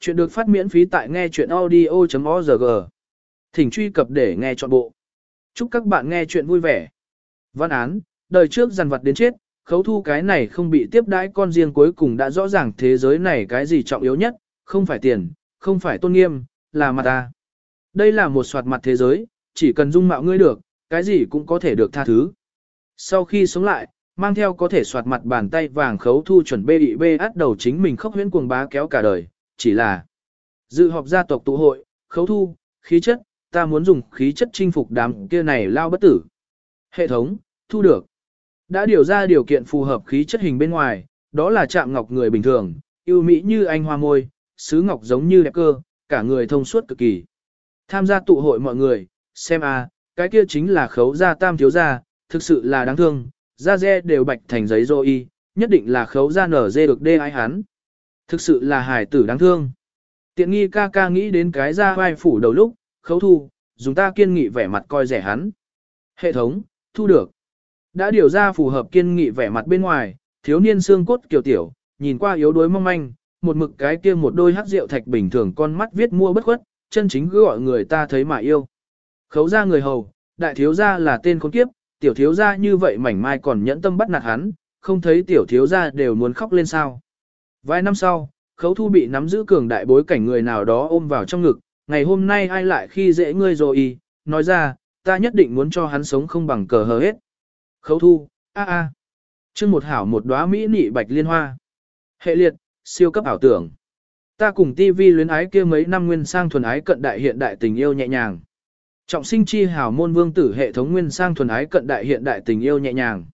Chuyện được phát miễn phí tại nghe chuyện audio.org. Thỉnh truy cập để nghe trọn bộ. Chúc các bạn nghe chuyện vui vẻ. Văn án, đời trước dằn vặt đến chết, khấu thu cái này không bị tiếp đãi con riêng cuối cùng đã rõ ràng thế giới này cái gì trọng yếu nhất, không phải tiền, không phải tôn nghiêm, là mặt ta. Đây là một soạt mặt thế giới, chỉ cần dung mạo ngươi được, cái gì cũng có thể được tha thứ. Sau khi sống lại, mang theo có thể soạt mặt bàn tay vàng khấu thu chuẩn bê bị bê át đầu chính mình khóc huyễn cuồng bá kéo cả đời, chỉ là dự họp gia tộc tụ hội, khấu thu, khí chất, ta muốn dùng khí chất chinh phục đám kia này lao bất tử. Hệ thống, thu được. Đã điều ra điều kiện phù hợp khí chất hình bên ngoài, đó là chạm ngọc người bình thường, yêu mỹ như anh hoa môi, sứ ngọc giống như đẹp cơ, cả người thông suốt cực kỳ. Tham gia tụ hội mọi người, xem a, cái kia chính là khấu gia tam thiếu gia, thực sự là đáng thương, da dê đều bạch thành giấy rồi y, nhất định là khấu gia nở dê được đê ai hắn. Thực sự là hài tử đáng thương. Tiện nghi ca ca nghĩ đến cái ra vai phủ đầu lúc, khấu thu, dùng ta kiên nghị vẻ mặt coi rẻ hắn. Hệ thống, thu được. Đã điều ra phù hợp kiên nghị vẻ mặt bên ngoài, thiếu niên xương cốt kiều tiểu, nhìn qua yếu đuối mong manh, một mực cái kia một đôi hắc rượu thạch bình thường con mắt viết mua bất khuất, chân chính cứ gọi người ta thấy mà yêu. Khấu ra người hầu, đại thiếu gia là tên con kiếp, tiểu thiếu gia như vậy mảnh mai còn nhẫn tâm bắt nạt hắn, không thấy tiểu thiếu gia đều muốn khóc lên sao. Vài năm sau, khấu thu bị nắm giữ cường đại bối cảnh người nào đó ôm vào trong ngực, ngày hôm nay ai lại khi dễ ngươi rồi y, nói ra, ta nhất định muốn cho hắn sống không bằng cờ hờ hết. Khấu thu, a a. À. Chương một hảo một đóa mỹ nị bạch liên hoa. Hệ liệt, siêu cấp ảo tưởng. Ta cùng TV luyến ái kia mấy năm nguyên sang thuần ái cận đại hiện đại tình yêu nhẹ nhàng. Trọng sinh chi hảo môn vương tử hệ thống nguyên sang thuần ái cận đại hiện đại tình yêu nhẹ nhàng.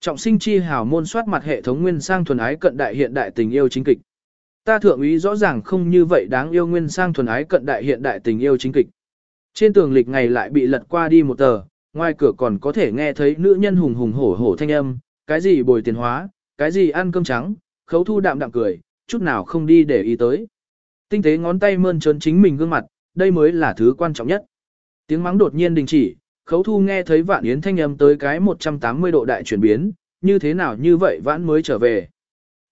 Trọng sinh chi hảo môn soát mặt hệ thống nguyên sang thuần ái cận đại hiện đại tình yêu chính kịch. Ta thượng ý rõ ràng không như vậy đáng yêu nguyên sang thuần ái cận đại hiện đại tình yêu chính kịch. Trên tường lịch ngày lại bị lật qua đi một tờ, ngoài cửa còn có thể nghe thấy nữ nhân hùng hùng hổ hổ thanh âm, cái gì bồi tiền hóa, cái gì ăn cơm trắng, khấu thu đạm đạm cười, chút nào không đi để ý tới. Tinh tế ngón tay mơn trớn chính mình gương mặt, đây mới là thứ quan trọng nhất. Tiếng mắng đột nhiên đình chỉ, khấu thu nghe thấy vạn yến thanh âm tới cái 180 độ đại chuyển biến, như thế nào như vậy vãn mới trở về.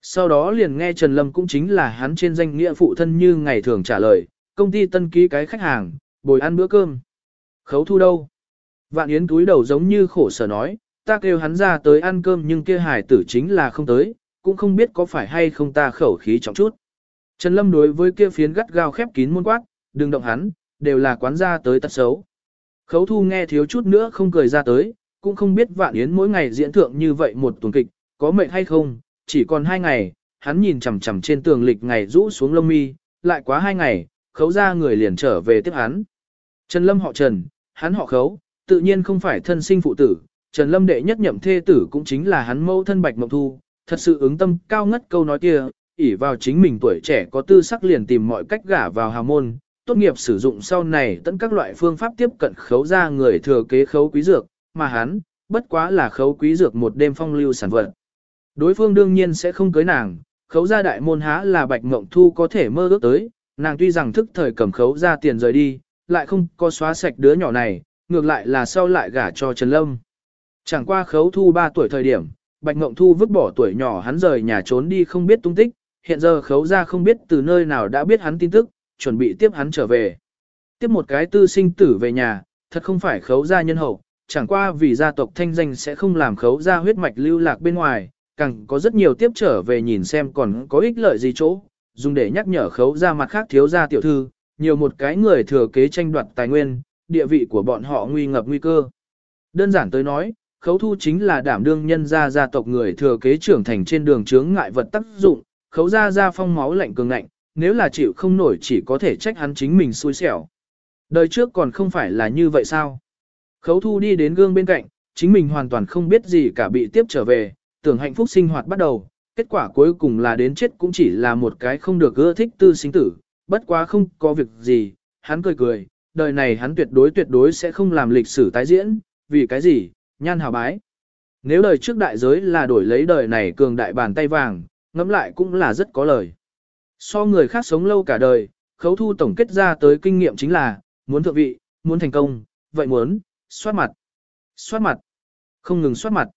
Sau đó liền nghe Trần Lâm cũng chính là hắn trên danh nghĩa phụ thân như ngày thường trả lời, công ty tân ký cái khách hàng, bồi ăn bữa cơm. Khấu thu đâu? Vạn Yến túi đầu giống như khổ sở nói, ta kêu hắn ra tới ăn cơm nhưng kia hải tử chính là không tới, cũng không biết có phải hay không ta khẩu khí trọng chút. Trần Lâm đối với kia phiến gắt gao khép kín muôn quát, đừng động hắn, đều là quán ra tới tật xấu. Khấu thu nghe thiếu chút nữa không cười ra tới, cũng không biết Vạn Yến mỗi ngày diễn thượng như vậy một tuần kịch, có mệt hay không, chỉ còn hai ngày, hắn nhìn chằm chằm trên tường lịch ngày rũ xuống lông mi, lại quá hai ngày, khấu ra người liền trở về tiếp hắn. Trần Lâm họ Trần, hắn họ khấu, tự nhiên không phải thân sinh phụ tử, Trần Lâm đệ nhất nhậm thê tử cũng chính là hắn mẫu thân Bạch Mộng Thu, thật sự ứng tâm cao ngất câu nói kia, ỷ vào chính mình tuổi trẻ có tư sắc liền tìm mọi cách gả vào hào môn, tốt nghiệp sử dụng sau này tận các loại phương pháp tiếp cận khấu ra người thừa kế khấu quý dược, mà hắn, bất quá là khấu quý dược một đêm phong lưu sản vật. Đối phương đương nhiên sẽ không cưới nàng, khấu gia đại môn há là bạch mộng thu có thể mơ ước tới, nàng tuy rằng thức thời cầm khấu ra tiền rời đi, lại không có xóa sạch đứa nhỏ này, ngược lại là sau lại gả cho Trần Lâm. Chẳng qua khấu thu 3 tuổi thời điểm, bạch mộng thu vứt bỏ tuổi nhỏ hắn rời nhà trốn đi không biết tung tích, hiện giờ khấu ra không biết từ nơi nào đã biết hắn tin tức, chuẩn bị tiếp hắn trở về. Tiếp một cái tư sinh tử về nhà, thật không phải khấu gia nhân hậu, chẳng qua vì gia tộc thanh danh sẽ không làm khấu gia huyết mạch lưu lạc bên ngoài, càng có rất nhiều tiếp trở về nhìn xem còn có ích lợi gì chỗ, dùng để nhắc nhở khấu gia mặt khác thiếu gia tiểu thư, nhiều một cái người thừa kế tranh đoạt tài nguyên, địa vị của bọn họ nguy ngập nguy cơ. Đơn giản tới nói, khấu thu chính là đảm đương nhân gia gia tộc người thừa kế trưởng thành trên đường chướng ngại vật tác dụng, khấu gia gia phong máu lạnh cường ngạnh, nếu là chịu không nổi chỉ có thể trách hắn chính mình xui xẻo. Đời trước còn không phải là như vậy sao? Khấu thu đi đến gương bên cạnh, chính mình hoàn toàn không biết gì cả bị tiếp trở về, tưởng hạnh phúc sinh hoạt bắt đầu, kết quả cuối cùng là đến chết cũng chỉ là một cái không được ưa thích tư sinh tử, bất quá không có việc gì, hắn cười cười, đời này hắn tuyệt đối tuyệt đối sẽ không làm lịch sử tái diễn, vì cái gì, nhan hào bái. Nếu đời trước đại giới là đổi lấy đời này cường đại bàn tay vàng, ngẫm lại cũng là rất có lời. So người khác sống lâu cả đời, khấu thu tổng kết ra tới kinh nghiệm chính là, muốn thượng vị, muốn thành công, vậy muốn, soát mặt. Soát mặt. Không ngừng soát mặt.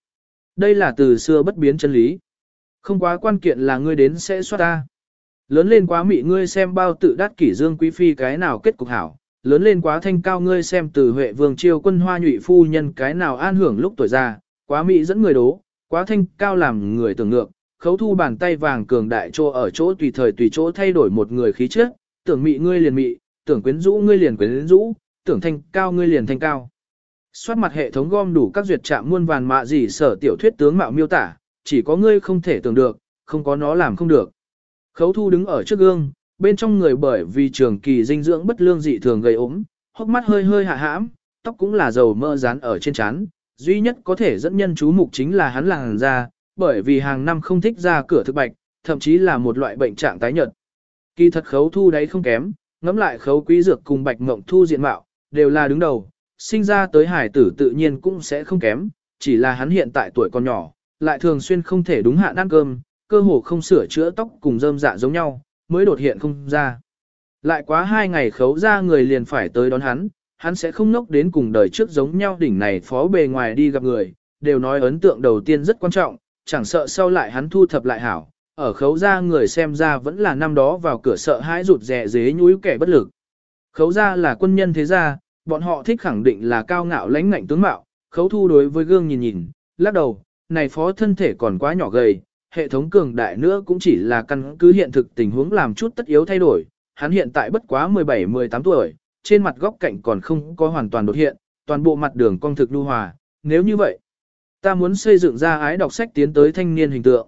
Đây là từ xưa bất biến chân lý. Không quá quan kiện là ngươi đến sẽ soát ta. lớn lên quá mị ngươi xem bao tự đắt kỷ dương quý phi cái nào kết cục hảo, lớn lên quá thanh cao ngươi xem từ huệ vương triều quân hoa nhụy phu nhân cái nào an hưởng lúc tuổi già, quá mị dẫn người đố, quá thanh cao làm người tưởng ngược, khấu thu bàn tay vàng cường đại chỗ ở chỗ tùy thời tùy chỗ thay đổi một người khí chất, tưởng mị ngươi liền mị, tưởng quyến rũ ngươi liền quyến rũ, tưởng thanh cao ngươi liền thanh cao. Xoát mặt hệ thống gom đủ các duyệt trạm muôn vàn mạ gì sở tiểu thuyết tướng mạo miêu tả, chỉ có ngươi không thể tưởng được, không có nó làm không được. Khấu thu đứng ở trước gương, bên trong người bởi vì trường kỳ dinh dưỡng bất lương dị thường gây ốm, hốc mắt hơi hơi hạ hãm, tóc cũng là dầu mỡ dán ở trên trán, duy nhất có thể dẫn nhân chú mục chính là hắn làn da, bởi vì hàng năm không thích ra cửa thực bạch, thậm chí là một loại bệnh trạng tái nhợt. Kỳ thật khấu thu đấy không kém, ngắm lại khấu quý dược cùng bạch mộng thu diện mạo, đều là đứng đầu, sinh ra tới hải tử tự nhiên cũng sẽ không kém, chỉ là hắn hiện tại tuổi còn nhỏ, lại thường xuyên không thể đúng hạn ăn cơm, cơ hồ không sửa chữa tóc cùng rơm dạ giống nhau, mới đột hiện không ra. Lại quá hai ngày khấu ra người liền phải tới đón hắn, hắn sẽ không nốc đến cùng đời trước giống nhau đỉnh này phó bề ngoài đi gặp người, đều nói ấn tượng đầu tiên rất quan trọng, chẳng sợ sau lại hắn thu thập lại hảo, ở khấu ra người xem ra vẫn là năm đó vào cửa sợ hãi rụt rè dế nhúi kẻ bất lực. Khấu ra là quân nhân thế gia, bọn họ thích khẳng định là cao ngạo lãnh ngạnh tướng mạo, khấu thu đối với gương nhìn nhìn, lắc đầu, này phó thân thể còn quá nhỏ gầy, hệ thống cường đại nữa cũng chỉ là căn cứ hiện thực tình huống làm chút tất yếu thay đổi, hắn hiện tại bất quá 17-18 tuổi, trên mặt góc cạnh còn không có hoàn toàn đột hiện, toàn bộ mặt đường cong thực lưu hòa, nếu như vậy, ta muốn xây dựng ra ái đọc sách tiến tới thanh niên hình tượng.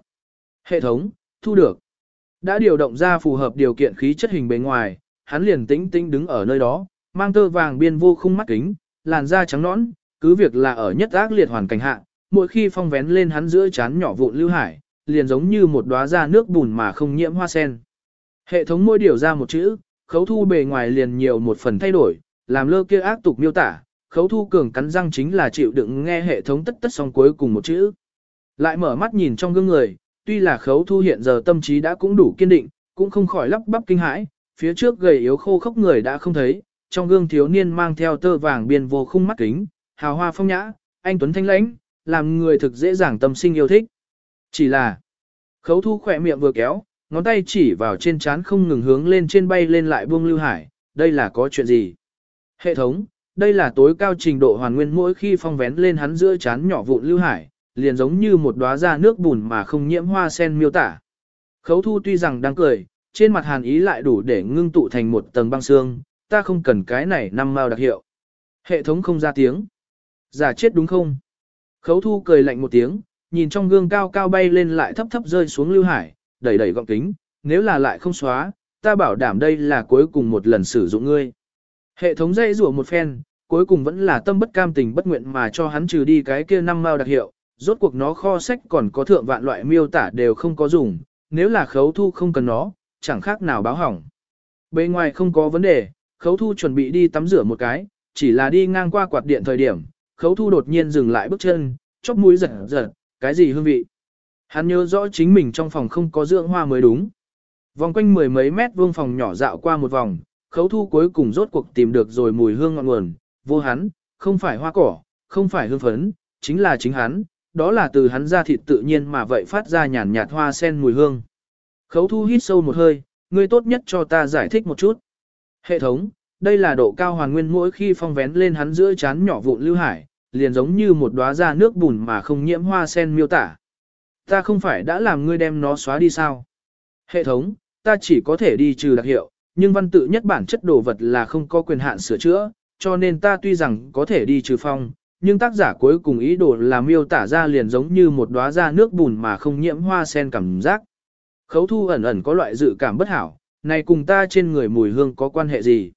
Hệ thống, thu được. Đã điều động ra phù hợp điều kiện khí chất hình bề ngoài, hắn liền tĩnh tĩnh đứng ở nơi đó, mang tơ vàng biên vô khung mắt kính, làn da trắng nõn, cứ việc là ở nhất ác liệt hoàn cảnh hạ, mỗi khi phong vén lên hắn giữa chán nhỏ vụn lưu hải, liền giống như một đóa da nước bùn mà không nhiễm hoa sen. Hệ thống mỗi điều ra một chữ, khấu thu bề ngoài liền nhiều một phần thay đổi, làm lơ kia ác tục miêu tả, khấu thu cường cắn răng chính là chịu đựng nghe hệ thống tất tất xong cuối cùng một chữ. Lại mở mắt nhìn trong gương người, tuy là khấu thu hiện giờ tâm trí đã cũng đủ kiên định, cũng không khỏi lắp bắp kinh hãi, phía trước gầy yếu khô khốc người đã không thấy, trong gương thiếu niên mang theo tơ vàng biên vô khung mắt kính, hào hoa phong nhã, anh tuấn thanh lãnh, làm người thực dễ dàng tâm sinh yêu thích. Chỉ là, khấu thu khỏe miệng vừa kéo, ngón tay chỉ vào trên trán không ngừng hướng lên trên bay lên lại buông lưu hải, đây là có chuyện gì? Hệ thống, đây là tối cao trình độ hoàn nguyên mỗi khi phong vén lên hắn giữa chán nhỏ vụn lưu hải, liền giống như một đóa ra nước bùn mà không nhiễm hoa sen miêu tả. Khấu thu tuy rằng đang cười, trên mặt hàn ý lại đủ để ngưng tụ thành một tầng băng xương, ta không cần cái này năm mao đặc hiệu. Hệ thống không ra tiếng. Giả chết đúng không? Khấu thu cười lạnh một tiếng, nhìn trong gương cao cao bay lên lại thấp thấp rơi xuống lưu hải, đẩy đẩy gọng kính, nếu là lại không xóa, ta bảo đảm đây là cuối cùng một lần sử dụng ngươi. Hệ thống dây rủa một phen, cuối cùng vẫn là tâm bất cam tình bất nguyện mà cho hắn trừ đi cái kia năm mao đặc hiệu, rốt cuộc nó kho sách còn có thượng vạn loại miêu tả đều không có dùng, nếu là khấu thu không cần nó, chẳng khác nào báo hỏng. Bên ngoài không có vấn đề, khấu thu chuẩn bị đi tắm rửa một cái, chỉ là đi ngang qua quạt điện thời điểm, khấu thu đột nhiên dừng lại bước chân, chóp mũi giật giật, cái gì hương vị. Hắn nhớ rõ chính mình trong phòng không có dưỡng hoa mới đúng. Vòng quanh mười mấy mét vuông phòng nhỏ dạo qua một vòng, khấu thu cuối cùng rốt cuộc tìm được rồi mùi hương ngọn nguồn, vô hắn, không phải hoa cỏ, không phải hương phấn, chính là chính hắn, đó là từ hắn ra thịt tự nhiên mà vậy phát ra nhàn nhạt hoa sen mùi hương. Khấu thu hít sâu một hơi, ngươi tốt nhất cho ta giải thích một chút. Hệ thống, đây là độ cao hoàn nguyên mỗi khi phong vén lên hắn giữa chán nhỏ vụn lưu hải, liền giống như một đóa ra nước bùn mà không nhiễm hoa sen miêu tả. Ta không phải đã làm ngươi đem nó xóa đi sao? Hệ thống, ta chỉ có thể đi trừ đặc hiệu, nhưng văn tự nhất bản chất đồ vật là không có quyền hạn sửa chữa, cho nên ta tuy rằng có thể đi trừ phong, nhưng tác giả cuối cùng ý đồ là miêu tả ra liền giống như một đóa ra nước bùn mà không nhiễm hoa sen cảm giác. Khấu thu ẩn ẩn có loại dự cảm bất hảo, này cùng ta trên người mùi hương có quan hệ gì?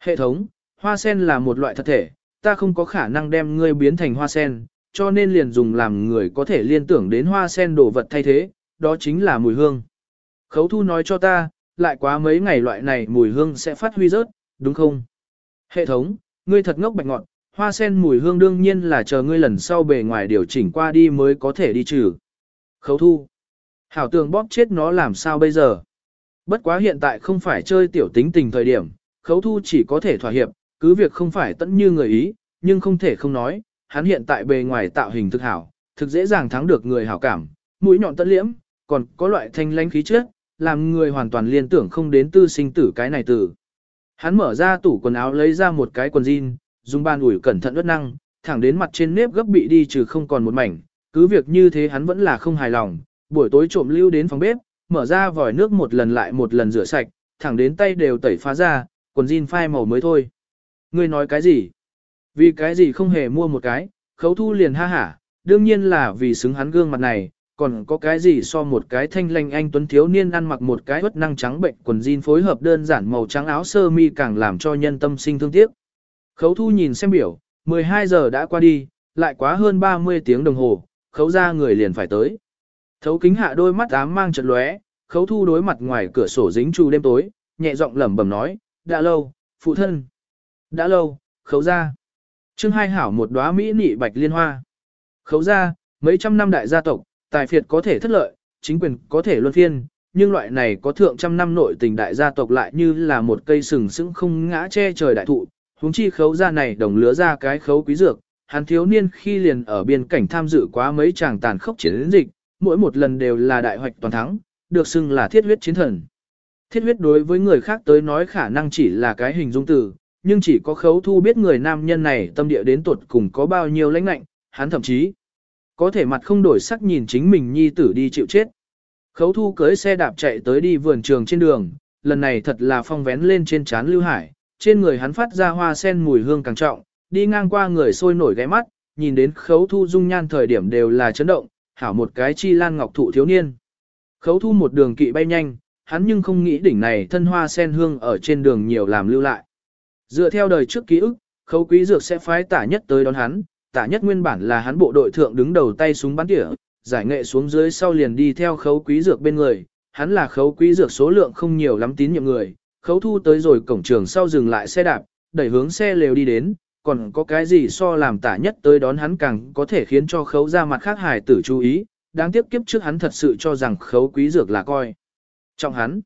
Hệ thống, hoa sen là một loại thật thể, ta không có khả năng đem ngươi biến thành hoa sen, cho nên liền dùng làm người có thể liên tưởng đến hoa sen đồ vật thay thế, đó chính là mùi hương. Khấu thu nói cho ta, lại quá mấy ngày loại này mùi hương sẽ phát huy rớt, đúng không? Hệ thống, ngươi thật ngốc bạch ngọn, hoa sen mùi hương đương nhiên là chờ ngươi lần sau bề ngoài điều chỉnh qua đi mới có thể đi trừ. Khấu thu. Hảo tường bóp chết nó làm sao bây giờ? Bất quá hiện tại không phải chơi tiểu tính tình thời điểm, khấu thu chỉ có thể thỏa hiệp, cứ việc không phải tận như người ý, nhưng không thể không nói, hắn hiện tại bề ngoài tạo hình thực hảo, thực dễ dàng thắng được người hảo cảm, mũi nhọn tận liễm, còn có loại thanh lãnh khí chất, làm người hoàn toàn liên tưởng không đến tư sinh tử cái này tử. Hắn mở ra tủ quần áo lấy ra một cái quần jean, dùng bàn ủi cẩn thận ướt năng, thẳng đến mặt trên nếp gấp bị đi trừ không còn một mảnh, cứ việc như thế hắn vẫn là không hài lòng, buổi tối trộm lưu đến phòng bếp, mở ra vòi nước một lần lại một lần rửa sạch, thẳng đến tay đều tẩy phá ra, quần jean phai màu mới thôi. Ngươi nói cái gì? Vì cái gì không hề mua một cái, khấu thu liền ha hả, đương nhiên là vì xứng hắn gương mặt này, còn có cái gì so một cái thanh lanh anh tuấn thiếu niên ăn mặc một cái bất năng trắng bệnh quần jean phối hợp đơn giản màu trắng áo sơ mi càng làm cho nhân tâm sinh thương tiếc. Khấu thu nhìn xem biểu, 12 giờ đã qua đi, lại quá hơn 30 tiếng đồng hồ, khấu ra người liền phải tới. Thấu kính hạ đôi mắt ám mang chật lóe, khấu thu đối mặt ngoài cửa sổ dính trù đêm tối, nhẹ giọng lẩm bẩm nói, đã lâu, phụ thân. Đã lâu, khấu ra. Trương hai hảo một đóa mỹ nị bạch liên hoa. Khấu ra, mấy trăm năm đại gia tộc, tài phiệt có thể thất lợi, chính quyền có thể luân phiên, nhưng loại này có thượng trăm năm nội tình đại gia tộc lại như là một cây sừng sững không ngã che trời đại thụ, huống chi khấu ra này đồng lứa ra cái khấu quý dược, hắn thiếu niên khi liền ở biên cảnh tham dự quá mấy chàng tàn khốc chiến dịch, mỗi một lần đều là đại hoạch toàn thắng, được xưng là thiết huyết chiến thần. Thiết huyết đối với người khác tới nói khả năng chỉ là cái hình dung từ, nhưng chỉ có khấu thu biết người nam nhân này tâm địa đến tuột cùng có bao nhiêu lãnh lạnh, hắn thậm chí có thể mặt không đổi sắc nhìn chính mình nhi tử đi chịu chết. Khấu thu cưới xe đạp chạy tới đi vườn trường trên đường, lần này thật là phong vén lên trên chán lưu hải, trên người hắn phát ra hoa sen mùi hương càng trọng, đi ngang qua người sôi nổi ghé mắt, nhìn đến khấu thu dung nhan thời điểm đều là chấn động, hảo một cái chi lan ngọc thụ thiếu niên. Khấu thu một đường kỵ bay nhanh, hắn nhưng không nghĩ đỉnh này thân hoa sen hương ở trên đường nhiều làm lưu lại. Dựa theo đời trước ký ức, khấu quý dược sẽ phái tả nhất tới đón hắn, tả nhất nguyên bản là hắn bộ đội thượng đứng đầu tay súng bắn tỉa, giải nghệ xuống dưới sau liền đi theo khấu quý dược bên người, hắn là khấu quý dược số lượng không nhiều lắm tín nhiệm người, khấu thu tới rồi cổng trường sau dừng lại xe đạp, đẩy hướng xe lều đi đến, còn có cái gì so làm tả nhất tới đón hắn càng có thể khiến cho khấu ra mặt khác hài tử chú ý, đáng tiếc kiếp trước hắn thật sự cho rằng khấu quý dược là coi. Trọng hắn,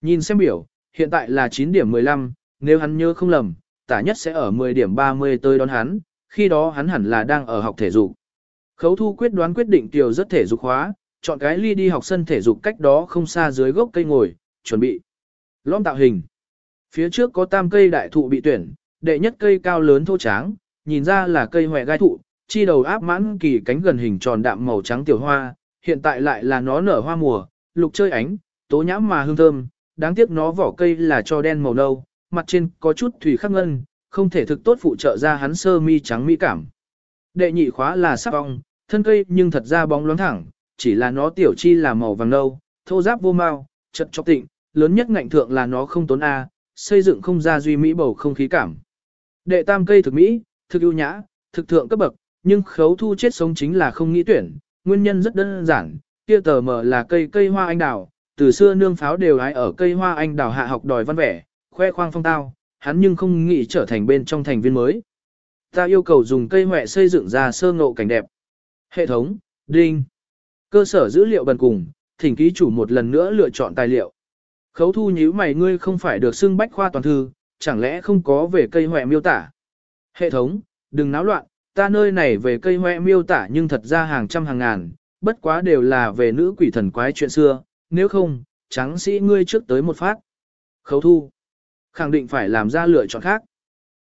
nhìn xem biểu, hiện tại là 9 điểm 15, nếu hắn nhớ không lầm, tả nhất sẽ ở 10 điểm 30 tới đón hắn, khi đó hắn hẳn là đang ở học thể dục. Khấu thu quyết đoán quyết định tiểu rất thể dục hóa, chọn cái ly đi học sân thể dục cách đó không xa dưới gốc cây ngồi, chuẩn bị. Lõm tạo hình. Phía trước có tam cây đại thụ bị tuyển, đệ nhất cây cao lớn thô tráng, nhìn ra là cây hòe gai thụ, chi đầu áp mãn kỳ cánh gần hình tròn đạm màu trắng tiểu hoa, hiện tại lại là nó nở hoa mùa, lục chơi ánh, tố nhãm mà hương thơm, đáng tiếc nó vỏ cây là cho đen màu nâu, mặt trên có chút thủy khắc ngân, không thể thực tốt phụ trợ ra hắn sơ mi trắng mỹ cảm. Đệ nhị khóa là sắc vong, thân cây nhưng thật ra bóng loáng thẳng, chỉ là nó tiểu chi là màu vàng nâu, thô giáp vô mau, chật chọc tịnh, lớn nhất ngạnh thượng là nó không tốn A, xây dựng không ra duy mỹ bầu không khí cảm. Đệ tam cây thực mỹ, thực ưu nhã, thực thượng cấp bậc, nhưng khấu thu chết sống chính là không nghĩ tuyển, nguyên nhân rất đơn giản, kia tờ mở là cây cây hoa anh đào, từ xưa nương pháo đều hái ở cây hoa anh đào hạ học đòi văn vẻ, khoe khoang phong tao, hắn nhưng không nghĩ trở thành bên trong thành viên mới. Ta yêu cầu dùng cây hỏe xây dựng ra sơ ngộ cảnh đẹp. Hệ thống, đinh. Cơ sở dữ liệu bần cùng, thỉnh ký chủ một lần nữa lựa chọn tài liệu. Khấu thu nhíu mày ngươi không phải được xưng bách khoa toàn thư, chẳng lẽ không có về cây hỏe miêu tả. Hệ thống, đừng náo loạn, ta nơi này về cây hỏe miêu tả nhưng thật ra hàng trăm hàng ngàn, bất quá đều là về nữ quỷ thần quái chuyện xưa, nếu không, trắng sĩ ngươi trước tới một phát. Khấu thu. Khẳng định phải làm ra lựa chọn khác.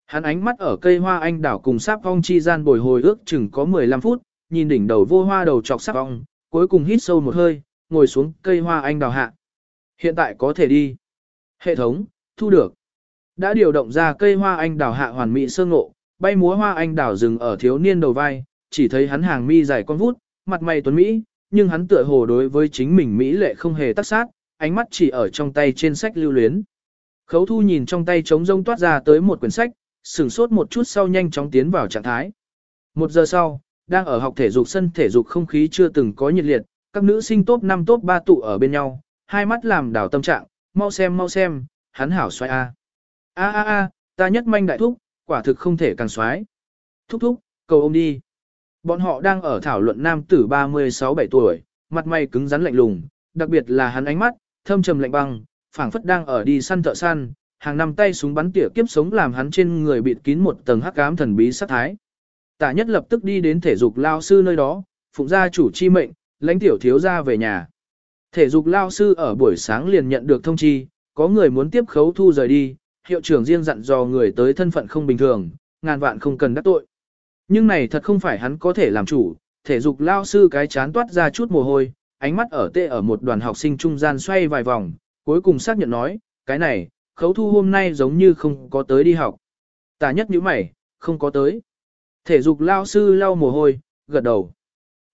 Hắn ánh mắt ở cây hoa anh đảo cùng sáp vong chi gian bồi hồi ước chừng có 15 phút, nhìn đỉnh đầu vô hoa đầu chọc sáp vong, cuối cùng hít sâu một hơi, ngồi xuống cây hoa anh đào hạ. Hiện tại có thể đi. Hệ thống, thu được. Đã điều động ra cây hoa anh đào hạ hoàn mỹ sơ ngộ, bay múa hoa anh đào dừng ở thiếu niên đầu vai, chỉ thấy hắn hàng mi dài con vút, mặt mày tuấn Mỹ, nhưng hắn tựa hồ đối với chính mình Mỹ lệ không hề tác sát, ánh mắt chỉ ở trong tay trên sách lưu luyến. Khấu thu nhìn trong tay trống rông toát ra tới một quyển sách, sửng sốt một chút sau nhanh chóng tiến vào trạng thái. Một giờ sau, đang ở học thể dục sân thể dục không khí chưa từng có nhiệt liệt, các nữ sinh top 5 top 3 tụ ở bên nhau, hai mắt làm đảo tâm trạng, mau xem mau xem, hắn hảo xoay a. A a a, ta nhất manh đại thúc, quả thực không thể càng xoái. Thúc thúc, cầu ông đi. Bọn họ đang ở thảo luận nam tử 36-7 tuổi, mặt mày cứng rắn lạnh lùng, đặc biệt là hắn ánh mắt, thâm trầm lạnh băng, phảng phất đang ở đi săn thợ săn, hàng năm tay súng bắn tỉa kiếp sống làm hắn trên người bịt kín một tầng hắc ám thần bí sát thái. Tạ nhất lập tức đi đến thể dục lao sư nơi đó, phụng gia chủ chi mệnh, lãnh tiểu thiếu ra về nhà. Thể dục lao sư ở buổi sáng liền nhận được thông chi, có người muốn tiếp khấu thu rời đi, hiệu trưởng riêng dặn dò người tới thân phận không bình thường, ngàn vạn không cần đắc tội. Nhưng này thật không phải hắn có thể làm chủ, thể dục lao sư cái chán toát ra chút mồ hôi, ánh mắt ở tê ở một đoàn học sinh trung gian xoay vài vòng, cuối cùng xác nhận nói, cái này, khấu thu hôm nay giống như không có tới đi học. Tả nhất nhíu mày, không có tới. Thể dục lao sư lau mồ hôi, gật đầu.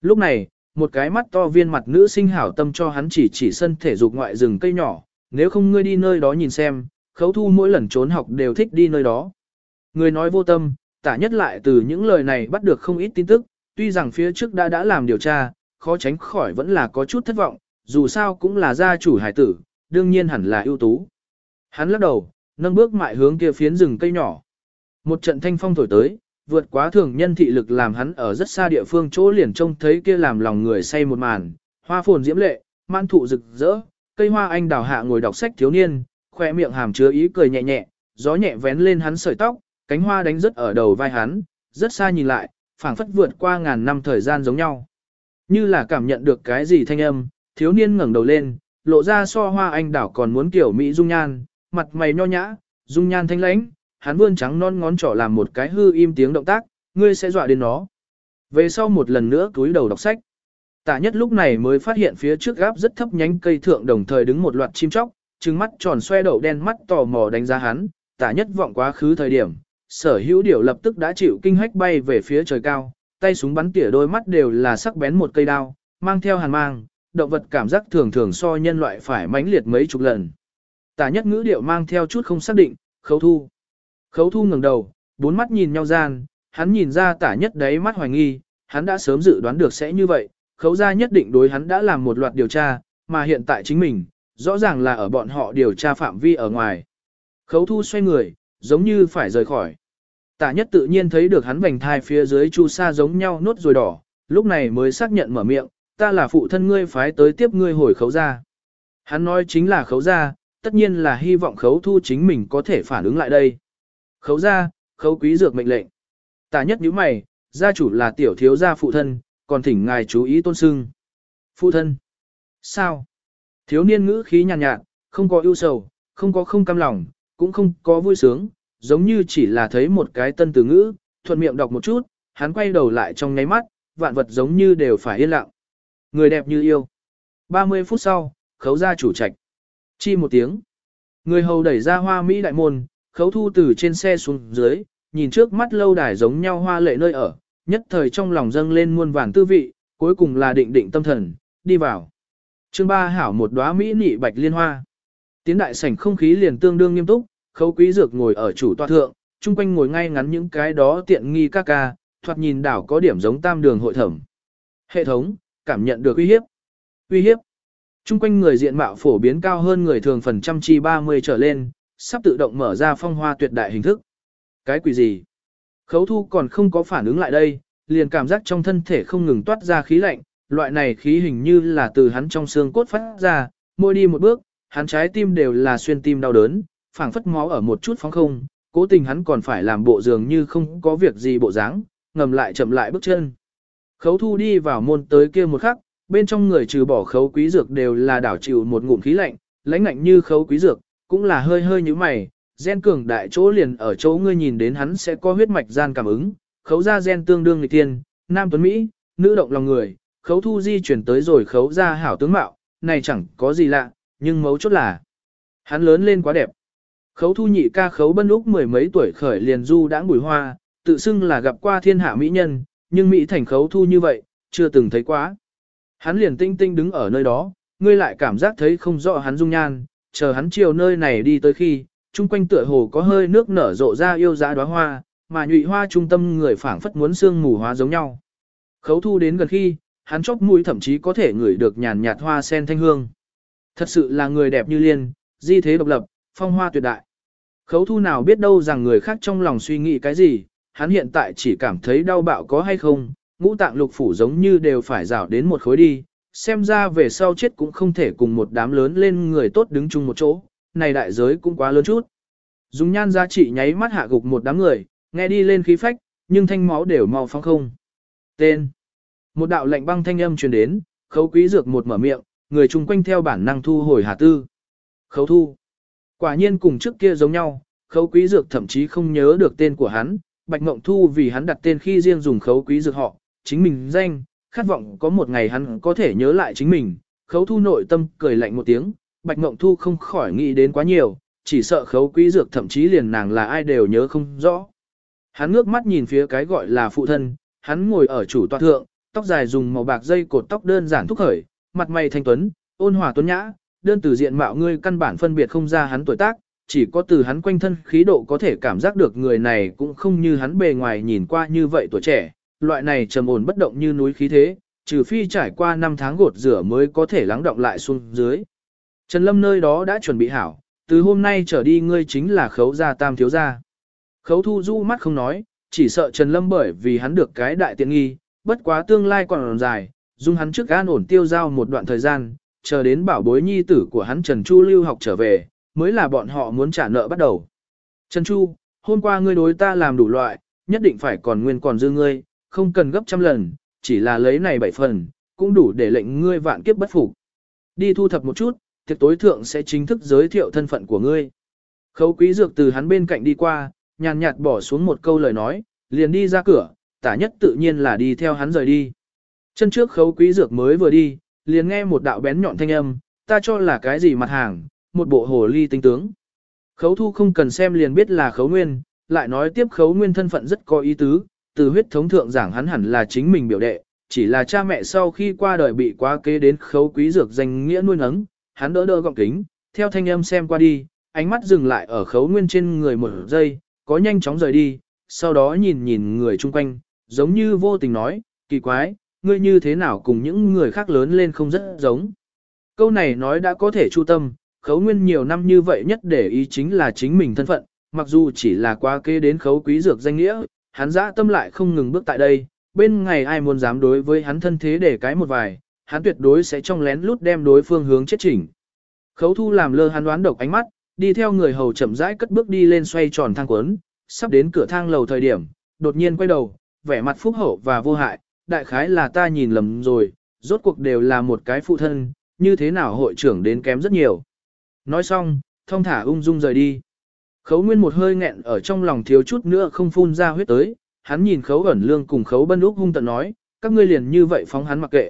Lúc này, một cái mắt to viên mặt nữ sinh hảo tâm cho hắn chỉ chỉ sân thể dục ngoại rừng cây nhỏ, nếu không ngươi đi nơi đó nhìn xem, khấu thu mỗi lần trốn học đều thích đi nơi đó. Người nói vô tâm, tả nhất lại từ những lời này bắt được không ít tin tức, tuy rằng phía trước đã đã làm điều tra, khó tránh khỏi vẫn là có chút thất vọng, dù sao cũng là gia chủ hải tử, đương nhiên hẳn là ưu tú. Hắn lắc đầu, nâng bước mại hướng kia phiến rừng cây nhỏ. Một trận thanh phong thổi tới, vượt quá thường nhân thị lực làm hắn ở rất xa địa phương chỗ liền trông thấy kia làm lòng người say một màn, hoa phồn diễm lệ, man thụ rực rỡ, cây hoa anh đào hạ ngồi đọc sách thiếu niên, khoe miệng hàm chứa ý cười nhẹ nhẹ, gió nhẹ vén lên hắn sợi tóc, cánh hoa đánh rất ở đầu vai hắn, rất xa nhìn lại, phảng phất vượt qua ngàn năm thời gian giống nhau. Như là cảm nhận được cái gì thanh âm, thiếu niên ngẩng đầu lên, lộ ra so hoa anh đảo còn muốn kiểu mỹ dung nhan, mặt mày nho nhã, dung nhan thanh lãnh, hắn vươn trắng non ngón trỏ làm một cái hư im tiếng động tác, ngươi sẽ dọa đến nó. Về sau một lần nữa túi đầu đọc sách. Tạ nhất lúc này mới phát hiện phía trước gáp rất thấp nhánh cây thượng đồng thời đứng một loạt chim chóc, trừng mắt tròn xoe đậu đen mắt tò mò đánh giá hắn, Tạ nhất vọng quá khứ thời điểm, sở hữu điểu lập tức đã chịu kinh hách bay về phía trời cao, tay súng bắn tỉa đôi mắt đều là sắc bén một cây đao, mang theo hàn mang, động vật cảm giác thường thường so nhân loại phải mãnh liệt mấy chục lần. Tả nhất ngữ điệu mang theo chút không xác định, khấu thu. Khấu thu ngẩng đầu, bốn mắt nhìn nhau gian, hắn nhìn ra tả nhất đấy mắt hoài nghi, hắn đã sớm dự đoán được sẽ như vậy, khấu ra nhất định đối hắn đã làm một loạt điều tra, mà hiện tại chính mình, rõ ràng là ở bọn họ điều tra phạm vi ở ngoài. Khấu thu xoay người, giống như phải rời khỏi. Tả nhất tự nhiên thấy được hắn vành thai phía dưới chu sa giống nhau nốt rồi đỏ, lúc này mới xác nhận mở miệng, ta là phụ thân ngươi phái tới tiếp ngươi hồi khấu ra. Hắn nói chính là khấu ra, tất nhiên là hy vọng khấu thu chính mình có thể phản ứng lại đây. Khấu ra, khấu quý dược mệnh lệnh. Tả nhất nhíu mày, gia chủ là tiểu thiếu gia phụ thân, còn thỉnh ngài chú ý tôn sưng. Phụ thân. Sao? Thiếu niên ngữ khí nhàn nhạt, nhạt, không có ưu sầu, không có không cam lòng, cũng không có vui sướng, giống như chỉ là thấy một cái tân từ ngữ, thuận miệng đọc một chút, hắn quay đầu lại trong ngáy mắt, vạn vật giống như đều phải yên lặng. Người đẹp như yêu. 30 phút sau, khấu ra chủ trạch. Chi một tiếng. Người hầu đẩy ra hoa Mỹ đại môn, khấu thu từ trên xe xuống dưới, nhìn trước mắt lâu đài giống nhau hoa lệ nơi ở, nhất thời trong lòng dâng lên muôn vàn tư vị, cuối cùng là định định tâm thần, đi vào. Chương ba hảo một đóa Mỹ nị bạch liên hoa. Tiến đại sảnh không khí liền tương đương nghiêm túc, khấu quý dược ngồi ở chủ tòa thượng, chung quanh ngồi ngay ngắn những cái đó tiện nghi ca ca, thoạt nhìn đảo có điểm giống tam đường hội thẩm. Hệ thống, cảm nhận được uy hiếp. Uy hiếp. trung quanh người diện mạo phổ biến cao hơn người thường phần trăm chi 30 trở lên, sắp tự động mở ra phong hoa tuyệt đại hình thức. Cái quỷ gì? Khấu thu còn không có phản ứng lại đây, liền cảm giác trong thân thể không ngừng toát ra khí lạnh, loại này khí hình như là từ hắn trong xương cốt phát ra, môi đi một bước, hắn trái tim đều là xuyên tim đau đớn, phảng phất máu ở một chút phóng không, cố tình hắn còn phải làm bộ dường như không có việc gì bộ dáng, ngầm lại chậm lại bước chân. Khấu thu đi vào môn tới kia một khắc, bên trong người trừ bỏ khấu quý dược đều là đảo chịu một ngụm khí lạnh, lãnh lạnh như khấu quý dược, cũng là hơi hơi như mày, gen cường đại chỗ liền ở chỗ ngươi nhìn đến hắn sẽ có huyết mạch gian cảm ứng, khấu ra gen tương đương nghịch tiên, nam tuấn Mỹ, nữ động lòng người, khấu thu di chuyển tới rồi khấu ra hảo tướng mạo, này chẳng có gì lạ, nhưng mấu chốt là hắn lớn lên quá đẹp. Khấu thu nhị ca khấu bân úc mười mấy tuổi khởi liền du đã bùi hoa, tự xưng là gặp qua thiên hạ mỹ nhân, nhưng Mỹ thành khấu thu như vậy, chưa từng thấy quá. Hắn liền tinh tinh đứng ở nơi đó, ngươi lại cảm giác thấy không rõ hắn dung nhan, chờ hắn chiều nơi này đi tới khi, chung quanh tựa hồ có hơi nước nở rộ ra yêu dã đóa hoa, mà nhụy hoa trung tâm người phảng phất muốn xương mù hóa giống nhau. Khấu thu đến gần khi, hắn chóp mũi thậm chí có thể ngửi được nhàn nhạt hoa sen thanh hương. Thật sự là người đẹp như liên, di thế độc lập, phong hoa tuyệt đại. Khấu thu nào biết đâu rằng người khác trong lòng suy nghĩ cái gì, hắn hiện tại chỉ cảm thấy đau bạo có hay không, ngũ tạng lục phủ giống như đều phải rào đến một khối đi, xem ra về sau chết cũng không thể cùng một đám lớn lên người tốt đứng chung một chỗ, này đại giới cũng quá lớn chút. Dùng nhan giá trị nháy mắt hạ gục một đám người, nghe đi lên khí phách, nhưng thanh máu đều mau phong không. Tên. Một đạo lệnh băng thanh âm truyền đến, khấu quý dược một mở miệng, người chung quanh theo bản năng thu hồi hà tư. Khấu thu. Quả nhiên cùng trước kia giống nhau, khấu quý dược thậm chí không nhớ được tên của hắn, Bạch Mộng Thu vì hắn đặt tên khi riêng dùng khấu quý dược họ, chính mình danh, khát vọng có một ngày hắn có thể nhớ lại chính mình, khấu thu nội tâm cười lạnh một tiếng, Bạch Mộng Thu không khỏi nghĩ đến quá nhiều, chỉ sợ khấu quý dược thậm chí liền nàng là ai đều nhớ không rõ. Hắn ngước mắt nhìn phía cái gọi là phụ thân, hắn ngồi ở chủ tọa thượng, tóc dài dùng màu bạc dây cột tóc đơn giản thúc khởi, mặt mày thanh tuấn, ôn hòa tuấn nhã, đơn từ diện mạo ngươi căn bản phân biệt không ra hắn tuổi tác, chỉ có từ hắn quanh thân khí độ có thể cảm giác được người này cũng không như hắn bề ngoài nhìn qua như vậy tuổi trẻ, loại này trầm ổn bất động như núi khí thế, trừ phi trải qua năm tháng gột rửa mới có thể lắng động lại xuống dưới. Trần Lâm nơi đó đã chuẩn bị hảo, từ hôm nay trở đi ngươi chính là khấu gia tam thiếu gia. Khấu thu du mắt không nói, chỉ sợ Trần Lâm bởi vì hắn được cái đại tiện nghi, bất quá tương lai còn dài, dung hắn trước an ổn tiêu giao một đoạn thời gian, chờ đến bảo bối nhi tử của hắn Trần Chu lưu học trở về, mới là bọn họ muốn trả nợ bắt đầu. Trần Chu, hôm qua ngươi đối ta làm đủ loại, nhất định phải còn nguyên còn dư ngươi, không cần gấp trăm lần, chỉ là lấy này bảy phần, cũng đủ để lệnh ngươi vạn kiếp bất phục. Đi thu thập một chút, tiệc tối thượng sẽ chính thức giới thiệu thân phận của ngươi. Khấu quý dược từ hắn bên cạnh đi qua, nhàn nhạt bỏ xuống một câu lời nói, liền đi ra cửa, tả nhất tự nhiên là đi theo hắn rời đi. Chân trước khấu quý dược mới vừa đi, liền nghe một đạo bén nhọn thanh âm, ta cho là cái gì mặt hàng, một bộ hồ ly tinh tướng. Khấu thu không cần xem liền biết là khấu nguyên, lại nói tiếp khấu nguyên thân phận rất có ý tứ, từ huyết thống thượng giảng hắn hẳn là chính mình biểu đệ, chỉ là cha mẹ sau khi qua đời bị quá kế đến khấu quý dược danh nghĩa nuôi nấng, hắn đỡ đỡ gọng kính, theo thanh âm xem qua đi, ánh mắt dừng lại ở khấu nguyên trên người một giây, có nhanh chóng rời đi, sau đó nhìn nhìn người chung quanh, giống như vô tình nói, kỳ quái, ngươi như thế nào cùng những người khác lớn lên không rất giống. Câu này nói đã có thể chu tâm, khấu nguyên nhiều năm như vậy nhất để ý chính là chính mình thân phận, mặc dù chỉ là qua kế đến khấu quý dược danh nghĩa, hắn dã tâm lại không ngừng bước tại đây, bên ngày ai muốn dám đối với hắn thân thế để cái một vài, hắn tuyệt đối sẽ trong lén lút đem đối phương hướng chết chỉnh. Khấu thu làm lơ hắn đoán độc ánh mắt, đi theo người hầu chậm rãi cất bước đi lên xoay tròn thang cuốn, sắp đến cửa thang lầu thời điểm, đột nhiên quay đầu, vẻ mặt phúc hậu và vô hại, đại khái là ta nhìn lầm rồi, rốt cuộc đều là một cái phụ thân, như thế nào hội trưởng đến kém rất nhiều. Nói xong, thông thả ung dung rời đi. Khấu nguyên một hơi nghẹn ở trong lòng thiếu chút nữa không phun ra huyết tới, hắn nhìn khấu ẩn lương cùng khấu bân úc hung tận nói, các ngươi liền như vậy phóng hắn mặc kệ.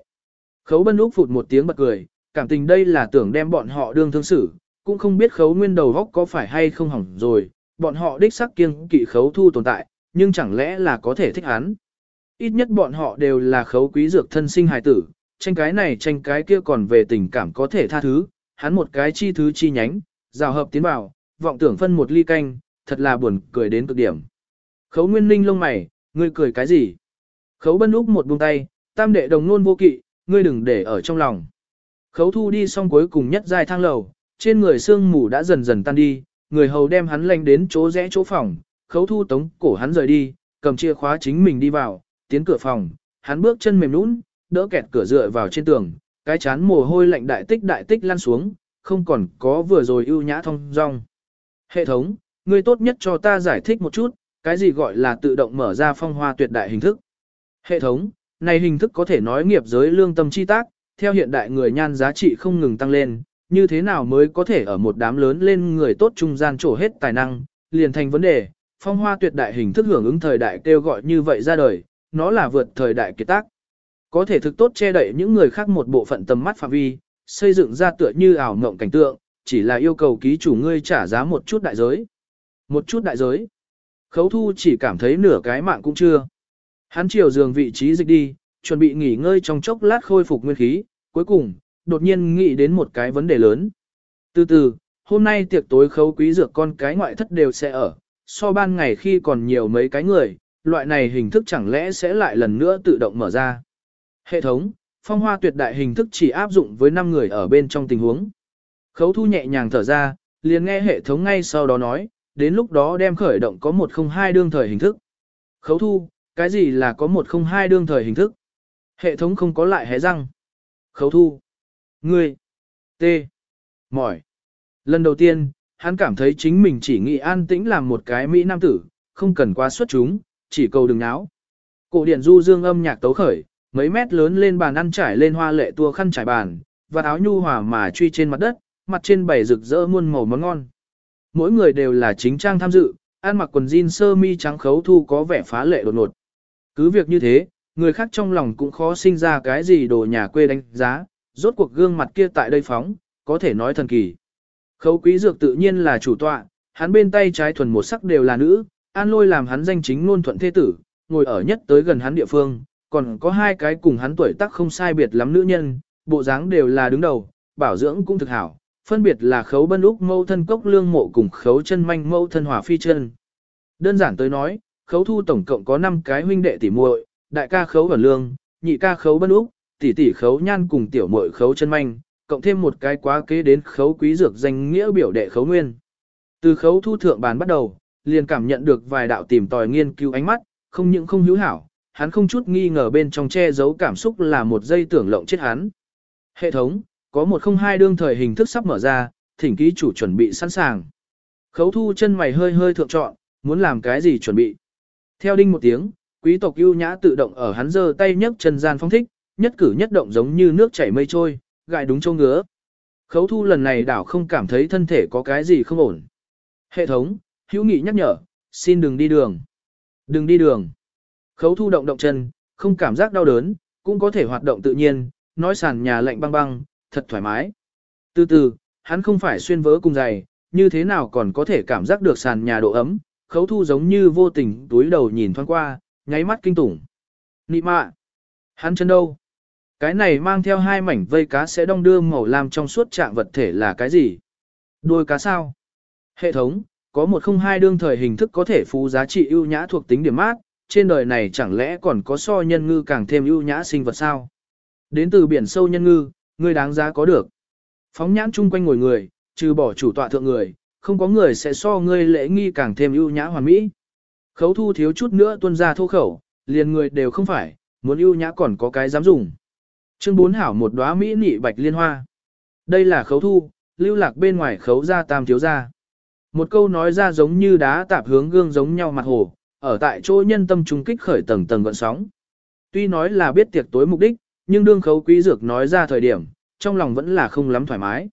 Khấu bân úc phụt một tiếng bật cười, cảm tình đây là tưởng đem bọn họ đương thương xử, cũng không biết khấu nguyên đầu góc có phải hay không hỏng rồi, bọn họ đích sắc kiêng kỵ khấu thu tồn tại, nhưng chẳng lẽ là có thể thích hắn. Ít nhất bọn họ đều là khấu quý dược thân sinh hài tử, tranh cái này tranh cái kia còn về tình cảm có thể tha thứ, hắn một cái chi thứ chi nhánh, rào hợp tiến vào, vọng tưởng phân một ly canh, thật là buồn cười đến cực điểm. Khấu Nguyên Ninh lông mày, ngươi cười cái gì? Khấu Bân Úc một buông tay, tam đệ đồng nôn vô kỵ, ngươi đừng để ở trong lòng. Khấu Thu đi xong cuối cùng nhất giai thang lầu, trên người sương mù đã dần dần tan đi, người hầu đem hắn lanh đến chỗ rẽ chỗ phòng, Khấu Thu tống cổ hắn rời đi, cầm chìa khóa chính mình đi vào, tiến cửa phòng, hắn bước chân mềm nhũn, đỡ kẹt cửa dựa vào trên tường, cái chán mồ hôi lạnh đại tích đại tích lan xuống, không còn có vừa rồi ưu nhã thông dong. Hệ thống, ngươi tốt nhất cho ta giải thích một chút, cái gì gọi là tự động mở ra phong hoa tuyệt đại hình thức. Hệ thống, này hình thức có thể nói nghiệp giới lương tâm chi tác, theo hiện đại người nhan giá trị không ngừng tăng lên, như thế nào mới có thể ở một đám lớn lên người tốt trung gian trổ hết tài năng, liền thành vấn đề, phong hoa tuyệt đại hình thức hưởng ứng thời đại kêu gọi như vậy ra đời, nó là vượt thời đại kiệt tác. Có thể thực tốt che đậy những người khác một bộ phận tầm mắt phạm vi, xây dựng ra tựa như ảo mộng cảnh tượng, chỉ là yêu cầu ký chủ ngươi trả giá một chút đại giới. Một chút đại giới. Khấu thu chỉ cảm thấy nửa cái mạng cũng chưa. Hắn chiều giường vị trí dịch đi, chuẩn bị nghỉ ngơi trong chốc lát khôi phục nguyên khí, cuối cùng, đột nhiên nghĩ đến một cái vấn đề lớn. Từ từ, hôm nay tiệc tối khấu quý dược con cái ngoại thất đều sẽ ở, so ban ngày khi còn nhiều mấy cái người, loại này hình thức chẳng lẽ sẽ lại lần nữa tự động mở ra. Hệ thống, phong hoa tuyệt đại hình thức chỉ áp dụng với 5 người ở bên trong tình huống. Khấu thu nhẹ nhàng thở ra, liền nghe hệ thống ngay sau đó nói, đến lúc đó đem khởi động có 102 đương thời hình thức. Khấu thu, cái gì là có 102 đương thời hình thức? Hệ thống không có lại hé răng. Khấu thu. Ngươi. T. Mỏi. Lần đầu tiên, hắn cảm thấy chính mình chỉ nghĩ an tĩnh làm một cái Mỹ nam tử, không cần quá xuất chúng, chỉ cầu đừng náo. Cổ điển du dương âm nhạc tấu khởi, mấy mét lớn lên bàn ăn trải lên hoa lệ tua khăn trải bàn, và áo nhu hòa mà truy trên mặt đất, mặt trên bày rực rỡ muôn màu món ngon. Mỗi người đều là chính trang tham dự, ăn mặc quần jean sơ mi trắng khấu thu có vẻ phá lệ đột ngột. Cứ việc như thế, người khác trong lòng cũng khó sinh ra cái gì đồ nhà quê đánh giá, rốt cuộc gương mặt kia tại đây phóng, có thể nói thần kỳ. Khấu quý dược tự nhiên là chủ tọa, hắn bên tay trái thuần một sắc đều là nữ, an lôi làm hắn danh chính ngôn thuận thế tử, ngồi ở nhất tới gần hắn địa phương, còn có hai cái cùng hắn tuổi tác không sai biệt lắm nữ nhân, bộ dáng đều là đứng đầu, bảo dưỡng cũng thực hảo, phân biệt là khấu bân úc mâu thân cốc lương mộ cùng khấu chân manh mâu thân hỏa phi chân. Đơn giản tới nói, khấu thu tổng cộng có 5 cái huynh đệ tỷ muội, đại ca khấu vẩn lương, nhị ca khấu bân úc, tỷ tỷ khấu nhan cùng tiểu muội khấu chân manh, cộng thêm một cái quá kế đến khấu quý dược danh nghĩa biểu đệ khấu nguyên. Từ khấu thu thượng bàn bắt đầu, liền cảm nhận được vài đạo tìm tòi nghiên cứu ánh mắt, không những không hữu hảo, hắn không chút nghi ngờ bên trong che giấu cảm xúc là một dây tưởng lộng chết hắn. Hệ thống, có một không hai đương thời hình thức sắp mở ra, thỉnh ký chủ chuẩn bị sẵn sàng. Khấu thu chân mày hơi hơi thượng trọn, muốn làm cái gì chuẩn bị. Theo đinh một tiếng, quý tộc ưu nhã tự động ở hắn giơ tay nhấc chân gian phong thích, nhất cử nhất động giống như nước chảy mây trôi, gại đúng châu ngứa. Khấu thu lần này đảo không cảm thấy thân thể có cái gì không ổn. Hệ thống, hữu nghị nhắc nhở, xin đừng đi đường. Đừng đi đường. Khấu thu động động chân, không cảm giác đau đớn, cũng có thể hoạt động tự nhiên, nói sàn nhà lạnh băng băng, thật thoải mái. Từ từ, hắn không phải xuyên vỡ cùng giày, như thế nào còn có thể cảm giác được sàn nhà độ ấm, khấu thu giống như vô tình túi đầu nhìn thoáng qua, nháy mắt kinh tủng. Nị mạ! Hắn chân đâu? Cái này mang theo hai mảnh vây cá sẽ đong đưa màu lam trong suốt trạng vật thể là cái gì? Đôi cá sao? Hệ thống, có một không hai đương thời hình thức có thể phú giá trị ưu nhã thuộc tính điểm mát, trên đời này chẳng lẽ còn có so nhân ngư càng thêm ưu nhã sinh vật sao? Đến từ biển sâu nhân ngư, ngươi đáng giá có được. Phóng nhãn chung quanh ngồi người, trừ bỏ chủ tọa thượng người, không có người sẽ so ngươi lễ nghi càng thêm ưu nhã hoàn mỹ. Khấu thu thiếu chút nữa tuân ra thô khẩu, liền người đều không phải, muốn ưu nhã còn có cái dám dùng. Chương bốn hảo một đóa mỹ nị bạch liên hoa. Đây là khấu thu, lưu lạc bên ngoài khấu ra tam thiếu ra. Một câu nói ra giống như đá tạp hướng gương giống nhau mặt hồ, ở tại chỗ nhân tâm trung kích khởi tầng tầng gợn sóng. Tuy nói là biết tiệc tối mục đích, nhưng đương khấu quý dược nói ra thời điểm, trong lòng vẫn là không lắm thoải mái.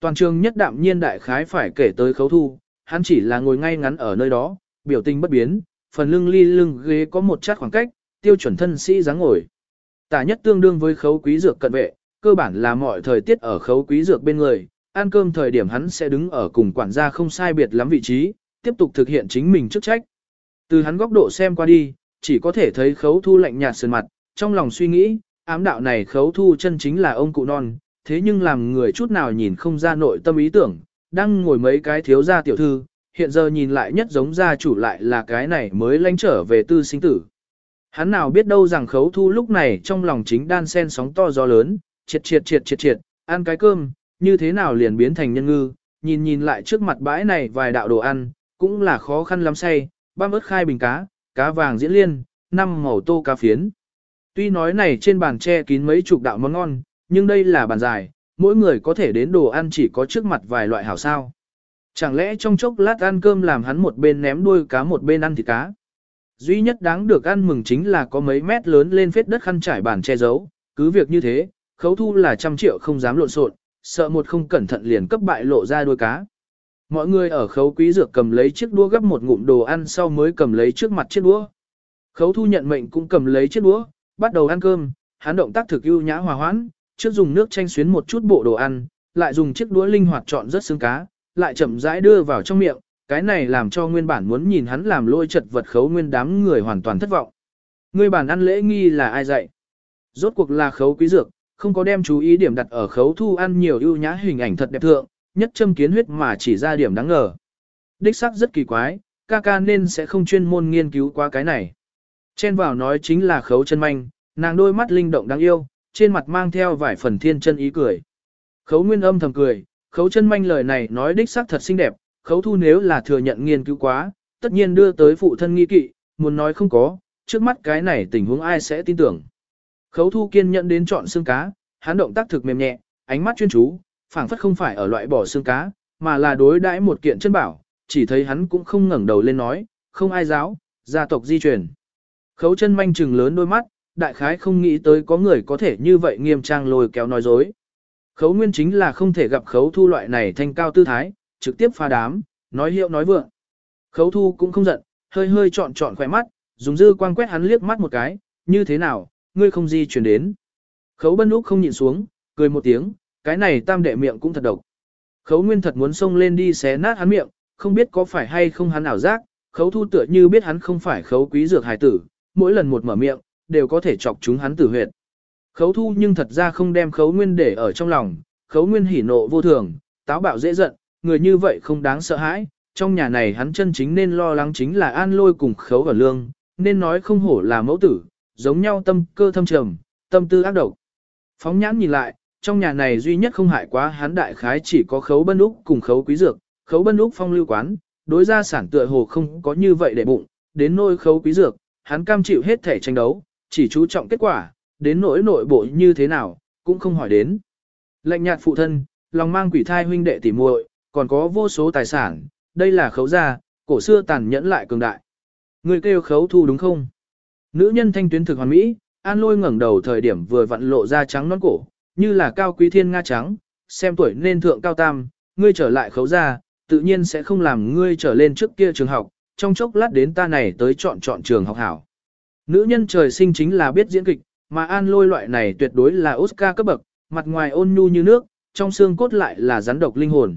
Toàn trường nhất đạm nhiên đại khái phải kể tới khấu thu, hắn chỉ là ngồi ngay ngắn ở nơi đó, biểu tình bất biến, phần lưng ly lưng ghế có một chát khoảng cách, tiêu chuẩn thân sĩ dáng ngồi. Tả nhất tương đương với khấu quý dược cận vệ, cơ bản là mọi thời tiết ở khấu quý dược bên người, ăn cơm thời điểm hắn sẽ đứng ở cùng quản gia không sai biệt lắm vị trí, tiếp tục thực hiện chính mình chức trách. Từ hắn góc độ xem qua đi, chỉ có thể thấy khấu thu lạnh nhạt sườn mặt, trong lòng suy nghĩ, ám đạo này khấu thu chân chính là ông cụ non, thế nhưng làm người chút nào nhìn không ra nội tâm ý tưởng, đang ngồi mấy cái thiếu gia tiểu thư, hiện giờ nhìn lại nhất giống gia chủ lại là cái này mới lánh trở về tư sinh tử. Hắn nào biết đâu rằng khấu thu lúc này trong lòng chính đan sen sóng to gió lớn, triệt triệt triệt triệt triệt, ăn cái cơm, như thế nào liền biến thành nhân ngư, nhìn nhìn lại trước mặt bãi này vài đạo đồ ăn, cũng là khó khăn lắm say, băm ớt khai bình cá, cá vàng diễn liên, năm màu tô cá phiến. Tuy nói này trên bàn che kín mấy chục đạo món ngon, nhưng đây là bàn dài, mỗi người có thể đến đồ ăn chỉ có trước mặt vài loại hảo sao. Chẳng lẽ trong chốc lát ăn cơm làm hắn một bên ném đuôi cá một bên ăn thịt cá. Duy nhất đáng được ăn mừng chính là có mấy mét lớn lên phết đất khăn trải bàn che giấu, cứ việc như thế, khấu thu là trăm triệu không dám lộn xộn, sợ một không cẩn thận liền cấp bại lộ ra đuôi cá. Mọi người ở khấu quý dược cầm lấy chiếc đũa gấp một ngụm đồ ăn sau mới cầm lấy trước mặt chiếc đũa. Khấu thu nhận mệnh cũng cầm lấy chiếc đũa, bắt đầu ăn cơm, hắn động tác thực ưu nhã hòa hoãn, trước dùng nước chanh xuyến một chút bộ đồ ăn, lại dùng chiếc đũa linh hoạt chọn rất xương cá, lại chậm rãi đưa vào trong miệng, cái này làm cho nguyên bản muốn nhìn hắn làm lôi chật vật khấu nguyên đám người hoàn toàn thất vọng. Người bản ăn lễ nghi là ai dạy? Rốt cuộc là khấu quý dược, không có đem chú ý điểm đặt ở khấu thu ăn nhiều ưu nhã hình ảnh thật đẹp thượng, nhất châm kiến huyết mà chỉ ra điểm đáng ngờ. Đích xác rất kỳ quái, ca ca nên sẽ không chuyên môn nghiên cứu qua cái này. Chen vào nói chính là khấu chân manh, nàng đôi mắt linh động đáng yêu, trên mặt mang theo vài phần thiên chân ý cười. Khấu nguyên âm thầm cười, khấu chân manh lời này nói đích xác thật xinh đẹp, khấu thu nếu là thừa nhận nghiên cứu quá, tất nhiên đưa tới phụ thân nghi kỵ, muốn nói không có, trước mắt cái này tình huống ai sẽ tin tưởng. Khấu thu kiên nhẫn đến chọn xương cá, hắn động tác thực mềm nhẹ, ánh mắt chuyên chú, phảng phất không phải ở loại bỏ xương cá, mà là đối đãi một kiện chân bảo, chỉ thấy hắn cũng không ngẩng đầu lên nói, không ai giáo, gia tộc di truyền. Khấu chân manh trừng lớn đôi mắt, đại khái không nghĩ tới có người có thể như vậy nghiêm trang lôi kéo nói dối. Khấu nguyên chính là không thể gặp khấu thu loại này thanh cao tư thái, trực tiếp pha đám, nói hiệu nói vượng. Khấu thu cũng không giận, hơi hơi trọn trọn khỏe mắt, dùng dư quang quét hắn liếc mắt một cái, như thế nào, ngươi không di chuyển đến. Khấu bân úc không nhìn xuống, cười một tiếng, cái này tam đệ miệng cũng thật độc. Khấu nguyên thật muốn xông lên đi xé nát hắn miệng, không biết có phải hay không hắn ảo giác, khấu thu tựa như biết hắn không phải khấu quý dược hài tử, mỗi lần một mở miệng, đều có thể chọc chúng hắn tử huyệt. Khấu thu nhưng thật ra không đem khấu nguyên để ở trong lòng, khấu nguyên hỉ nộ vô thường, táo bạo dễ giận, người như vậy không đáng sợ hãi, trong nhà này hắn chân chính nên lo lắng chính là an lôi cùng khấu và lương, nên nói không hổ là mẫu tử, giống nhau tâm cơ thâm trầm, tâm tư ác độc. Phóng nhãn nhìn lại, trong nhà này duy nhất không hại quá hắn đại khái chỉ có khấu bân úc cùng khấu quý dược, khấu bân úc phong lưu quán, đối gia sản tựa hồ không có như vậy để bụng, đến nỗi khấu quý dược, hắn cam chịu hết thể tranh đấu, chỉ chú trọng kết quả, đến nỗi nội bộ như thế nào, cũng không hỏi đến. Lệnh nhạt phụ thân, lòng mang quỷ thai huynh đệ tỉ muội, còn có vô số tài sản, đây là khấu gia, cổ xưa tàn nhẫn lại cường đại. Người kêu khấu thu đúng không? Nữ nhân thanh tuyến thực hoàn mỹ, an lôi ngẩng đầu thời điểm vừa vặn lộ ra trắng non cổ, như là cao quý thiên nga trắng, xem tuổi nên thượng cao tam, ngươi trở lại khấu gia, tự nhiên sẽ không làm ngươi trở lên trước kia trường học, trong chốc lát đến ta này tới chọn chọn trường học hảo. Nữ nhân trời sinh chính là biết diễn kịch, mà an lôi loại này tuyệt đối là Oscar cấp bậc, mặt ngoài ôn nhu như nước, trong xương cốt lại là rắn độc linh hồn.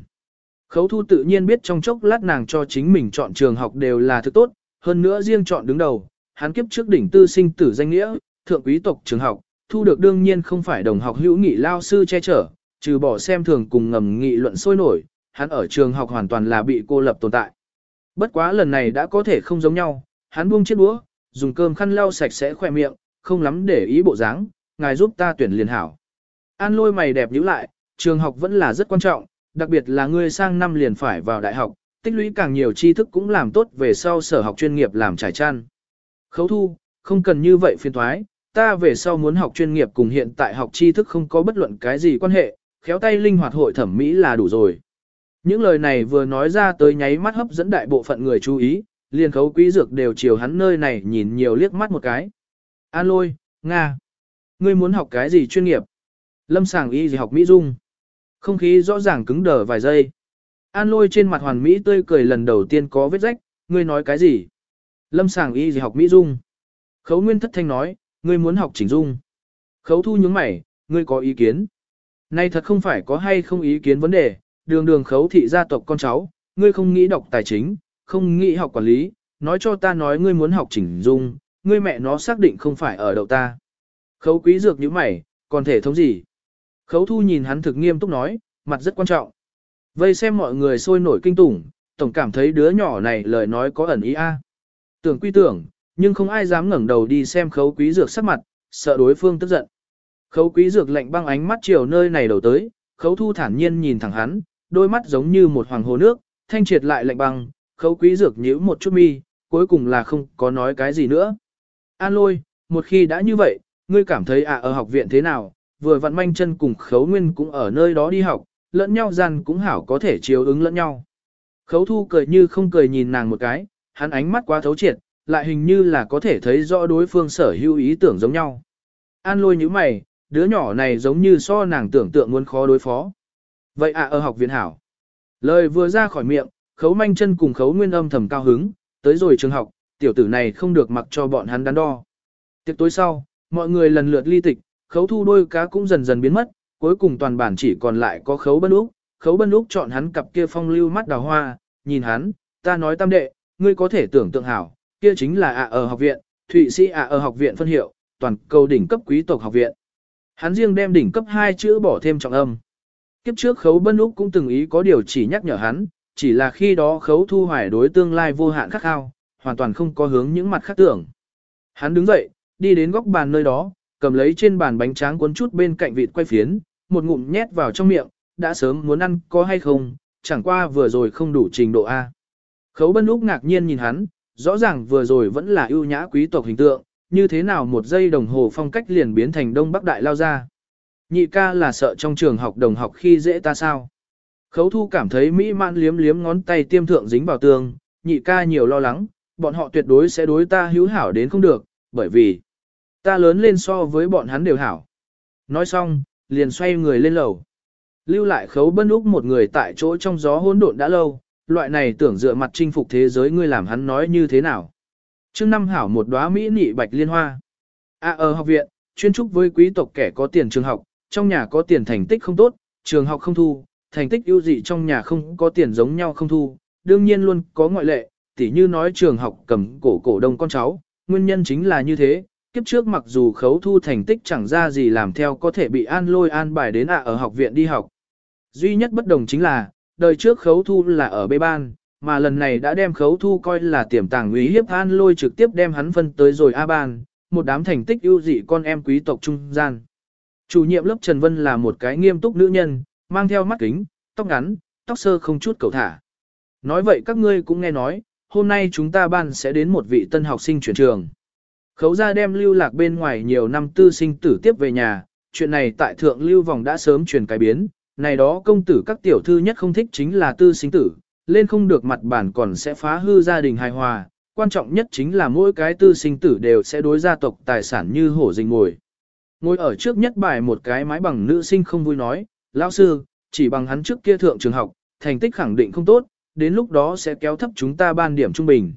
Khấu thu tự nhiên biết trong chốc lát nàng cho chính mình chọn trường học đều là thứ tốt, hơn nữa riêng chọn đứng đầu, hắn kiếp trước đỉnh tư sinh tử danh nghĩa, thượng quý tộc trường học, thu được đương nhiên không phải đồng học hữu nghị lao sư che chở, trừ bỏ xem thường cùng ngầm nghị luận sôi nổi, hắn ở trường học hoàn toàn là bị cô lập tồn tại. Bất quá lần này đã có thể không giống nhau, hắn buông chiếc đũa, dùng cơm khăn lau sạch sẽ khỏe miệng, không lắm để ý bộ dáng, ngài giúp ta tuyển liền hảo. An lôi mày đẹp nhíu lại, trường học vẫn là rất quan trọng, đặc biệt là ngươi sang năm liền phải vào đại học, tích lũy càng nhiều tri thức cũng làm tốt về sau sở học chuyên nghiệp làm trải chăn. Khấu thu, không cần như vậy phiền thoái, ta về sau muốn học chuyên nghiệp cùng hiện tại học tri thức không có bất luận cái gì quan hệ, khéo tay linh hoạt hội thẩm mỹ là đủ rồi. Những lời này vừa nói ra tới nháy mắt hấp dẫn đại bộ phận người chú ý, liền khấu quý dược đều chiều hắn nơi này nhìn nhiều liếc mắt một cái. An lôi, Nga. Ngươi muốn học cái gì chuyên nghiệp? Lâm sàng y gì học Mỹ Dung? Không khí rõ ràng cứng đờ vài giây. An lôi trên mặt hoàn Mỹ tươi cười lần đầu tiên có vết rách, ngươi nói cái gì? Lâm sàng y gì học Mỹ Dung? Khấu Nguyên thất thanh nói, ngươi muốn học chỉnh dung. Khấu thu nhướng mày, ngươi có ý kiến? Nay thật không phải có hay không ý kiến vấn đề, đường đường khấu thị gia tộc con cháu, ngươi không nghĩ đọc tài chính, không nghĩ học quản lý, nói cho ta nói ngươi muốn học chỉnh dung, ngươi mẹ nó xác định không phải ở đầu ta. Khấu quý dược như mày, còn thể thống gì? Khấu thu nhìn hắn thực nghiêm túc nói, mặt rất quan trọng. Vây xem mọi người sôi nổi kinh tủng, tổng cảm thấy đứa nhỏ này lời nói có ẩn ý a. Tưởng quy tưởng, nhưng không ai dám ngẩng đầu đi xem khấu quý dược sắc mặt, sợ đối phương tức giận. Khấu quý dược lạnh băng ánh mắt chiều nơi này đầu tới, khấu thu thản nhiên nhìn thẳng hắn, đôi mắt giống như một hoàng hồ nước, thanh triệt lại lạnh băng, khấu quý dược nhíu một chút mi, cuối cùng là không có nói cái gì nữa. An lôi, một khi đã như vậy, ngươi cảm thấy à ở học viện thế nào, vừa vặn manh chân cùng khấu nguyên cũng ở nơi đó đi học, lẫn nhau gian cũng hảo có thể chiếu ứng lẫn nhau. Khấu thu cười như không cười nhìn nàng một cái, hắn ánh mắt quá thấu triệt, lại hình như là có thể thấy rõ đối phương sở hữu ý tưởng giống nhau. An lôi như mày, đứa nhỏ này giống như so nàng tưởng tượng muốn khó đối phó. Vậy à ở học viện hảo. Lời vừa ra khỏi miệng, khấu manh chân cùng khấu nguyên âm thầm cao hứng, tới rồi trường học, tiểu tử này không được mặc cho bọn hắn đắn đo. Tiệc tối sau, mọi người lần lượt ly tịch, khấu thu đôi cá cũng dần dần biến mất, cuối cùng toàn bản chỉ còn lại có khấu bân úc. Khấu bân úc chọn hắn cặp kia phong lưu mắt đào hoa, nhìn hắn, ta nói tam đệ, ngươi có thể tưởng tượng hảo, kia chính là ạ ở học viện, Thụy Sĩ ạ ở học viện phân hiệu, toàn cầu đỉnh cấp quý tộc học viện. Hắn riêng đem đỉnh cấp 2 chữ bỏ thêm trọng âm. Kiếp trước khấu bân úc cũng từng ý có điều chỉ nhắc nhở hắn, chỉ là khi đó khấu thu hoài đối tương lai vô hạn khắc khao, hoàn toàn không có hướng những mặt khác tưởng. Hắn đứng dậy, đi đến góc bàn nơi đó, cầm lấy trên bàn bánh tráng cuốn chút bên cạnh vịt quay phiến, một ngụm nhét vào trong miệng, đã sớm muốn ăn có hay không, chẳng qua vừa rồi không đủ trình độ A. Khấu bân úc ngạc nhiên nhìn hắn, rõ ràng vừa rồi vẫn là ưu nhã quý tộc hình tượng, như thế nào một giây đồng hồ phong cách liền biến thành đông bắc đại lao ra. Nhị ca là sợ trong trường học đồng học khi dễ ta sao. Khấu thu cảm thấy mỹ mãn liếm liếm ngón tay tiêm thượng dính vào tường, nhị ca nhiều lo lắng, bọn họ tuyệt đối sẽ đối ta hữu hảo đến không được, bởi vì ta lớn lên so với bọn hắn đều hảo. Nói xong, liền xoay người lên lầu. lưu lại khấu bân úc một người tại chỗ trong gió hỗn độn đã lâu, loại này tưởng dựa mặt chinh phục thế giới ngươi làm hắn nói như thế nào. Trước năm hảo một đóa mỹ nị bạch liên hoa. À ở học viện, chuyên trúc với quý tộc kẻ có tiền trường học, trong nhà có tiền thành tích không tốt, trường học không thu, thành tích ưu dị trong nhà không có tiền giống nhau không thu, đương nhiên luôn có ngoại lệ, tỉ như nói trường học cầm cổ cổ đông con cháu, nguyên nhân chính là như thế, kiếp trước mặc dù khấu thu thành tích chẳng ra gì làm theo có thể bị an lôi an bài đến ạ ở học viện đi học. Duy nhất bất đồng chính là, đời trước khấu thu là ở bê ban, mà lần này đã đem khấu thu coi là tiềm tàng uy hiếp an lôi trực tiếp đem hắn phân tới rồi A ban, một đám thành tích ưu dị con em quý tộc trung gian. Chủ nhiệm lớp Trần Vân là một cái nghiêm túc nữ nhân, mang theo mắt kính, tóc ngắn, tóc sơ không chút cầu thả. Nói vậy các ngươi cũng nghe nói, hôm nay chúng ta ban sẽ đến một vị tân học sinh chuyển trường. Khấu ra đem lưu lạc bên ngoài nhiều năm tư sinh tử tiếp về nhà, chuyện này tại thượng lưu vòng đã sớm truyền cái biến, này đó công tử các tiểu thư nhất không thích chính là tư sinh tử, lên không được mặt bản còn sẽ phá hư gia đình hài hòa, quan trọng nhất chính là mỗi cái tư sinh tử đều sẽ đối gia tộc tài sản như hổ rình ngồi. Ngồi ở trước nhất bài một cái mái bằng nữ sinh không vui nói, lão sư, chỉ bằng hắn trước kia thượng trường học, thành tích khẳng định không tốt, đến lúc đó sẽ kéo thấp chúng ta ban điểm trung bình.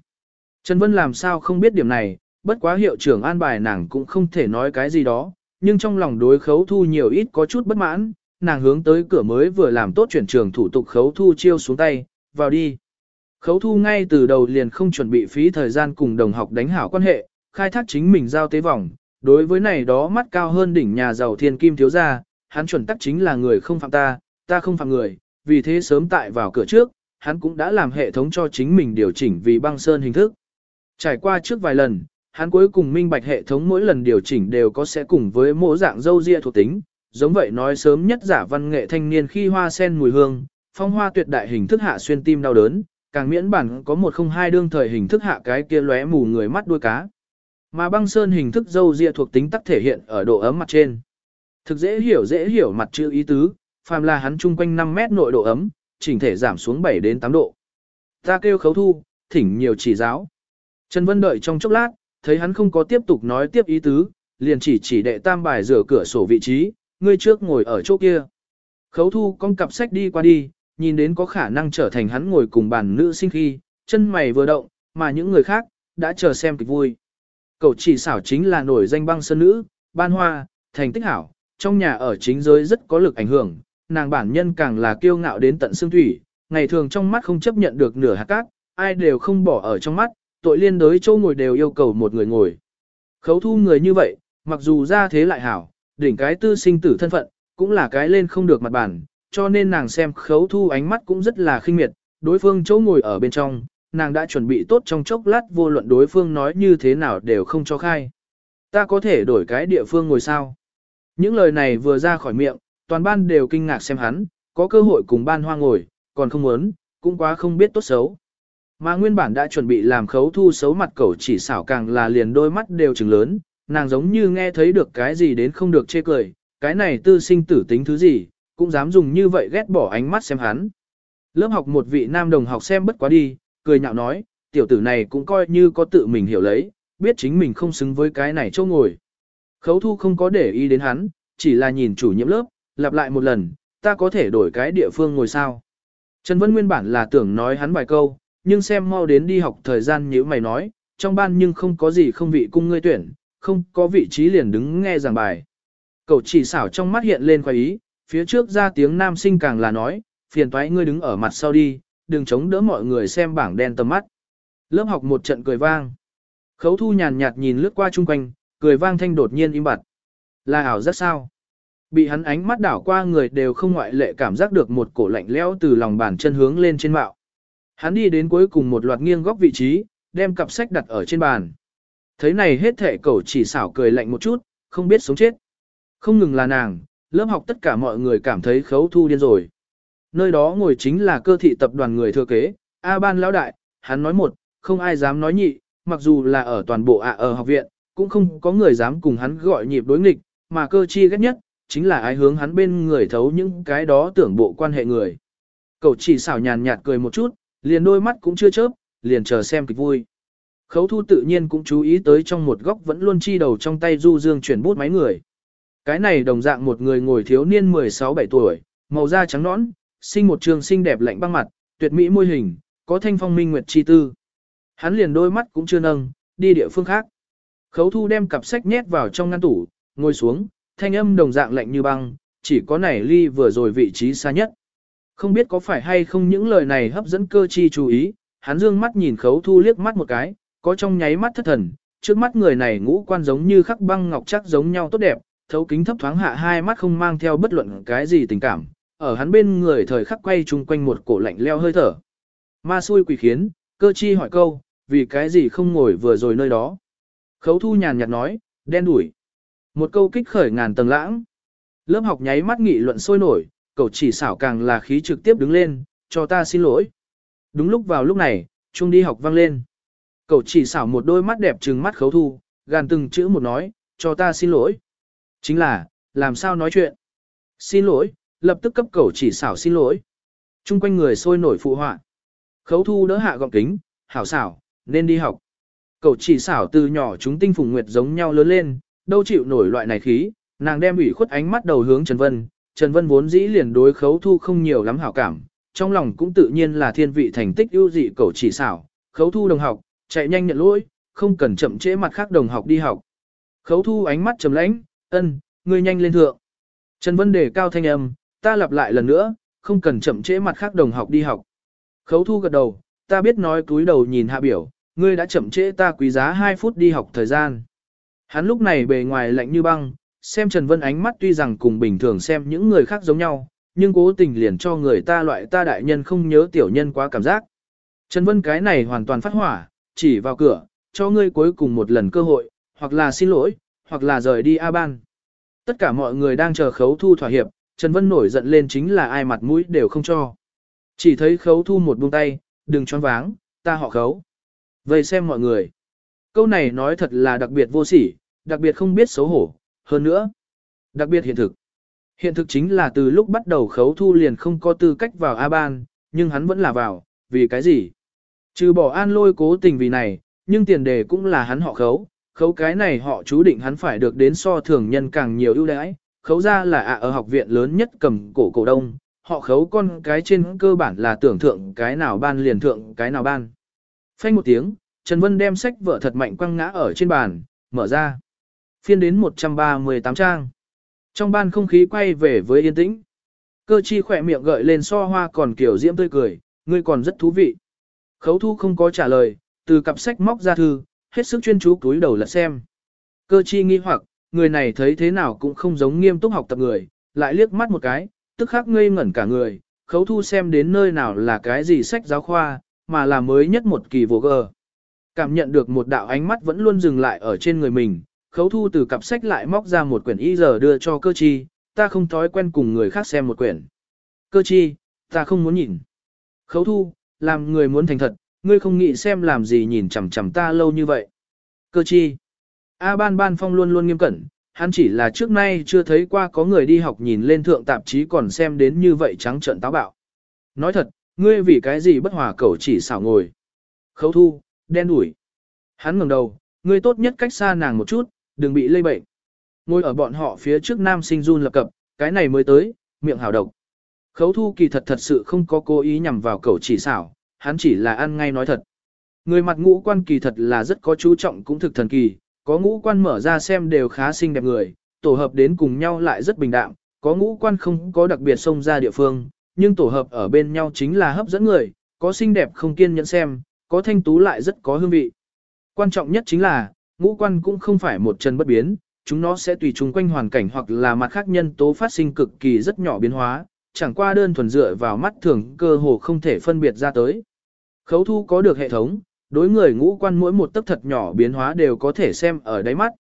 Trần Vân làm sao không biết điểm này, bất quá hiệu trưởng an bài nàng cũng không thể nói cái gì đó, nhưng trong lòng đối khấu thu nhiều ít có chút bất mãn, nàng hướng tới cửa mới vừa làm tốt chuyển trường thủ tục khấu thu chiêu xuống tay, vào đi. Khấu thu ngay từ đầu liền không chuẩn bị phí thời gian cùng đồng học đánh hảo quan hệ, khai thác chính mình giao tế vòng, đối với này đó mắt cao hơn đỉnh nhà giàu thiên kim thiếu gia, hắn chuẩn tắc chính là người không phạm ta, ta không phạm người, vì thế sớm tại vào cửa trước, hắn cũng đã làm hệ thống cho chính mình điều chỉnh vì băng sơn hình thức. Trải qua trước vài lần, hắn cuối cùng minh bạch hệ thống mỗi lần điều chỉnh đều có sẽ cùng với mỗi dạng dâu ria thuộc tính, giống vậy nói sớm nhất giả văn nghệ thanh niên khi hoa sen mùi hương, phong hoa tuyệt đại hình thức hạ xuyên tim đau đớn, càng miễn bản có một không hai đương thời hình thức hạ cái kia lóe mù người mắt đuôi cá. Mà băng sơn hình thức dâu ria thuộc tính tắc thể hiện ở độ ấm mặt trên. Thực dễ hiểu dễ hiểu mặt chữ ý tứ, phàm là hắn chung quanh 5 mét nội độ ấm, chỉnh thể giảm xuống 7 đến 8 độ. Ta kêu khấu thu, thỉnh nhiều chỉ giáo. Trần Vân đợi trong chốc lát, thấy hắn không có tiếp tục nói tiếp ý tứ, liền chỉ chỉ đệ tam bài rửa cửa sổ vị trí, ngươi trước ngồi ở chỗ kia. Khấu thu con cặp sách đi qua đi, nhìn đến có khả năng trở thành hắn ngồi cùng bàn nữ sinh khi, chân mày vừa động, mà những người khác, đã chờ xem kịch vui. Cậu chỉ xảo chính là nổi danh băng sơn nữ, ban hoa, thành tích hảo, trong nhà ở chính giới rất có lực ảnh hưởng, nàng bản nhân càng là kiêu ngạo đến tận xương thủy, ngày thường trong mắt không chấp nhận được nửa hạt cát, ai đều không bỏ ở trong mắt, tội liên đối châu ngồi đều yêu cầu một người ngồi. Khấu thu người như vậy, mặc dù ra thế lại hảo, đỉnh cái tư sinh tử thân phận, cũng là cái lên không được mặt bản, cho nên nàng xem khấu thu ánh mắt cũng rất là khinh miệt, đối phương chỗ ngồi ở bên trong, nàng đã chuẩn bị tốt trong chốc lát vô luận đối phương nói như thế nào đều không cho khai. Ta có thể đổi cái địa phương ngồi sao? Những lời này vừa ra khỏi miệng, toàn ban đều kinh ngạc xem hắn, có cơ hội cùng ban hoa ngồi, còn không muốn, cũng quá không biết tốt xấu. Mà nguyên bản đã chuẩn bị làm khấu thu xấu mặt cẩu chỉ xảo càng là liền đôi mắt đều trừng lớn, nàng giống như nghe thấy được cái gì đến không được chê cười, cái này tư sinh tử tính thứ gì, cũng dám dùng như vậy ghét bỏ ánh mắt xem hắn. Lớp học một vị nam đồng học xem bất quá đi, cười nhạo nói, tiểu tử này cũng coi như có tự mình hiểu lấy, biết chính mình không xứng với cái này châu ngồi. Khấu thu không có để ý đến hắn, chỉ là nhìn chủ nhiệm lớp, lặp lại một lần, ta có thể đổi cái địa phương ngồi sao. Trần Vân nguyên bản là tưởng nói hắn vài câu, nhưng xem mau đến đi học thời gian như mày nói, trong ban nhưng không có gì không vị cung ngươi tuyển, không có vị trí liền đứng nghe giảng bài. Cậu chỉ xảo trong mắt hiện lên khoái ý, phía trước ra tiếng nam sinh càng là nói, phiền toái ngươi đứng ở mặt sau đi, đừng chống đỡ mọi người xem bảng đen tầm mắt. Lớp học một trận cười vang. Khấu thu nhàn nhạt nhìn lướt qua chung quanh, cười vang thanh đột nhiên im bặt. Là ảo rất sao? Bị hắn ánh mắt đảo qua người đều không ngoại lệ cảm giác được một cổ lạnh lẽo từ lòng bàn chân hướng lên trên mạo. Hắn đi đến cuối cùng một loạt nghiêng góc vị trí, đem cặp sách đặt ở trên bàn. Thấy này hết thệ cậu chỉ xảo cười lạnh một chút, không biết sống chết. Không ngừng là nàng, lớp học tất cả mọi người cảm thấy khấu thu điên rồi. Nơi đó ngồi chính là cơ thị tập đoàn người thừa kế, A Ban lão đại, hắn nói một, không ai dám nói nhị, mặc dù là ở toàn bộ ạ ở học viện, cũng không có người dám cùng hắn gọi nhịp đối nghịch, mà cơ chi ghét nhất, chính là ai hướng hắn bên người thấu những cái đó tưởng bộ quan hệ người. Cậu chỉ xảo nhàn nhạt cười một chút, liền đôi mắt cũng chưa chớp, liền chờ xem kịch vui. Khấu thu tự nhiên cũng chú ý tới trong một góc vẫn luôn chi đầu trong tay du dương chuyển bút máy người. Cái này đồng dạng một người ngồi thiếu niên 16-17 tuổi, màu da trắng nõn, sinh một trường xinh đẹp lạnh băng mặt, tuyệt mỹ môi hình, có thanh phong minh nguyệt chi tư. Hắn liền đôi mắt cũng chưa nâng, đi địa phương khác. Khấu thu đem cặp sách nhét vào trong ngăn tủ, ngồi xuống, thanh âm đồng dạng lạnh như băng, chỉ có nảy ly vừa rồi vị trí xa nhất. Không biết có phải hay không những lời này hấp dẫn cơ chi chú ý, hắn dương mắt nhìn khấu thu liếc mắt một cái, có trong nháy mắt thất thần, trước mắt người này ngũ quan giống như khắc băng ngọc chắc giống nhau tốt đẹp, thấu kính thấp thoáng hạ hai mắt không mang theo bất luận cái gì tình cảm, ở hắn bên người thời khắc quay chung quanh một cổ lạnh leo hơi thở. Ma xui quỷ khiến, cơ chi hỏi câu, vì cái gì không ngồi vừa rồi nơi đó. Khấu thu nhàn nhạt nói, đen đủi. Một câu kích khởi ngàn tầng lãng. Lớp học nháy mắt nghị luận sôi nổi, cậu chỉ xảo càng là khí trực tiếp đứng lên, cho ta xin lỗi. Đúng lúc vào lúc này, chung đi học vang lên. Cậu chỉ xảo một đôi mắt đẹp trừng mắt khấu thu, gàn từng chữ một nói, cho ta xin lỗi. Chính là, làm sao nói chuyện? Xin lỗi, lập tức cấp cậu chỉ xảo xin lỗi. Trung quanh người sôi nổi phụ họa. Khấu thu đỡ hạ gọng kính, hảo xảo, nên đi học. Cậu chỉ xảo từ nhỏ chúng tinh phùng nguyệt giống nhau lớn lên, đâu chịu nổi loại này khí, nàng đem ủy khuất ánh mắt đầu hướng Trần Vân. Trần Vân vốn dĩ liền đối khấu thu không nhiều lắm hảo cảm, trong lòng cũng tự nhiên là thiên vị thành tích ưu dị cậu chỉ xảo, khấu thu đồng học, chạy nhanh nhận lỗi, không cần chậm trễ mặt khác đồng học đi học. Khấu thu ánh mắt trầm lãnh, ân, ngươi nhanh lên thượng. Trần Vân đề cao thanh âm, ta lặp lại lần nữa, không cần chậm trễ mặt khác đồng học đi học. Khấu thu gật đầu, ta biết nói túi đầu nhìn hạ biểu, ngươi đã chậm trễ ta quý giá 2 phút đi học thời gian. Hắn lúc này bề ngoài lạnh như băng, xem Trần Vân ánh mắt tuy rằng cùng bình thường xem những người khác giống nhau, nhưng cố tình liền cho người ta loại ta đại nhân không nhớ tiểu nhân quá cảm giác. Trần Vân cái này hoàn toàn phát hỏa, chỉ vào cửa, cho ngươi cuối cùng một lần cơ hội, hoặc là xin lỗi, hoặc là rời đi A Ban. Tất cả mọi người đang chờ khấu thu thỏa hiệp, Trần Vân nổi giận lên chính là ai mặt mũi đều không cho. Chỉ thấy khấu thu một buông tay, đừng choáng váng, ta họ khấu. Vậy xem mọi người. Câu này nói thật là đặc biệt vô sỉ, đặc biệt không biết xấu hổ, hơn nữa. Đặc biệt hiện thực. Hiện thực chính là từ lúc bắt đầu khấu thu liền không có tư cách vào A-ban, nhưng hắn vẫn là vào, vì cái gì? Trừ bỏ an lôi cố tình vì này, nhưng tiền đề cũng là hắn họ khấu, khấu cái này họ chú định hắn phải được đến so thường nhân càng nhiều ưu đãi, khấu ra là ạ ở học viện lớn nhất cầm cổ cổ đông, họ khấu con cái trên cơ bản là tưởng thượng cái nào ban liền thượng cái nào ban. Phanh một tiếng, Trần Vân đem sách vợ thật mạnh quăng ngã ở trên bàn, mở ra. Phiên đến 138 trang. Trong ban không khí quay về với yên tĩnh. Cơ chi khỏe miệng gợi lên so hoa còn kiểu diễm tươi cười, ngươi còn rất thú vị. Khấu thu không có trả lời, từ cặp sách móc ra thư, hết sức chuyên chú cúi đầu lật xem. Cơ chi nghi hoặc, người này thấy thế nào cũng không giống nghiêm túc học tập người, lại liếc mắt một cái, tức khắc ngây ngẩn cả người, khấu thu xem đến nơi nào là cái gì sách giáo khoa, mà là mới nhất một kỳ vô gờ. Cảm nhận được một đạo ánh mắt vẫn luôn dừng lại ở trên người mình, khấu thu từ cặp sách lại móc ra một quyển y giờ đưa cho cơ chi, ta không thói quen cùng người khác xem một quyển. Cơ chi, ta không muốn nhìn. Khấu thu, làm người muốn thành thật, ngươi không nghĩ xem làm gì nhìn chằm chằm ta lâu như vậy. Cơ chi. A ban ban phong luôn luôn nghiêm cẩn, hắn chỉ là trước nay chưa thấy qua có người đi học nhìn lên thượng tạp chí còn xem đến như vậy trắng trợn táo bạo. Nói thật, ngươi vì cái gì bất hòa cầu chỉ xảo ngồi. Khấu thu, đen đủi. Hắn ngẩng đầu, ngươi tốt nhất cách xa nàng một chút, đừng bị lây bệnh. Ngồi ở bọn họ phía trước nam sinh run lập cập, cái này mới tới, miệng hào độc. Khấu thu kỳ thật thật sự không có cố ý nhằm vào cậu chỉ xảo, hắn chỉ là ăn ngay nói thật. Người mặt ngũ quan kỳ thật là rất có chú trọng cũng thực thần kỳ, có ngũ quan mở ra xem đều khá xinh đẹp người, tổ hợp đến cùng nhau lại rất bình đạm, có ngũ quan không có đặc biệt xông ra địa phương, nhưng tổ hợp ở bên nhau chính là hấp dẫn người, có xinh đẹp không kiên nhẫn xem, có thanh tú lại rất có hương vị. Quan trọng nhất chính là, ngũ quan cũng không phải một chân bất biến, chúng nó sẽ tùy chung quanh hoàn cảnh hoặc là mặt khác nhân tố phát sinh cực kỳ rất nhỏ biến hóa, chẳng qua đơn thuần dựa vào mắt thường cơ hồ không thể phân biệt ra tới. Khấu thu có được hệ thống, đối người ngũ quan mỗi một tấc thật nhỏ biến hóa đều có thể xem ở đáy mắt.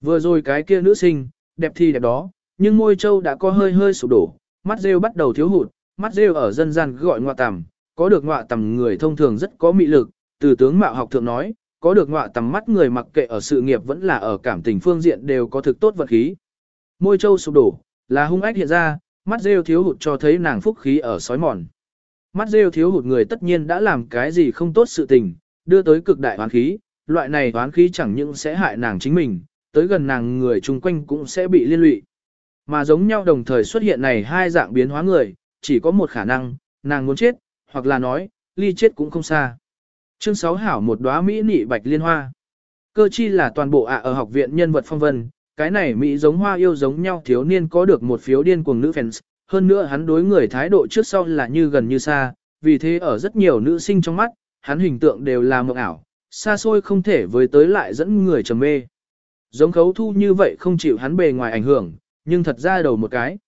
Vừa rồi cái kia nữ sinh, đẹp thì đẹp đó, nhưng môi châu đã có hơi hơi sụp đổ, mắt rêu bắt đầu thiếu hụt, mắt rêu ở dân gian gọi ngọa tằm, có được ngọa tằm người thông thường rất có mị lực, từ tướng mạo học thượng nói, có được ngọa tầm mắt người mặc kệ ở sự nghiệp vẫn là ở cảm tình phương diện đều có thực tốt vật khí. Môi châu sụp đổ, là hung ách hiện ra, mắt rêu thiếu hụt cho thấy nàng phúc khí ở sói mòn. Mắt rêu thiếu hụt người tất nhiên đã làm cái gì không tốt sự tình, đưa tới cực đại hoán khí, loại này hoán khí chẳng những sẽ hại nàng chính mình, tới gần nàng người chung quanh cũng sẽ bị liên lụy. Mà giống nhau đồng thời xuất hiện này hai dạng biến hóa người, chỉ có một khả năng, nàng muốn chết, hoặc là nói, ly chết cũng không xa. Chương 6 hảo một đóa Mỹ nị bạch liên hoa. Cơ chi là toàn bộ ạ ở học viện nhân vật phong vân, cái này Mỹ giống hoa yêu giống nhau thiếu niên có được một phiếu điên cuồng nữ fans, hơn nữa hắn đối người thái độ trước sau là như gần như xa, vì thế ở rất nhiều nữ sinh trong mắt, hắn hình tượng đều là mộng ảo, xa xôi không thể với tới lại dẫn người trầm mê. Giống khấu thu như vậy không chịu hắn bề ngoài ảnh hưởng, nhưng thật ra đầu một cái.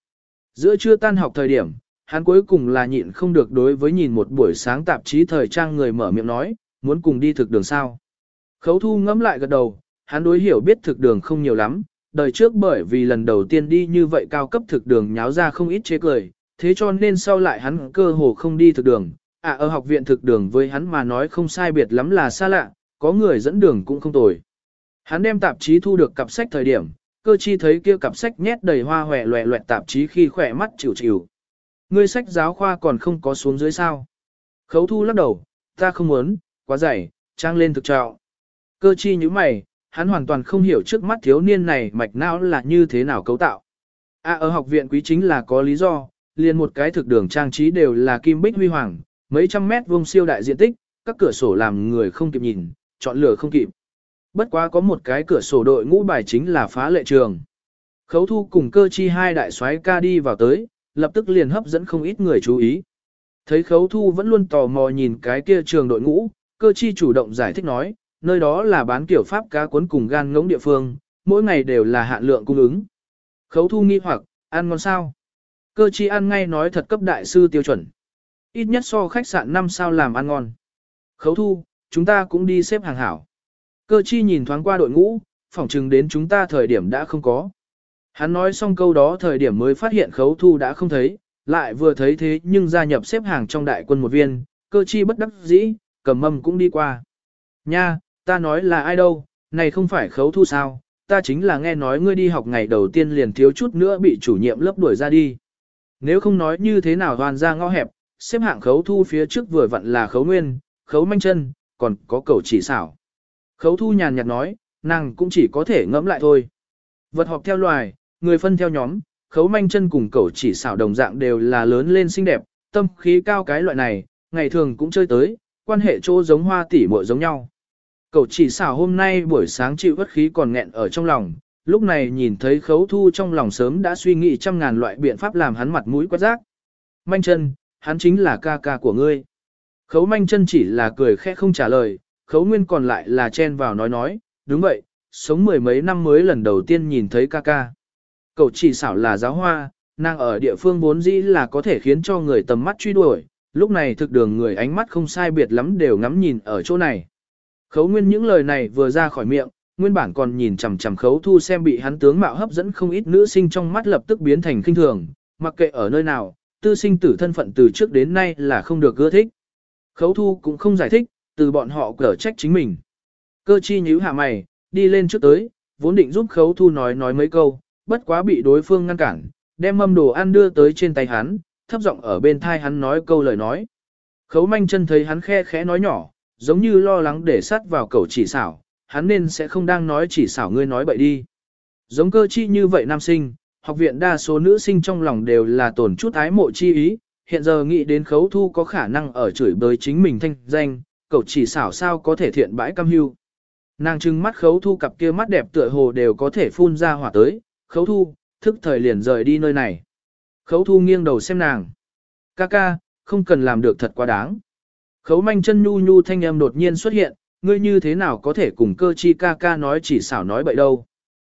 Giữa trưa tan học thời điểm, hắn cuối cùng là nhịn không được đối với nhìn một buổi sáng tạp chí thời trang người mở miệng nói, muốn cùng đi thực đường sao. Khấu thu ngẫm lại gật đầu, hắn đối hiểu biết thực đường không nhiều lắm, đời trước bởi vì lần đầu tiên đi như vậy cao cấp thực đường nháo ra không ít chế cười, thế cho nên sau lại hắn cơ hồ không đi thực đường. À ở học viện thực đường với hắn mà nói không sai biệt lắm là xa lạ, có người dẫn đường cũng không tồi. Hắn đem tạp chí thu được cặp sách thời điểm, cơ chi thấy kia cặp sách nhét đầy hoa hòe loẹ loẹt tạp chí khi khỏe mắt chịu chịu. Ngươi sách giáo khoa còn không có xuống dưới sao. Khấu thu lắc đầu, ta không muốn, quá dày, trang lên thực trạo. Cơ chi như mày, hắn hoàn toàn không hiểu trước mắt thiếu niên này mạch não là như thế nào cấu tạo. À ở học viện quý chính là có lý do, liền một cái thực đường trang trí đều là kim bích huy hoàng, mấy trăm mét vuông siêu đại diện tích, các cửa sổ làm người không kịp nhìn, chọn lửa không kịp. Bất quá có một cái cửa sổ đội ngũ bài chính là phá lệ trường. Khấu thu cùng cơ chi hai đại soái ca đi vào tới, lập tức liền hấp dẫn không ít người chú ý. Thấy khấu thu vẫn luôn tò mò nhìn cái kia trường đội ngũ, cơ chi chủ động giải thích nói, nơi đó là bán kiểu pháp cá cuốn cùng gan ngỗng địa phương, mỗi ngày đều là hạn lượng cung ứng. Khấu thu nghi hoặc, ăn ngon sao? Cơ chi ăn ngay nói thật cấp đại sư tiêu chuẩn. Ít nhất so khách sạn 5 sao làm ăn ngon. Khấu thu, chúng ta cũng đi xếp hàng hảo. Cơ chi nhìn thoáng qua đội ngũ, phỏng chừng đến chúng ta thời điểm đã không có. Hắn nói xong câu đó thời điểm mới phát hiện khấu thu đã không thấy, lại vừa thấy thế nhưng gia nhập xếp hàng trong đại quân một viên, cơ chi bất đắc dĩ, cầm mâm cũng đi qua. Nha, ta nói là ai đâu, này không phải khấu thu sao, ta chính là nghe nói ngươi đi học ngày đầu tiên liền thiếu chút nữa bị chủ nhiệm lớp đuổi ra đi. Nếu không nói như thế nào hoàn ra ngõ hẹp, xếp hạng khấu thu phía trước vừa vặn là khấu nguyên, khấu manh chân, còn có cầu chỉ xảo. Khấu thu nhàn nhạt nói, nàng cũng chỉ có thể ngẫm lại thôi. Vật họp theo loài, người phân theo nhóm, khấu manh chân cùng cầu chỉ xảo đồng dạng đều là lớn lên xinh đẹp, tâm khí cao cái loại này, ngày thường cũng chơi tới, quan hệ chỗ giống hoa tỉ muội giống nhau. Cậu chỉ xảo hôm nay buổi sáng chịu bất khí còn nghẹn ở trong lòng, lúc này nhìn thấy khấu thu trong lòng sớm đã suy nghĩ trăm ngàn loại biện pháp làm hắn mặt mũi quát rác. Manh chân, hắn chính là ca ca của ngươi. Khấu manh chân chỉ là cười khẽ không trả lời, khấu nguyên còn lại là chen vào nói nói, đúng vậy, sống mười mấy năm mới lần đầu tiên nhìn thấy ca ca. Cậu chỉ xảo là giáo hoa, nàng ở địa phương vốn dĩ là có thể khiến cho người tầm mắt truy đuổi, lúc này thực đường người ánh mắt không sai biệt lắm đều ngắm nhìn ở chỗ này. Khấu nguyên những lời này vừa ra khỏi miệng, nguyên bản còn nhìn chằm chằm khấu thu xem bị hắn tướng mạo hấp dẫn không ít nữ sinh trong mắt lập tức biến thành kinh thường, mặc kệ ở nơi nào, tư sinh tử thân phận từ trước đến nay là không được ưa thích. Khấu thu cũng không giải thích, từ bọn họ cở trách chính mình. Cơ chi nhíu hạ mày, đi lên trước tới, vốn định giúp khấu thu nói nói mấy câu, bất quá bị đối phương ngăn cản, đem mâm đồ ăn đưa tới trên tay hắn, thấp giọng ở bên thai hắn nói câu lời nói. Khấu manh chân thấy hắn khe khẽ nói nhỏ, giống như lo lắng để sát vào cầu chỉ xảo, hắn nên sẽ không đang nói chỉ xảo ngươi nói bậy đi. Giống cơ chi như vậy nam sinh, học viện đa số nữ sinh trong lòng đều là tổn chút ái mộ chi ý, hiện giờ nghĩ đến khấu thu có khả năng ở chửi bới chính mình thanh danh, cậu chỉ xảo sao có thể thiện bãi cam hưu. Nàng trưng mắt khấu thu cặp kia mắt đẹp tựa hồ đều có thể phun ra hỏa tới, khấu thu, thức thời liền rời đi nơi này. Khấu thu nghiêng đầu xem nàng. Ca ca, không cần làm được thật quá đáng. Khấu manh chân nhu nhu thanh âm đột nhiên xuất hiện, ngươi như thế nào có thể cùng cơ chi ca ca nói chỉ xảo nói bậy đâu.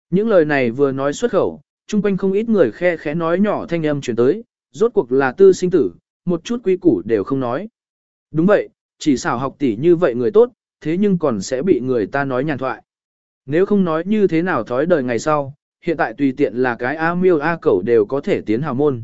Những lời này vừa nói xuất khẩu, chung quanh không ít người khe khẽ nói nhỏ thanh âm chuyển tới, rốt cuộc là tư sinh tử, một chút quy củ đều không nói. Đúng vậy, chỉ xảo học tỷ như vậy người tốt, thế nhưng còn sẽ bị người ta nói nhàn thoại. Nếu không nói như thế nào thói đời ngày sau, hiện tại tùy tiện là cái A miêu A cẩu đều có thể tiến hào môn.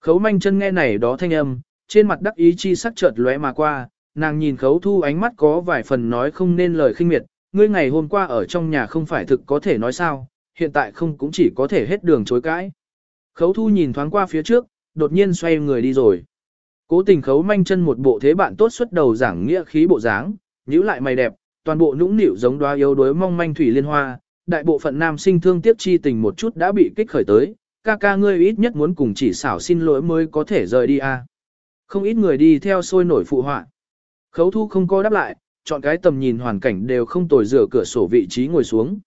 Khấu manh chân nghe này đó thanh âm, trên mặt đắc ý chi sắc chợt lóe mà qua, nàng nhìn khấu thu ánh mắt có vài phần nói không nên lời khinh miệt, ngươi ngày hôm qua ở trong nhà không phải thực có thể nói sao, hiện tại không cũng chỉ có thể hết đường chối cãi. Khấu thu nhìn thoáng qua phía trước, đột nhiên xoay người đi rồi. Cố tình khấu manh chân một bộ thế bạn tốt xuất đầu giảng nghĩa khí bộ dáng, nhíu lại mày đẹp, toàn bộ nũng nịu giống đoá yếu đuối mong manh thủy liên hoa, đại bộ phận nam sinh thương tiếc chi tình một chút đã bị kích khởi tới, ca ca ngươi ít nhất muốn cùng chỉ xảo xin lỗi mới có thể rời đi a. Không ít người đi theo sôi nổi phụ họa. Khấu thu không có đáp lại, chọn cái tầm nhìn hoàn cảnh đều không tồi rửa cửa sổ vị trí ngồi xuống.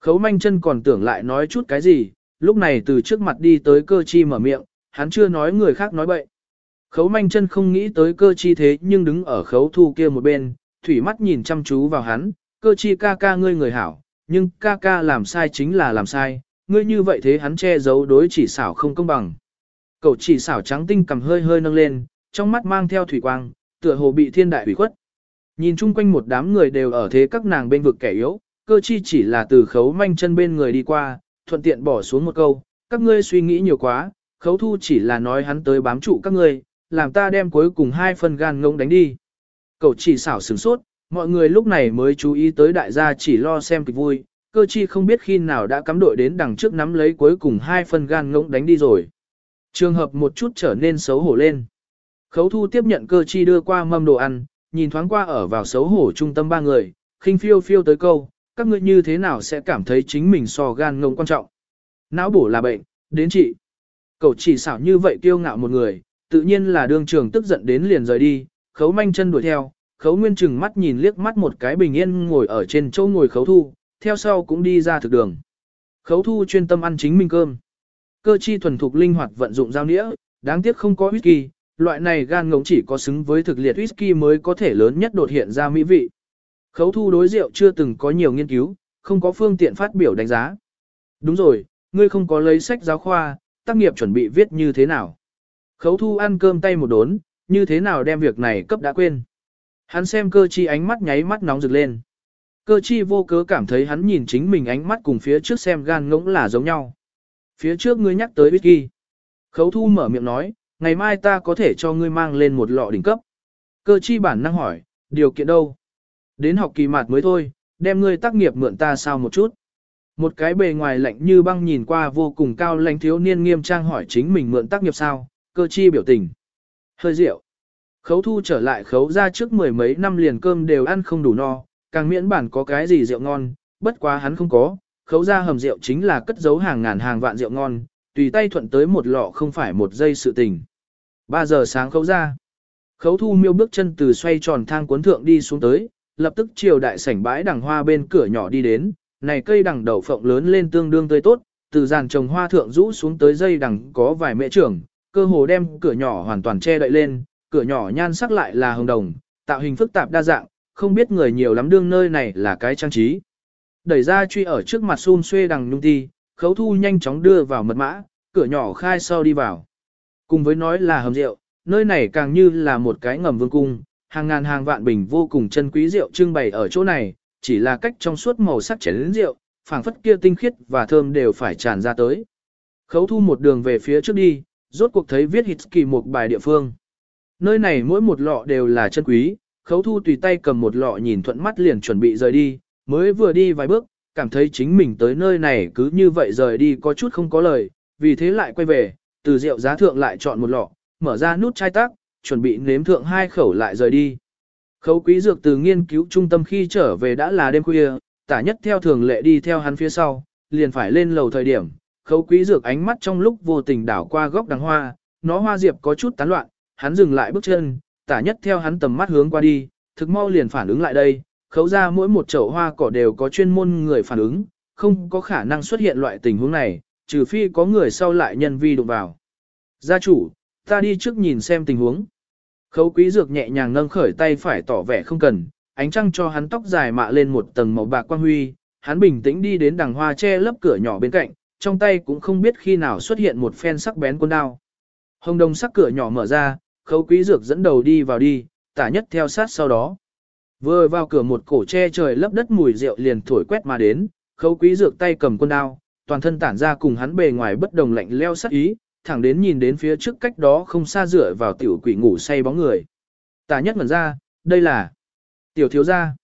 Khấu manh chân còn tưởng lại nói chút cái gì, lúc này từ trước mặt đi tới cơ chi mở miệng, hắn chưa nói người khác nói bậy. Khấu manh chân không nghĩ tới cơ chi thế nhưng đứng ở khấu thu kia một bên, thủy mắt nhìn chăm chú vào hắn, cơ chi ca ca ngươi người hảo, nhưng ca ca làm sai chính là làm sai, ngươi như vậy thế hắn che giấu đối chỉ xảo không công bằng. Cậu chỉ xảo trắng tinh cầm hơi hơi nâng lên, trong mắt mang theo thủy quang, tựa hồ bị thiên đại hủy khuất. Nhìn chung quanh một đám người đều ở thế các nàng bên vực kẻ yếu, cơ chi chỉ là từ khấu manh chân bên người đi qua, thuận tiện bỏ xuống một câu, các ngươi suy nghĩ nhiều quá, khấu thu chỉ là nói hắn tới bám trụ các ngươi, làm ta đem cuối cùng hai phần gan ngông đánh đi. Cậu chỉ xảo sửng sốt, mọi người lúc này mới chú ý tới đại gia chỉ lo xem kịch vui, cơ chi không biết khi nào đã cắm đội đến đằng trước nắm lấy cuối cùng hai phần gan ngông đánh đi rồi. Trường hợp một chút trở nên xấu hổ lên. Khấu thu tiếp nhận cơ chi đưa qua mâm đồ ăn, nhìn thoáng qua ở vào xấu hổ trung tâm ba người, khinh phiêu phiêu tới câu, các ngươi như thế nào sẽ cảm thấy chính mình so gan ngông quan trọng. Não bổ là bệnh, đến chị, Cậu chỉ xảo như vậy kiêu ngạo một người, tự nhiên là đương trường tức giận đến liền rời đi, khấu manh chân đuổi theo, khấu nguyên chừng mắt nhìn liếc mắt một cái bình yên ngồi ở trên chỗ ngồi khấu thu, theo sau cũng đi ra thực đường. Khấu thu chuyên tâm ăn chính mình cơm. Cơ chi thuần thục linh hoạt vận dụng giao nĩa, đáng tiếc không có whisky, loại này gan ngỗng chỉ có xứng với thực liệt whisky mới có thể lớn nhất đột hiện ra mỹ vị. Khấu thu đối rượu chưa từng có nhiều nghiên cứu, không có phương tiện phát biểu đánh giá. Đúng rồi, ngươi không có lấy sách giáo khoa, tác nghiệp chuẩn bị viết như thế nào. Khấu thu ăn cơm tay một đốn, như thế nào đem việc này cấp đã quên. Hắn xem cơ chi ánh mắt nháy mắt nóng rực lên. Cơ chi vô cớ cảm thấy hắn nhìn chính mình ánh mắt cùng phía trước xem gan ngỗng là giống nhau. Phía trước ngươi nhắc tới whisky. Khấu thu mở miệng nói, ngày mai ta có thể cho ngươi mang lên một lọ đỉnh cấp. Cơ chi bản năng hỏi, điều kiện đâu? Đến học kỳ mạt mới thôi, đem ngươi tác nghiệp mượn ta sao một chút. Một cái bề ngoài lạnh như băng nhìn qua vô cùng cao lãnh thiếu niên nghiêm trang hỏi chính mình mượn tác nghiệp sao, cơ chi biểu tình. Hơi rượu. Khấu thu trở lại khấu ra trước mười mấy năm liền cơm đều ăn không đủ no, càng miễn bản có cái gì rượu ngon, bất quá hắn không có, khấu ra hầm rượu chính là cất giấu hàng ngàn hàng vạn rượu ngon, tùy tay thuận tới một lọ không phải một giây sự tình. 3 giờ sáng khấu ra. Khấu thu miêu bước chân từ xoay tròn thang cuốn thượng đi xuống tới, lập tức chiều đại sảnh bãi đằng hoa bên cửa nhỏ đi đến, này cây đằng đầu phộng lớn lên tương đương tươi tốt, từ dàn trồng hoa thượng rũ xuống tới dây đằng có vài mẹ trưởng, cơ hồ đem cửa nhỏ hoàn toàn che đậy lên, cửa nhỏ nhan sắc lại là hồng đồng, tạo hình phức tạp đa dạng, không biết người nhiều lắm đương nơi này là cái trang trí. Đẩy ra truy ở trước mặt xun xuê đằng nhung ti, khấu thu nhanh chóng đưa vào mật mã, cửa nhỏ khai sau đi vào. Cùng với nói là hầm rượu, nơi này càng như là một cái ngầm vương cung, hàng ngàn hàng vạn bình vô cùng chân quý rượu trưng bày ở chỗ này, chỉ là cách trong suốt màu sắc chén rượu, phảng phất kia tinh khiết và thơm đều phải tràn ra tới. Khấu thu một đường về phía trước đi, rốt cuộc thấy viết hít kỳ một bài địa phương. Nơi này mỗi một lọ đều là chân quý, khấu thu tùy tay cầm một lọ nhìn thuận mắt liền chuẩn bị rời đi, mới vừa đi vài bước, cảm thấy chính mình tới nơi này cứ như vậy rời đi có chút không có lời, vì thế lại quay về, từ rượu giá thượng lại chọn một lọ, mở ra nút chai tắc chuẩn bị nếm thượng hai khẩu lại rời đi. Khấu quý dược từ nghiên cứu trung tâm khi trở về đã là đêm khuya, tả nhất theo thường lệ đi theo hắn phía sau, liền phải lên lầu thời điểm. Khấu quý dược ánh mắt trong lúc vô tình đảo qua góc đằng hoa, nó hoa diệp có chút tán loạn, hắn dừng lại bước chân, tả nhất theo hắn tầm mắt hướng qua đi, thực mau liền phản ứng lại đây, khấu ra mỗi một chậu hoa cỏ đều có chuyên môn người phản ứng, không có khả năng xuất hiện loại tình huống này, trừ phi có người sau lại nhân vi đụng vào. Gia chủ, ta đi trước nhìn xem tình huống. Khấu quý dược nhẹ nhàng nâng khởi tay phải tỏ vẻ không cần, ánh trăng cho hắn tóc dài mạ lên một tầng màu bạc quang huy, hắn bình tĩnh đi đến đằng hoa che lấp cửa nhỏ bên cạnh, trong tay cũng không biết khi nào xuất hiện một phen sắc bén con đao. Hồng đồng sắc cửa nhỏ mở ra, khấu quý dược dẫn đầu đi vào đi, tả nhất theo sát sau đó. Vừa vào cửa một cổ che trời lấp đất mùi rượu liền thổi quét mà đến, khấu quý dược tay cầm quân đao, toàn thân tản ra cùng hắn bề ngoài bất đồng lạnh leo sắc ý, thẳng đến nhìn đến phía trước cách đó không xa dựa vào tiểu quỷ ngủ say bóng người. Tả nhất ngẩn ra, đây là tiểu thiếu gia.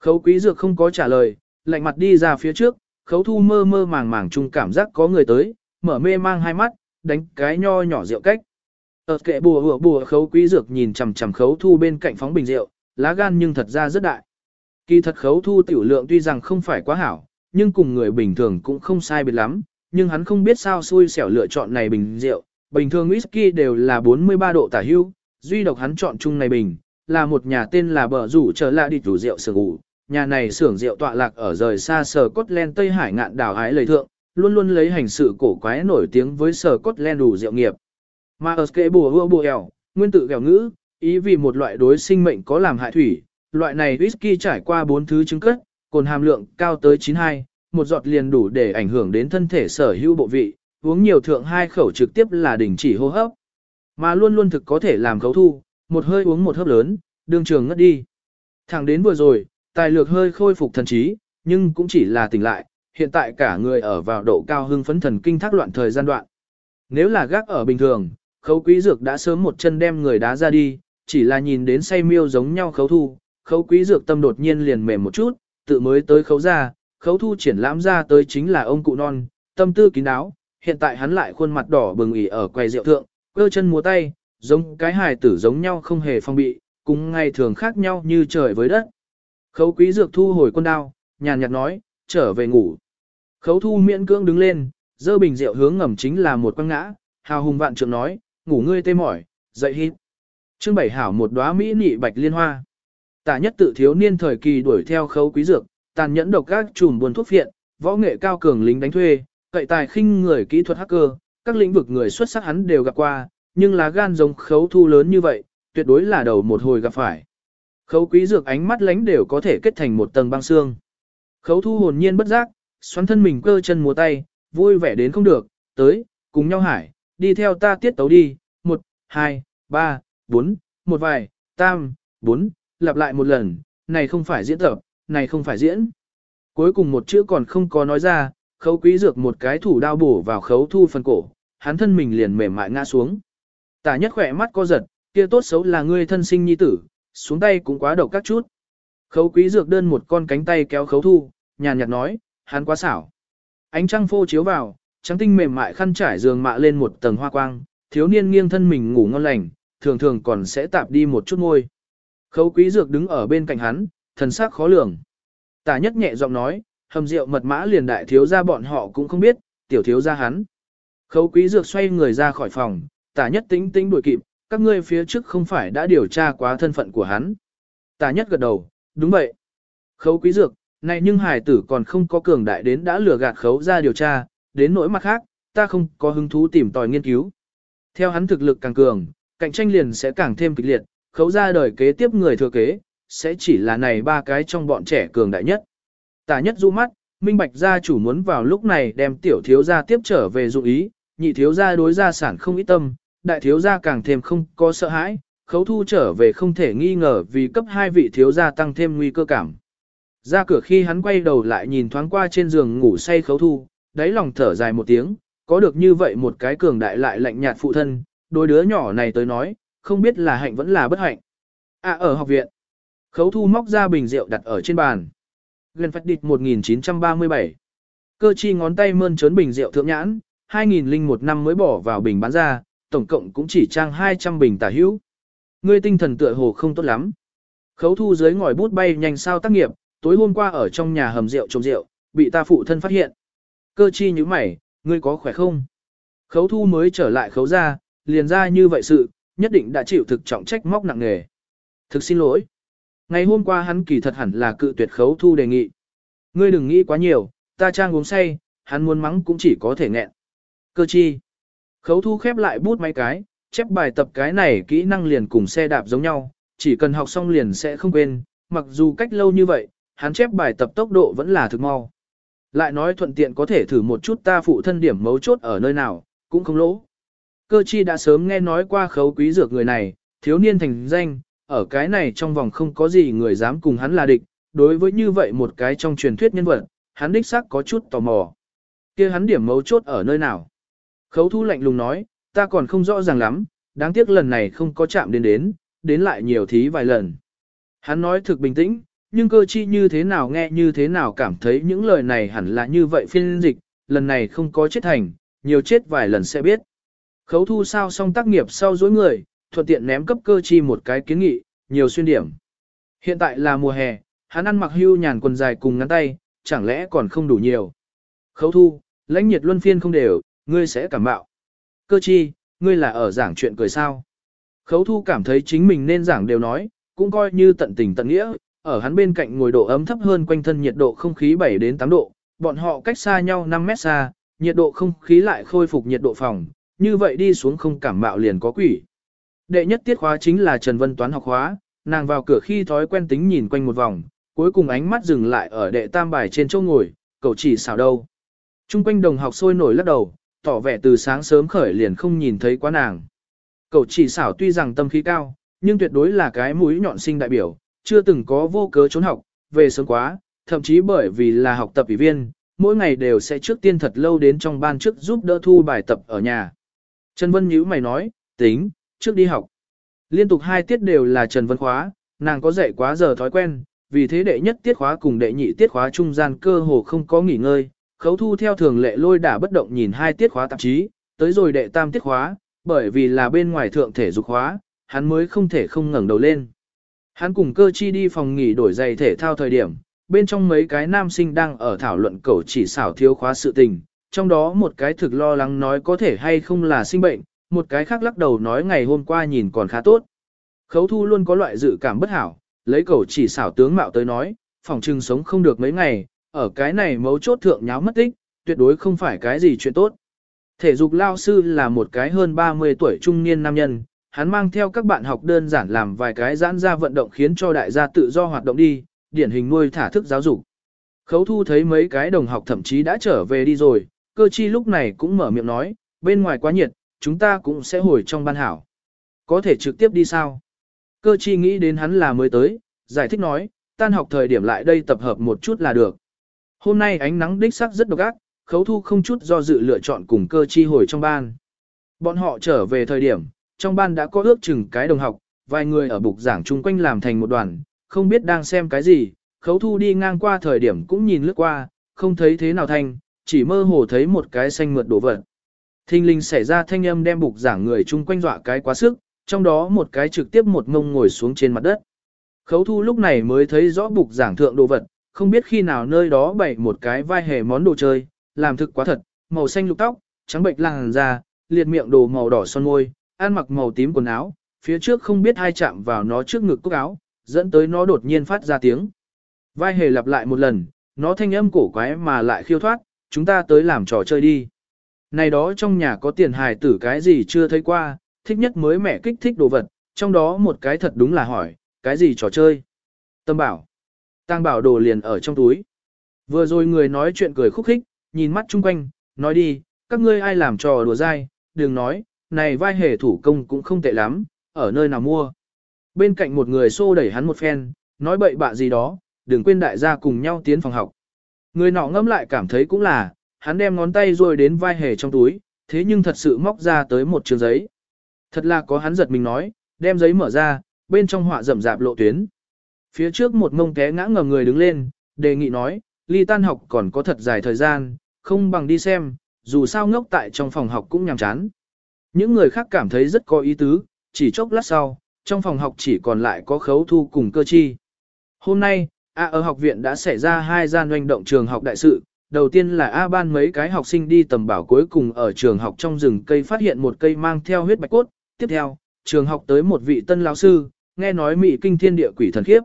Khấu quý dược không có trả lời, lạnh mặt đi ra phía trước, khấu thu mơ mơ màng màng chung cảm giác có người tới, mở mê mang hai mắt, đánh cái nho nhỏ rượu cách. Ở kệ bùa hùa bùa khấu quý dược nhìn chằm chằm khấu thu bên cạnh phóng bình rượu, lá gan nhưng thật ra rất đại. Kỳ thật khấu thu tiểu lượng tuy rằng không phải quá hảo, nhưng cùng người bình thường cũng không sai biệt lắm, nhưng hắn không biết sao xui xẻo lựa chọn này bình rượu. Bình thường whisky đều là 43 độ tả hưu, duy độc hắn chọn chung này bình, là một nhà tên là bờ rủ trở lại đi rủ rượu sưởng ủ. Nhà này xưởng rượu tọa lạc ở rời xa sở Scotland Tây Hải ngạn đảo ái lời thượng, luôn luôn lấy hành sự cổ quái nổi tiếng với sở Scotland đủ rượu nghiệp. Mà ở kệ bùa hua bùa eo, nguyên tự kẹo ngữ, ý vì một loại đối sinh mệnh có làm hại thủy, loại này whisky trải qua bốn thứ chứng cất, cồn hàm lượng cao tới 92, một giọt liền đủ để ảnh hưởng đến thân thể sở hữu bộ vị, uống nhiều thượng hai khẩu trực tiếp là đình chỉ hô hấp. Mà luôn luôn thực có thể làm khấu thu, một hơi uống một hớp lớn, đương trường ngất đi. Thẳng đến vừa rồi, tài lược hơi khôi phục thần trí, nhưng cũng chỉ là tỉnh lại, hiện tại cả người ở vào độ cao hưng phấn thần kinh thác loạn thời gian đoạn. Nếu là gác ở bình thường, khấu quý dược đã sớm một chân đem người đá ra đi, chỉ là nhìn đến say miêu giống nhau khấu thu, khấu quý dược tâm đột nhiên liền mềm một chút, tự mới tới khấu ra, khấu thu triển lãm ra tới chính là ông cụ non, tâm tư kín đáo, hiện tại hắn lại khuôn mặt đỏ bừng ỉ ở quầy rượu thượng, cơ chân múa tay, giống cái hài tử giống nhau không hề phong bị, cùng ngày thường khác nhau như trời với đất. Khấu quý dược thu hồi quân đao, nhàn nhạt nói, trở về ngủ. Khấu thu miễn cưỡng đứng lên, dơ bình rượu hướng ngầm chính là một quăng ngã, hào hùng vạn trượng nói, ngủ ngươi tê mỏi, dậy hít. Trương Bảy Hảo một đóa mỹ nị bạch liên hoa. Tả nhất tự thiếu niên thời kỳ đuổi theo khấu quý dược, tàn nhẫn độc các chùm buồn thuốc phiện, võ nghệ cao cường lính đánh thuê, cậy tài khinh người kỹ thuật hacker, các lĩnh vực người xuất sắc hắn đều gặp qua, nhưng lá gan giống khấu thu lớn như vậy, tuyệt đối là đầu một hồi gặp phải. Khấu quý dược ánh mắt lánh đều có thể kết thành một tầng băng xương. Khấu thu hồn nhiên bất giác, xoắn thân mình cơ chân múa tay, vui vẻ đến không được, tới, cùng nhau hải, đi theo ta tiết tấu đi, một, hai, ba, bốn, một vài, tam, bốn, lặp lại một lần, này không phải diễn tập, này không phải diễn. Cuối cùng một chữ còn không có nói ra, khấu quý dược một cái thủ đao bổ vào khấu thu phần cổ, hắn thân mình liền mềm mại ngã xuống. Tả nhất khỏe mắt co giật, kia tốt xấu là ngươi thân sinh nhi tử, xuống tay cũng quá độc các chút. Khấu quý dược đơn một con cánh tay kéo khấu thu, nhàn nhạt nói, hắn quá xảo. Ánh trăng phô chiếu vào, trắng tinh mềm mại khăn trải giường mạ lên một tầng hoa quang, thiếu niên nghiêng thân mình ngủ ngon lành, thường thường còn sẽ tạp đi một chút môi. Khấu quý dược đứng ở bên cạnh hắn, thần sắc khó lường. Tả nhất nhẹ giọng nói, hầm rượu mật mã liền đại thiếu gia bọn họ cũng không biết, tiểu thiếu gia hắn. Khấu quý dược xoay người ra khỏi phòng, tả nhất tính tính đuổi kịp, các ngươi phía trước không phải đã điều tra quá thân phận của hắn. Tả nhất gật đầu, đúng vậy. Khấu quý dược, này nhưng hải tử còn không có cường đại đến đã lừa gạt khấu ra điều tra, đến nỗi mặt khác, ta không có hứng thú tìm tòi nghiên cứu. Theo hắn thực lực càng cường, cạnh tranh liền sẽ càng thêm kịch liệt, khấu ra đời kế tiếp người thừa kế, sẽ chỉ là này ba cái trong bọn trẻ cường đại nhất. Tả nhất du mắt, minh bạch gia chủ muốn vào lúc này đem tiểu thiếu gia tiếp trở về dụ ý, nhị thiếu gia đối gia sản không ít tâm, đại thiếu gia càng thêm không có sợ hãi, khấu thu trở về không thể nghi ngờ vì cấp hai vị thiếu gia tăng thêm nguy cơ cảm. Ra cửa khi hắn quay đầu lại nhìn thoáng qua trên giường ngủ say khấu thu, đáy lòng thở dài một tiếng, có được như vậy một cái cường đại lại lạnh nhạt phụ thân, đôi đứa nhỏ này tới nói, không biết là hạnh vẫn là bất hạnh. À ở học viện, khấu thu móc ra bình rượu đặt ở trên bàn. Gần phát địch 1937. Cơ chi ngón tay mơn trớn bình rượu thượng nhãn, 2001 năm mới bỏ vào bình bán ra, tổng cộng cũng chỉ trang 200 bình tả hữu. Ngươi tinh thần tựa hồ không tốt lắm. Khấu thu dưới ngòi bút bay nhanh sao tác nghiệp, tối hôm qua ở trong nhà hầm rượu trồng rượu, bị ta phụ thân phát hiện. Cơ chi như mày, ngươi có khỏe không? Khấu thu mới trở lại khấu ra, liền ra như vậy sự, nhất định đã chịu thực trọng trách móc nặng nghề. Thực xin lỗi. Ngày hôm qua hắn kỳ thật hẳn là cự tuyệt khấu thu đề nghị. Ngươi đừng nghĩ quá nhiều, ta trang uống say, hắn muốn mắng cũng chỉ có thể nghẹn. Cơ chi. Khấu thu khép lại bút máy cái, chép bài tập cái này kỹ năng liền cùng xe đạp giống nhau, chỉ cần học xong liền sẽ không quên, mặc dù cách lâu như vậy, hắn chép bài tập tốc độ vẫn là thực mau. Lại nói thuận tiện có thể thử một chút ta phụ thân điểm mấu chốt ở nơi nào, cũng không lỗ. Cơ chi đã sớm nghe nói qua khấu quý dược người này, thiếu niên thành danh, ở cái này trong vòng không có gì người dám cùng hắn là địch, đối với như vậy một cái trong truyền thuyết nhân vật, hắn đích xác có chút tò mò. kia hắn điểm mấu chốt ở nơi nào? Khấu thu lạnh lùng nói, ta còn không rõ ràng lắm, đáng tiếc lần này không có chạm đến đến, đến lại nhiều thí vài lần. Hắn nói thực bình tĩnh, nhưng cơ chi như thế nào nghe như thế nào cảm thấy những lời này hẳn là như vậy phiên dịch, lần này không có chết thành, nhiều chết vài lần sẽ biết. Khấu thu sao xong tác nghiệp sau dối người, thuận tiện ném cấp cơ chi một cái kiến nghị, nhiều xuyên điểm. Hiện tại là mùa hè, hắn ăn mặc hưu nhàn quần dài cùng ngắn tay, chẳng lẽ còn không đủ nhiều. Khấu thu, lãnh nhiệt luân phiên không đều, ngươi sẽ cảm bạo. Cơ chi, ngươi là ở giảng chuyện cười sao. Khấu thu cảm thấy chính mình nên giảng đều nói, cũng coi như tận tình tận nghĩa, ở hắn bên cạnh ngồi độ ấm thấp hơn quanh thân nhiệt độ không khí 7 đến 8 độ, bọn họ cách xa nhau 5 mét xa, nhiệt độ không khí lại khôi phục nhiệt độ phòng, như vậy đi xuống không cảm mạo liền có quỷ. Đệ nhất tiết khóa chính là Trần Vân Toán học khóa, nàng vào cửa khi thói quen tính nhìn quanh một vòng, cuối cùng ánh mắt dừng lại ở đệ tam bài trên chỗ ngồi, cậu chỉ xảo đâu. Trung quanh đồng học sôi nổi lắc đầu, tỏ vẻ từ sáng sớm khởi liền không nhìn thấy quá nàng. Cậu chỉ xảo tuy rằng tâm khí cao, nhưng tuyệt đối là cái mũi nhọn sinh đại biểu, chưa từng có vô cớ trốn học, về sớm quá, thậm chí bởi vì là học tập ủy viên, mỗi ngày đều sẽ trước tiên thật lâu đến trong ban trước giúp đỡ thu bài tập ở nhà. Trần Vân nhíu mày nói, tính, trước đi học. Liên tục hai tiết đều là Trần Vân khóa, nàng có dạy quá giờ thói quen, vì thế đệ nhất tiết khóa cùng đệ nhị tiết khóa trung gian cơ hồ không có nghỉ ngơi, khấu thu theo thường lệ lôi đả bất động nhìn hai tiết khóa tạp chí, tới rồi đệ tam tiết khóa, bởi vì là bên ngoài thượng thể dục khóa, hắn mới không thể không ngẩng đầu lên. Hắn cùng cơ chi đi phòng nghỉ đổi giày thể thao thời điểm, bên trong mấy cái nam sinh đang ở thảo luận cầu chỉ xảo thiếu khóa sự tình, trong đó một cái thực lo lắng nói có thể hay không là sinh bệnh, một cái khác lắc đầu nói ngày hôm qua nhìn còn khá tốt. Khấu thu luôn có loại dự cảm bất hảo, lấy cầu chỉ xảo tướng mạo tới nói, phòng trưng sống không được mấy ngày, ở cái này mấu chốt thượng nháo mất tích, tuyệt đối không phải cái gì chuyện tốt. Thể dục lao sư là một cái hơn 30 tuổi trung niên nam nhân, hắn mang theo các bạn học đơn giản làm vài cái giãn ra vận động khiến cho đại gia tự do hoạt động đi, điển hình nuôi thả thức giáo dục. Khấu thu thấy mấy cái đồng học thậm chí đã trở về đi rồi, cơ chi lúc này cũng mở miệng nói, bên ngoài quá nhiệt, chúng ta cũng sẽ hồi trong ban hảo. Có thể trực tiếp đi sao? Cơ chi nghĩ đến hắn là mới tới, giải thích nói, tan học thời điểm lại đây tập hợp một chút là được. Hôm nay ánh nắng đích sắc rất độc ác, khấu thu không chút do dự lựa chọn cùng cơ chi hồi trong ban. Bọn họ trở về thời điểm, trong ban đã có ước chừng cái đồng học, vài người ở bục giảng chung quanh làm thành một đoàn, không biết đang xem cái gì, khấu thu đi ngang qua thời điểm cũng nhìn lướt qua, không thấy thế nào thành chỉ mơ hồ thấy một cái xanh mượt đổ vật. Thinh linh xảy ra thanh âm đem bục giảng người chung quanh dọa cái quá sức, trong đó một cái trực tiếp một ngông ngồi xuống trên mặt đất. Khấu thu lúc này mới thấy rõ bục giảng thượng đồ vật, không biết khi nào nơi đó bày một cái vai hề món đồ chơi, làm thực quá thật, màu xanh lục tóc, trắng bệnh làng da, liệt miệng đồ màu đỏ son môi, ăn mặc màu tím quần áo, phía trước không biết ai chạm vào nó trước ngực cúc áo, dẫn tới nó đột nhiên phát ra tiếng. Vai hề lặp lại một lần, nó thanh âm cổ quái mà lại khiêu thoát, chúng ta tới làm trò chơi đi. Này đó trong nhà có tiền hài tử cái gì chưa thấy qua, thích nhất mới mẹ kích thích đồ vật, trong đó một cái thật đúng là hỏi, cái gì trò chơi? Tâm bảo. Tăng bảo đồ liền ở trong túi. Vừa rồi người nói chuyện cười khúc khích, nhìn mắt chung quanh, nói đi, các ngươi ai làm trò đùa dai, đừng nói, này vai hề thủ công cũng không tệ lắm, ở nơi nào mua. Bên cạnh một người xô đẩy hắn một phen, nói bậy bạ gì đó, đừng quên đại gia cùng nhau tiến phòng học. Người nọ ngâm lại cảm thấy cũng là, hắn đem ngón tay rồi đến vai hề trong túi, thế nhưng thật sự móc ra tới một trường giấy. Thật là có hắn giật mình nói, đem giấy mở ra, bên trong họa rậm rạp lộ tuyến. Phía trước một mông té ngã ngầm người đứng lên, đề nghị nói, ly tan học còn có thật dài thời gian, không bằng đi xem, dù sao ngốc tại trong phòng học cũng nhàm chán. Những người khác cảm thấy rất có ý tứ, chỉ chốc lát sau, trong phòng học chỉ còn lại có khấu thu cùng cơ chi. Hôm nay, A ở học viện đã xảy ra hai gian doanh động trường học đại sự, đầu tiên là A ban mấy cái học sinh đi tầm bảo cuối cùng ở trường học trong rừng cây phát hiện một cây mang theo huyết bạch cốt, tiếp theo, trường học tới một vị tân lão sư, nghe nói mị kinh thiên địa quỷ thần khiếp.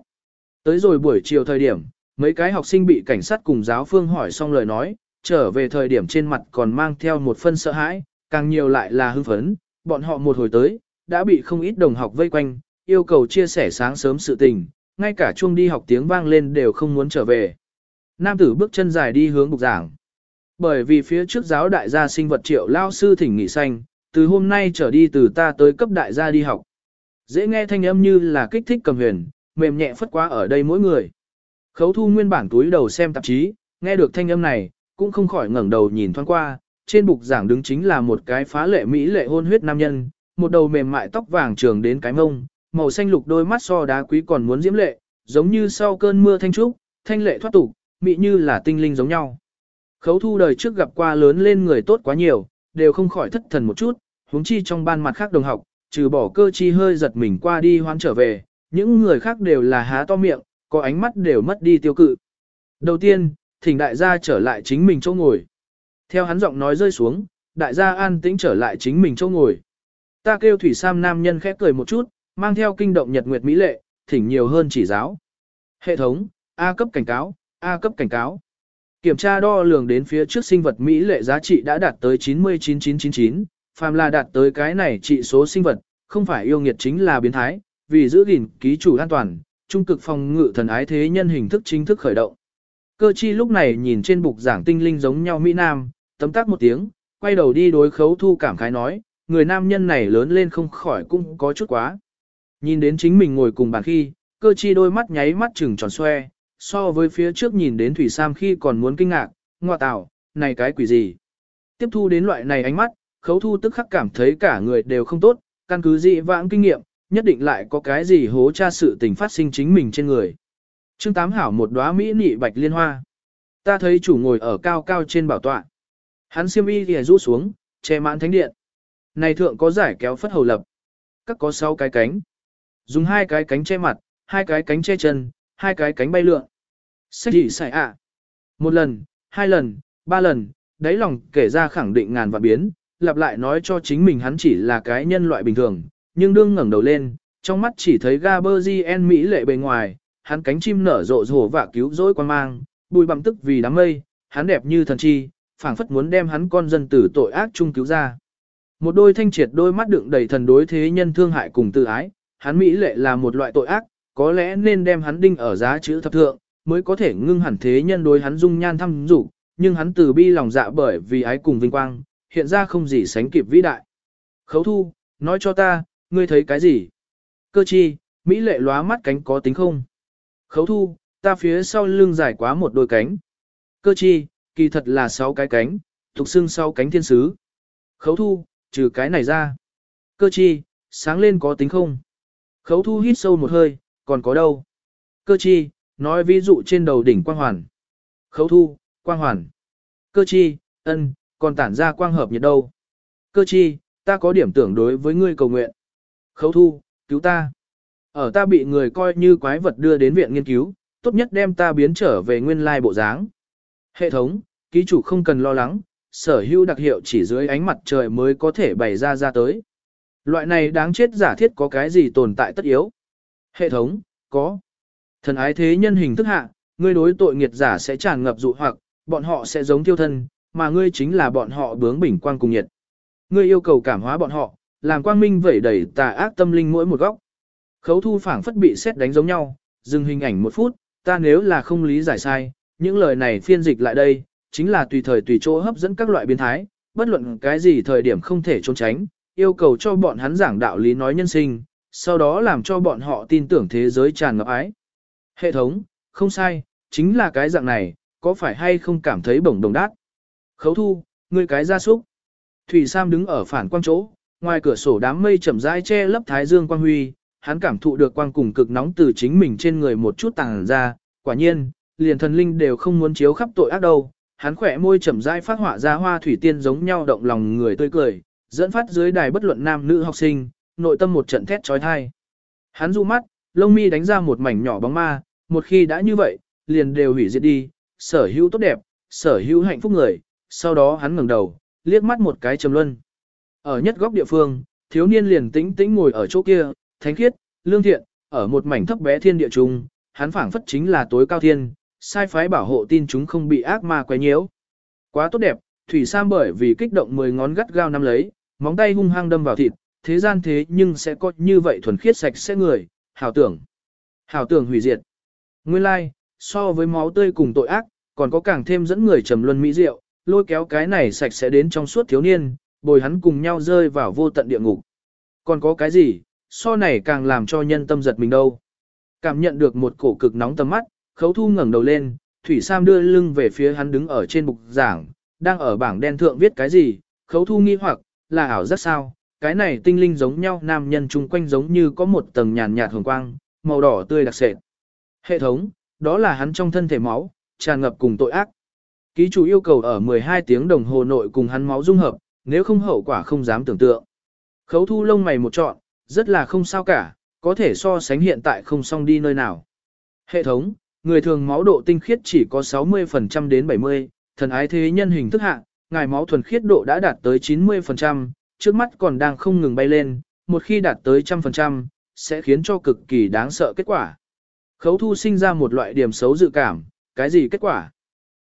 Tới rồi buổi chiều thời điểm, mấy cái học sinh bị cảnh sát cùng giáo phương hỏi xong lời nói, trở về thời điểm trên mặt còn mang theo một phân sợ hãi, càng nhiều lại là hưng phấn, bọn họ một hồi tới, đã bị không ít đồng học vây quanh, yêu cầu chia sẻ sáng sớm sự tình, ngay cả chuông đi học tiếng vang lên đều không muốn trở về. Nam tử bước chân dài đi hướng bục giảng. Bởi vì phía trước giáo đại gia sinh vật triệu lao sư thỉnh nghỉ xanh, từ hôm nay trở đi từ ta tới cấp đại gia đi học. Dễ nghe thanh âm như là kích thích cầm huyền, mềm nhẹ phất quá ở đây mỗi người. Khấu thu nguyên bản túi đầu xem tạp chí, nghe được thanh âm này, cũng không khỏi ngẩng đầu nhìn thoáng qua, trên bục giảng đứng chính là một cái phá lệ mỹ lệ hôn huyết nam nhân, một đầu mềm mại tóc vàng trường đến cái mông, màu xanh lục đôi mắt so đá quý còn muốn diễm lệ, giống như sau cơn mưa thanh trúc, thanh lệ thoát tục, mị như là tinh linh giống nhau. Khấu thu đời trước gặp qua lớn lên người tốt quá nhiều, đều không khỏi thất thần một chút, huống chi trong ban mặt khác đồng học, trừ bỏ cơ chi hơi giật mình qua đi hoán trở về, những người khác đều là há to miệng, có ánh mắt đều mất đi tiêu cự. Đầu tiên, thỉnh đại gia trở lại chính mình chỗ ngồi. Theo hắn giọng nói rơi xuống, đại gia an tĩnh trở lại chính mình chỗ ngồi. Ta kêu thủy sam nam nhân khẽ cười một chút, mang theo kinh động nhật nguyệt mỹ lệ, thỉnh nhiều hơn chỉ giáo. Hệ thống, A cấp cảnh cáo, A cấp cảnh cáo. Kiểm tra đo lường đến phía trước sinh vật mỹ lệ giá trị đã đạt tới 99999, phàm là đạt tới cái này trị số sinh vật, không phải yêu nghiệt chính là biến thái, vì giữ gìn ký chủ an toàn, trung cực phòng ngự thần ái thế nhân hình thức chính thức khởi động. Cơ chi lúc này nhìn trên bục giảng tinh linh giống nhau Mỹ Nam, tấm tắc một tiếng, quay đầu đi đối khấu thu cảm khái nói, người nam nhân này lớn lên không khỏi cũng có chút quá. Nhìn đến chính mình ngồi cùng bàn khi, cơ chi đôi mắt nháy mắt trừng tròn xoe, so với phía trước nhìn đến Thủy Sam khi còn muốn kinh ngạc, ngoa tạo, này cái quỷ gì. Tiếp thu đến loại này ánh mắt, khấu thu tức khắc cảm thấy cả người đều không tốt, căn cứ dị vãng kinh nghiệm, nhất định lại có cái gì hố tra sự tình phát sinh chính mình trên người. Trương Tám Hảo một đóa mỹ nị bạch liên hoa. Ta thấy chủ ngồi ở cao cao trên bảo tọa. Hắn xiêm y thì rũ xuống, che mãn thánh điện. Này thượng có giải kéo phất hầu lập. Các có sáu cái cánh. Dùng hai cái cánh che mặt, hai cái cánh che chân, hai cái cánh bay lượn. Sách gì xảy ạ? Một lần, hai lần, ba lần, đáy lòng kể ra khẳng định ngàn vạn biến, lặp lại nói cho chính mình hắn chỉ là cái nhân loại bình thường, nhưng đương ngẩng đầu lên, trong mắt chỉ thấy Gaberzien Mỹ lệ bề ngoài, hắn cánh chim nở rộ rồ và cứu rỗi quan mang, bùi bằng tức vì đám mây, hắn đẹp như thần chi, phảng phất muốn đem hắn con dân tử tội ác chung cứu ra. Một đôi thanh triệt đôi mắt đựng đầy thần đối thế nhân thương hại cùng tự ái, hắn Mỹ lệ là một loại tội ác, có lẽ nên đem hắn đinh ở giá chữ thập thượng, mới có thể ngưng hẳn thế nhân đối hắn dung nhan thăm dục nhưng hắn từ bi lòng dạ bởi vì ái cùng vinh quang, hiện ra không gì sánh kịp vĩ đại. Khấu thu, nói cho ta, ngươi thấy cái gì? Cơ chi, Mỹ lệ lóa mắt cánh có tính không? Khấu thu, ta phía sau lưng dài quá một đôi cánh. Cơ chi, kỳ thật là sáu cái cánh, thuộc xưng sau cánh thiên sứ. Khấu thu, trừ cái này ra. Cơ chi, sáng lên có tính không? Khấu thu hít sâu một hơi, còn có đâu? Cơ chi, nói ví dụ trên đầu đỉnh quang hoàn. Khấu thu, quang hoàn. Cơ chi, ân, còn tản ra quang hợp nhiệt đâu. Cơ chi, ta có điểm tưởng đối với ngươi cầu nguyện. Khấu thu, cứu ta. Ở ta bị người coi như quái vật đưa đến viện nghiên cứu, tốt nhất đem ta biến trở về nguyên lai bộ dáng. Hệ thống, ký chủ không cần lo lắng, sở hữu đặc hiệu chỉ dưới ánh mặt trời mới có thể bày ra ra tới. Loại này đáng chết giả thiết có cái gì tồn tại tất yếu. Hệ thống, có. Thần ái thế nhân hình thức hạ, ngươi đối tội nghiệt giả sẽ tràn ngập dụ hoặc, bọn họ sẽ giống tiêu thân, mà ngươi chính là bọn họ bướng bỉnh quang cùng nhiệt. Ngươi yêu cầu cảm hóa bọn họ, làm quang minh vẩy đẩy tà ác tâm linh mỗi một góc. Khấu thu phảng phất bị xét đánh giống nhau, dừng hình ảnh một phút, ta nếu là không lý giải sai, những lời này phiên dịch lại đây, chính là tùy thời tùy chỗ hấp dẫn các loại biến thái, bất luận cái gì thời điểm không thể trốn tránh, yêu cầu cho bọn hắn giảng đạo lý nói nhân sinh, sau đó làm cho bọn họ tin tưởng thế giới tràn ngập ái. Hệ thống, không sai, chính là cái dạng này, có phải hay không cảm thấy bổng đồng đát? Khấu thu, ngươi cái gia súc. Thủy Sam đứng ở phản quang chỗ, ngoài cửa sổ đám mây chậm rãi che lấp thái dương quang huy, hắn cảm thụ được quang cùng cực nóng từ chính mình trên người một chút tàng ra, quả nhiên, liền thần linh đều không muốn chiếu khắp tội ác đâu. Hắn khỏe môi chậm rãi phát họa ra hoa thủy tiên giống nhau động lòng người tươi cười, dẫn phát dưới đài bất luận nam nữ học sinh, nội tâm một trận thét trói thai. Hắn du mắt, lông mi đánh ra một mảnh nhỏ bóng ma, một khi đã như vậy, liền đều hủy diệt đi, sở hữu tốt đẹp, sở hữu hạnh phúc người, sau đó hắn ngẩng đầu, liếc mắt một cái trầm luân. Ở nhất góc địa phương, thiếu niên liền tĩnh tĩnh ngồi ở chỗ kia, thánh khiết, lương thiện, ở một mảnh thấp bé thiên địa trung, hắn phảng phất chính là tối cao thiên, sai phái bảo hộ tin chúng không bị ác ma quấy nhiễu. Quá tốt đẹp, Thủy Sam bởi vì kích động mười ngón gắt gao nắm lấy, móng tay hung hăng đâm vào thịt, thế gian thế nhưng sẽ có như vậy thuần khiết sạch sẽ người, hảo tưởng. Hảo tưởng hủy diệt. Nguyên lai, like, so với máu tươi cùng tội ác, còn có càng thêm dẫn người trầm luân mỹ diệu, lôi kéo cái này sạch sẽ đến trong suốt thiếu niên, bồi hắn cùng nhau rơi vào vô tận địa ngục. Còn có cái gì, so này càng làm cho nhân tâm giật mình đâu. Cảm nhận được một cổ cực nóng tầm mắt, khấu thu ngẩng đầu lên, Thủy Sam đưa lưng về phía hắn đứng ở trên bục giảng, đang ở bảng đen thượng viết cái gì, khấu thu nghi hoặc, là ảo rất sao, cái này tinh linh giống nhau nam nhân chung quanh giống như có một tầng nhàn nhạt hồng quang, màu đỏ tươi đặc sệt. Hệ thống, đó là hắn trong thân thể máu, tràn ngập cùng tội ác. Ký chủ yêu cầu ở 12 tiếng đồng hồ nội cùng hắn máu dung hợp, nếu không hậu quả không dám tưởng tượng. Khấu thu lông mày một trọn, rất là không sao cả, có thể so sánh hiện tại không xong đi nơi nào. Hệ thống, người thường máu độ tinh khiết chỉ có 60% đến 70, thần ái thế nhân hình thức hạ, ngài máu thuần khiết độ đã đạt tới 90%, trước mắt còn đang không ngừng bay lên, một khi đạt tới 100%, sẽ khiến cho cực kỳ đáng sợ kết quả. Khấu thu sinh ra một loại điểm xấu dự cảm, cái gì kết quả?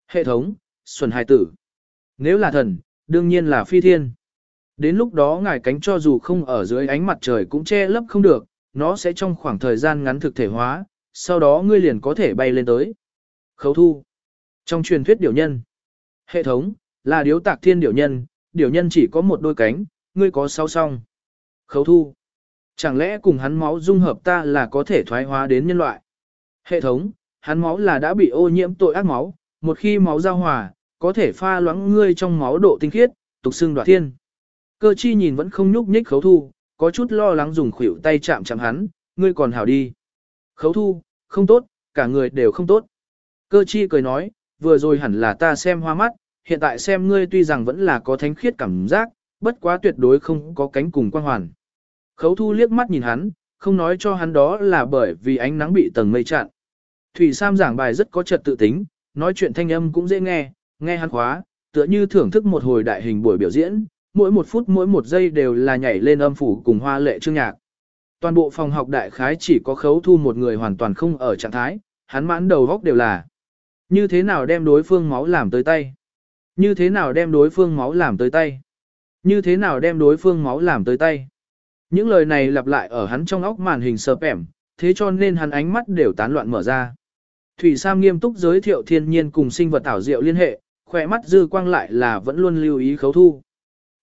Hệ thống, xuân hài tử. Nếu là thần, đương nhiên là phi thiên. Đến lúc đó ngài cánh cho dù không ở dưới ánh mặt trời cũng che lấp không được, nó sẽ trong khoảng thời gian ngắn thực thể hóa, sau đó ngươi liền có thể bay lên tới. Khấu thu. Trong truyền thuyết điều nhân, hệ thống, là điếu tạc thiên điểu nhân, điểu nhân chỉ có một đôi cánh, ngươi có sáu song. Khấu thu. Chẳng lẽ cùng hắn máu dung hợp ta là có thể thoái hóa đến nhân loại? Hệ thống, hắn máu là đã bị ô nhiễm tội ác máu, một khi máu giao hòa, có thể pha loãng ngươi trong máu độ tinh khiết, tục xương đoạt thiên. Cơ chi nhìn vẫn không nhúc nhích khấu thu, có chút lo lắng dùng khuỷu tay chạm chạm hắn, ngươi còn hảo đi. Khấu thu, không tốt, cả người đều không tốt. Cơ chi cười nói, vừa rồi hẳn là ta xem hoa mắt, hiện tại xem ngươi tuy rằng vẫn là có thánh khiết cảm giác, bất quá tuyệt đối không có cánh cùng quan hoàn. Khấu thu liếc mắt nhìn hắn, không nói cho hắn đó là bởi vì ánh nắng bị tầng mây chặn. Thủy Sam giảng bài rất có trật tự tính, nói chuyện thanh âm cũng dễ nghe, nghe hắn khóa, tựa như thưởng thức một hồi đại hình buổi biểu diễn, mỗi một phút mỗi một giây đều là nhảy lên âm phủ cùng hoa lệ chương nhạc. Toàn bộ phòng học đại khái chỉ có khấu thu một người hoàn toàn không ở trạng thái, hắn mãn đầu góc đều là như thế nào đem đối phương máu làm tới tay. Như thế nào đem đối phương máu làm tới tay. Như thế nào đem đối phương máu làm tới tay. Những lời này lặp lại ở hắn trong óc màn hình sợp ẻm, thế cho nên hắn ánh mắt đều tán loạn mở ra. Thủy Sam nghiêm túc giới thiệu thiên nhiên cùng sinh vật ảo diệu liên hệ, khỏe mắt dư quang lại là vẫn luôn lưu ý khấu thu.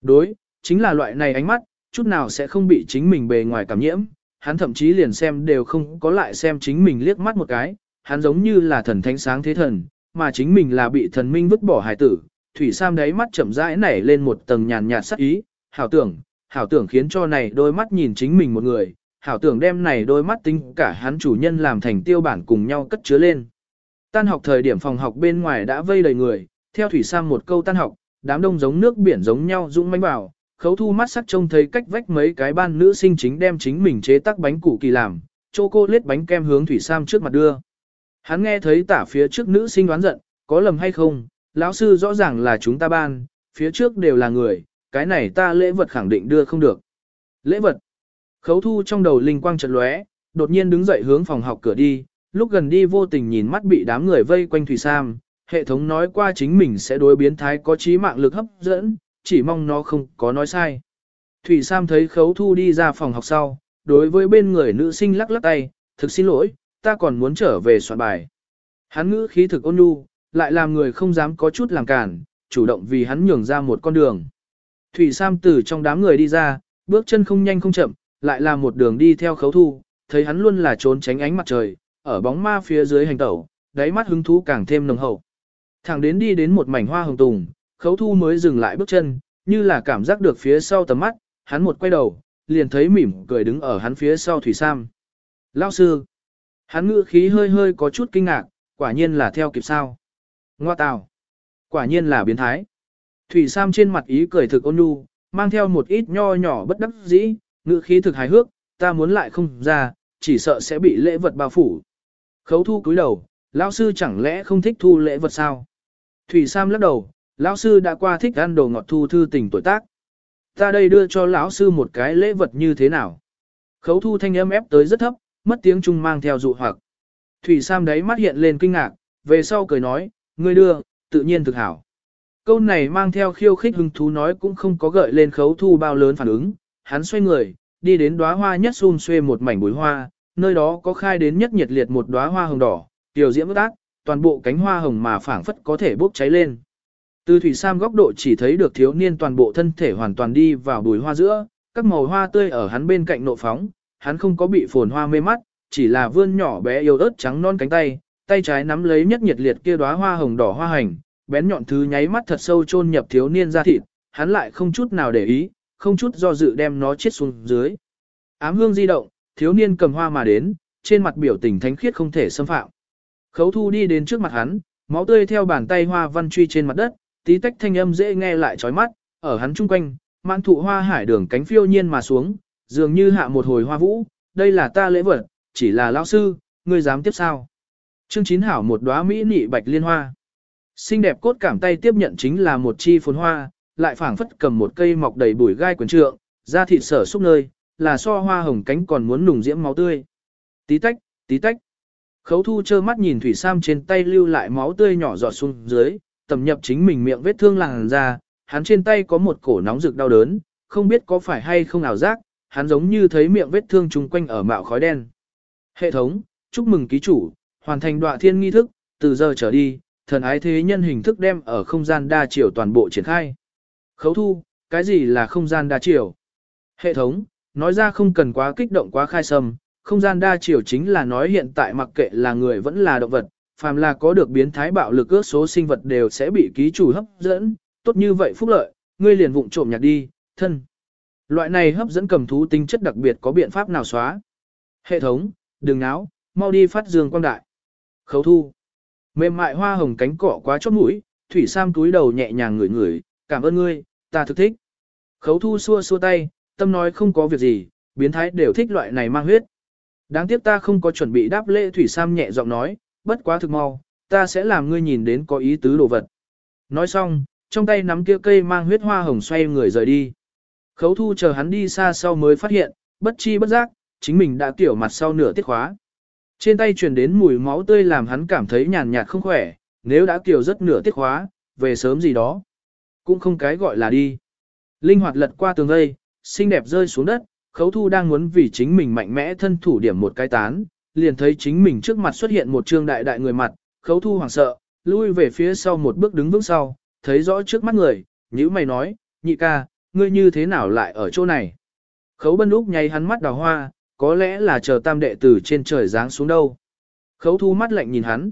Đối, chính là loại này ánh mắt, chút nào sẽ không bị chính mình bề ngoài cảm nhiễm, hắn thậm chí liền xem đều không có lại xem chính mình liếc mắt một cái, hắn giống như là thần thánh sáng thế thần, mà chính mình là bị thần minh vứt bỏ hải tử. Thủy Sam đáy mắt chậm rãi nảy lên một tầng nhàn nhạt sắc ý, hảo tưởng, hảo tưởng khiến cho này đôi mắt nhìn chính mình một người, hảo tưởng đem này đôi mắt tính cả hắn chủ nhân làm thành tiêu bản cùng nhau cất chứa lên. Tan học thời điểm phòng học bên ngoài đã vây đầy người, theo Thủy Sam một câu tan học, đám đông giống nước biển giống nhau dũng mãnh vào, khấu thu mắt sắc trông thấy cách vách mấy cái ban nữ sinh chính đem chính mình chế tác bánh củ kỳ làm, chô cô lết bánh kem hướng Thủy Sam trước mặt đưa. Hắn nghe thấy tả phía trước nữ sinh đoán giận, có lầm hay không, lão sư rõ ràng là chúng ta ban, phía trước đều là người, cái này ta lễ vật khẳng định đưa không được. Lễ vật. Khấu thu trong đầu linh quang chợt lóe, đột nhiên đứng dậy hướng phòng học cửa đi, lúc gần đi vô tình nhìn mắt bị đám người vây quanh Thủy Sam, hệ thống nói qua chính mình sẽ đối biến thái có trí mạng lực hấp dẫn, chỉ mong nó không có nói sai. Thủy Sam thấy khấu thu đi ra phòng học sau, đối với bên người nữ sinh lắc lắc tay, thực xin lỗi, ta còn muốn trở về soạn bài. Hắn ngữ khí thực ôn nhu, lại làm người không dám có chút làm cản, chủ động vì hắn nhường ra một con đường. Thủy Sam từ trong đám người đi ra, bước chân không nhanh không chậm, lại làm một đường đi theo khấu thu, thấy hắn luôn là trốn tránh ánh mặt trời, ở bóng ma phía dưới hành tẩu, đáy mắt hứng thú càng thêm nồng hậu. Thẳng đến đi đến một mảnh hoa hồng tùng, khấu thu mới dừng lại bước chân, như là cảm giác được phía sau tầm mắt, hắn một quay đầu, liền thấy mỉm cười đứng ở hắn phía sau Thủy Sam. Lao sư! Hắn ngữ khí hơi hơi có chút kinh ngạc, quả nhiên là theo kịp sao. Ngoa tào! Quả nhiên là biến thái. Thủy Sam trên mặt ý cười thực ôn nhu, mang theo một ít nho nhỏ bất đắc dĩ, ngữ khí thực hài hước, ta muốn lại không ra, chỉ sợ sẽ bị lễ vật bao phủ. Khấu thu cúi đầu, lão sư chẳng lẽ không thích thu lễ vật sao? Thủy Sam lắc đầu, lão sư đã qua thích ăn đồ ngọt thu thư tình tuổi tác. Ta đây đưa cho lão sư một cái lễ vật như thế nào? Khấu thu thanh âm ép tới rất thấp, mất tiếng trung mang theo dụ hoặc. Thủy Sam đấy mắt hiện lên kinh ngạc, về sau cười nói, ngươi đưa, tự nhiên thực hảo. Câu này mang theo khiêu khích hứng thú nói cũng không có gợi lên khấu thu bao lớn phản ứng, hắn xoay người, đi đến đóa hoa nhất xum xuê một mảnh bụi hoa, nơi đó có khai đến nhất nhiệt liệt một đóa hoa hồng đỏ, tiểu diễm ước ác, toàn bộ cánh hoa hồng mà phảng phất có thể bốc cháy lên. Từ thủy sam góc độ chỉ thấy được thiếu niên toàn bộ thân thể hoàn toàn đi vào bùi hoa giữa, các màu hoa tươi ở hắn bên cạnh nộ phóng, hắn không có bị phồn hoa mê mắt, chỉ là vươn nhỏ bé yêu ớt trắng non cánh tay, tay trái nắm lấy nhất nhiệt liệt kia đóa hoa hồng đỏ hoa hành, bén nhọn thứ nháy mắt thật sâu chôn nhập thiếu niên ra thịt, hắn lại không chút nào để ý, không chút do dự đem nó chết xuống dưới. Ám hương di động, thiếu niên cầm hoa mà đến, trên mặt biểu tình thánh khiết không thể xâm phạm. Khấu thu đi đến trước mặt hắn, máu tươi theo bàn tay hoa văn truy trên mặt đất, tí tách thanh âm dễ nghe lại chói mắt, ở hắn chung quanh, mãn thụ hoa hải đường cánh phiêu nhiên mà xuống, dường như hạ một hồi hoa vũ, đây là ta lễ vật, chỉ là lão sư, ngươi dám tiếp sao. Chương chín hảo một đóa mỹ nị bạch liên hoa. Xinh đẹp cốt cảm tay tiếp nhận chính là một chi phồn hoa, lại phảng phất cầm một cây mọc đầy bụi gai quần trượng, da thịt sở xúc nơi, là so hoa hồng cánh còn muốn nùng diễm máu tươi. Tí tách, tí tách. Khấu thu trơ mắt nhìn thủy sam trên tay lưu lại máu tươi nhỏ giọt xuống dưới, tầm nhập chính mình miệng vết thương làng ra, hắn trên tay có một cổ nóng rực đau đớn, không biết có phải hay không ảo giác, hắn giống như thấy miệng vết thương chung quanh ở mạo khói đen. Hệ thống, chúc mừng ký chủ, hoàn thành đoạn thiên nghi thức, từ giờ trở đi, thần ái thế nhân hình thức đem ở không gian đa chiều toàn bộ triển khai. Khấu thu, cái gì là không gian đa chiều? Hệ thống, nói ra không cần quá kích động quá khai sâm, không gian đa chiều chính là nói hiện tại mặc kệ là người vẫn là động vật, phàm là có được biến thái bạo lực ước số sinh vật đều sẽ bị ký chủ hấp dẫn, tốt như vậy phúc lợi, ngươi liền vụng trộm nhặt đi, thân. Loại này hấp dẫn cầm thú tính chất đặc biệt có biện pháp nào xóa? Hệ thống, đừng náo, mau đi phát dương quang đại. Khấu thu. Mềm mại hoa hồng cánh cỏ quá chót mũi, thủy sam túi đầu nhẹ nhàng ngửi ngửi, cảm ơn ngươi, ta thực thích. Khấu thu xua xua tay, tâm nói không có việc gì, biến thái đều thích loại này mang huyết. Đáng tiếc ta không có chuẩn bị đáp lễ thủy sam nhẹ giọng nói, bất quá thực mau, ta sẽ làm ngươi nhìn đến có ý tứ đồ vật. Nói xong, trong tay nắm kia cây mang huyết hoa hồng xoay người rời đi. Khấu thu chờ hắn đi xa sau mới phát hiện, bất chi bất giác, chính mình đã tiểu mặt sau nửa tiết khóa. Trên tay truyền đến mùi máu tươi làm hắn cảm thấy nhàn nhạt không khỏe, nếu đã kiều rất nửa tiết khóa, về sớm gì đó. Cũng không cái gọi là đi. Linh hoạt lật qua tường vây, xinh đẹp rơi xuống đất, khấu thu đang muốn vì chính mình mạnh mẽ thân thủ điểm một cái tán, liền thấy chính mình trước mặt xuất hiện một trương đại đại người mặt, khấu thu hoảng sợ, lui về phía sau một bước đứng vững sau, thấy rõ trước mắt người, nhữ mày nói, nhị ca, ngươi như thế nào lại ở chỗ này? Khấu bân úc nháy hắn mắt đào hoa, có lẽ là chờ tam đệ tử trên trời giáng xuống đâu. Khấu thu mắt lạnh nhìn hắn.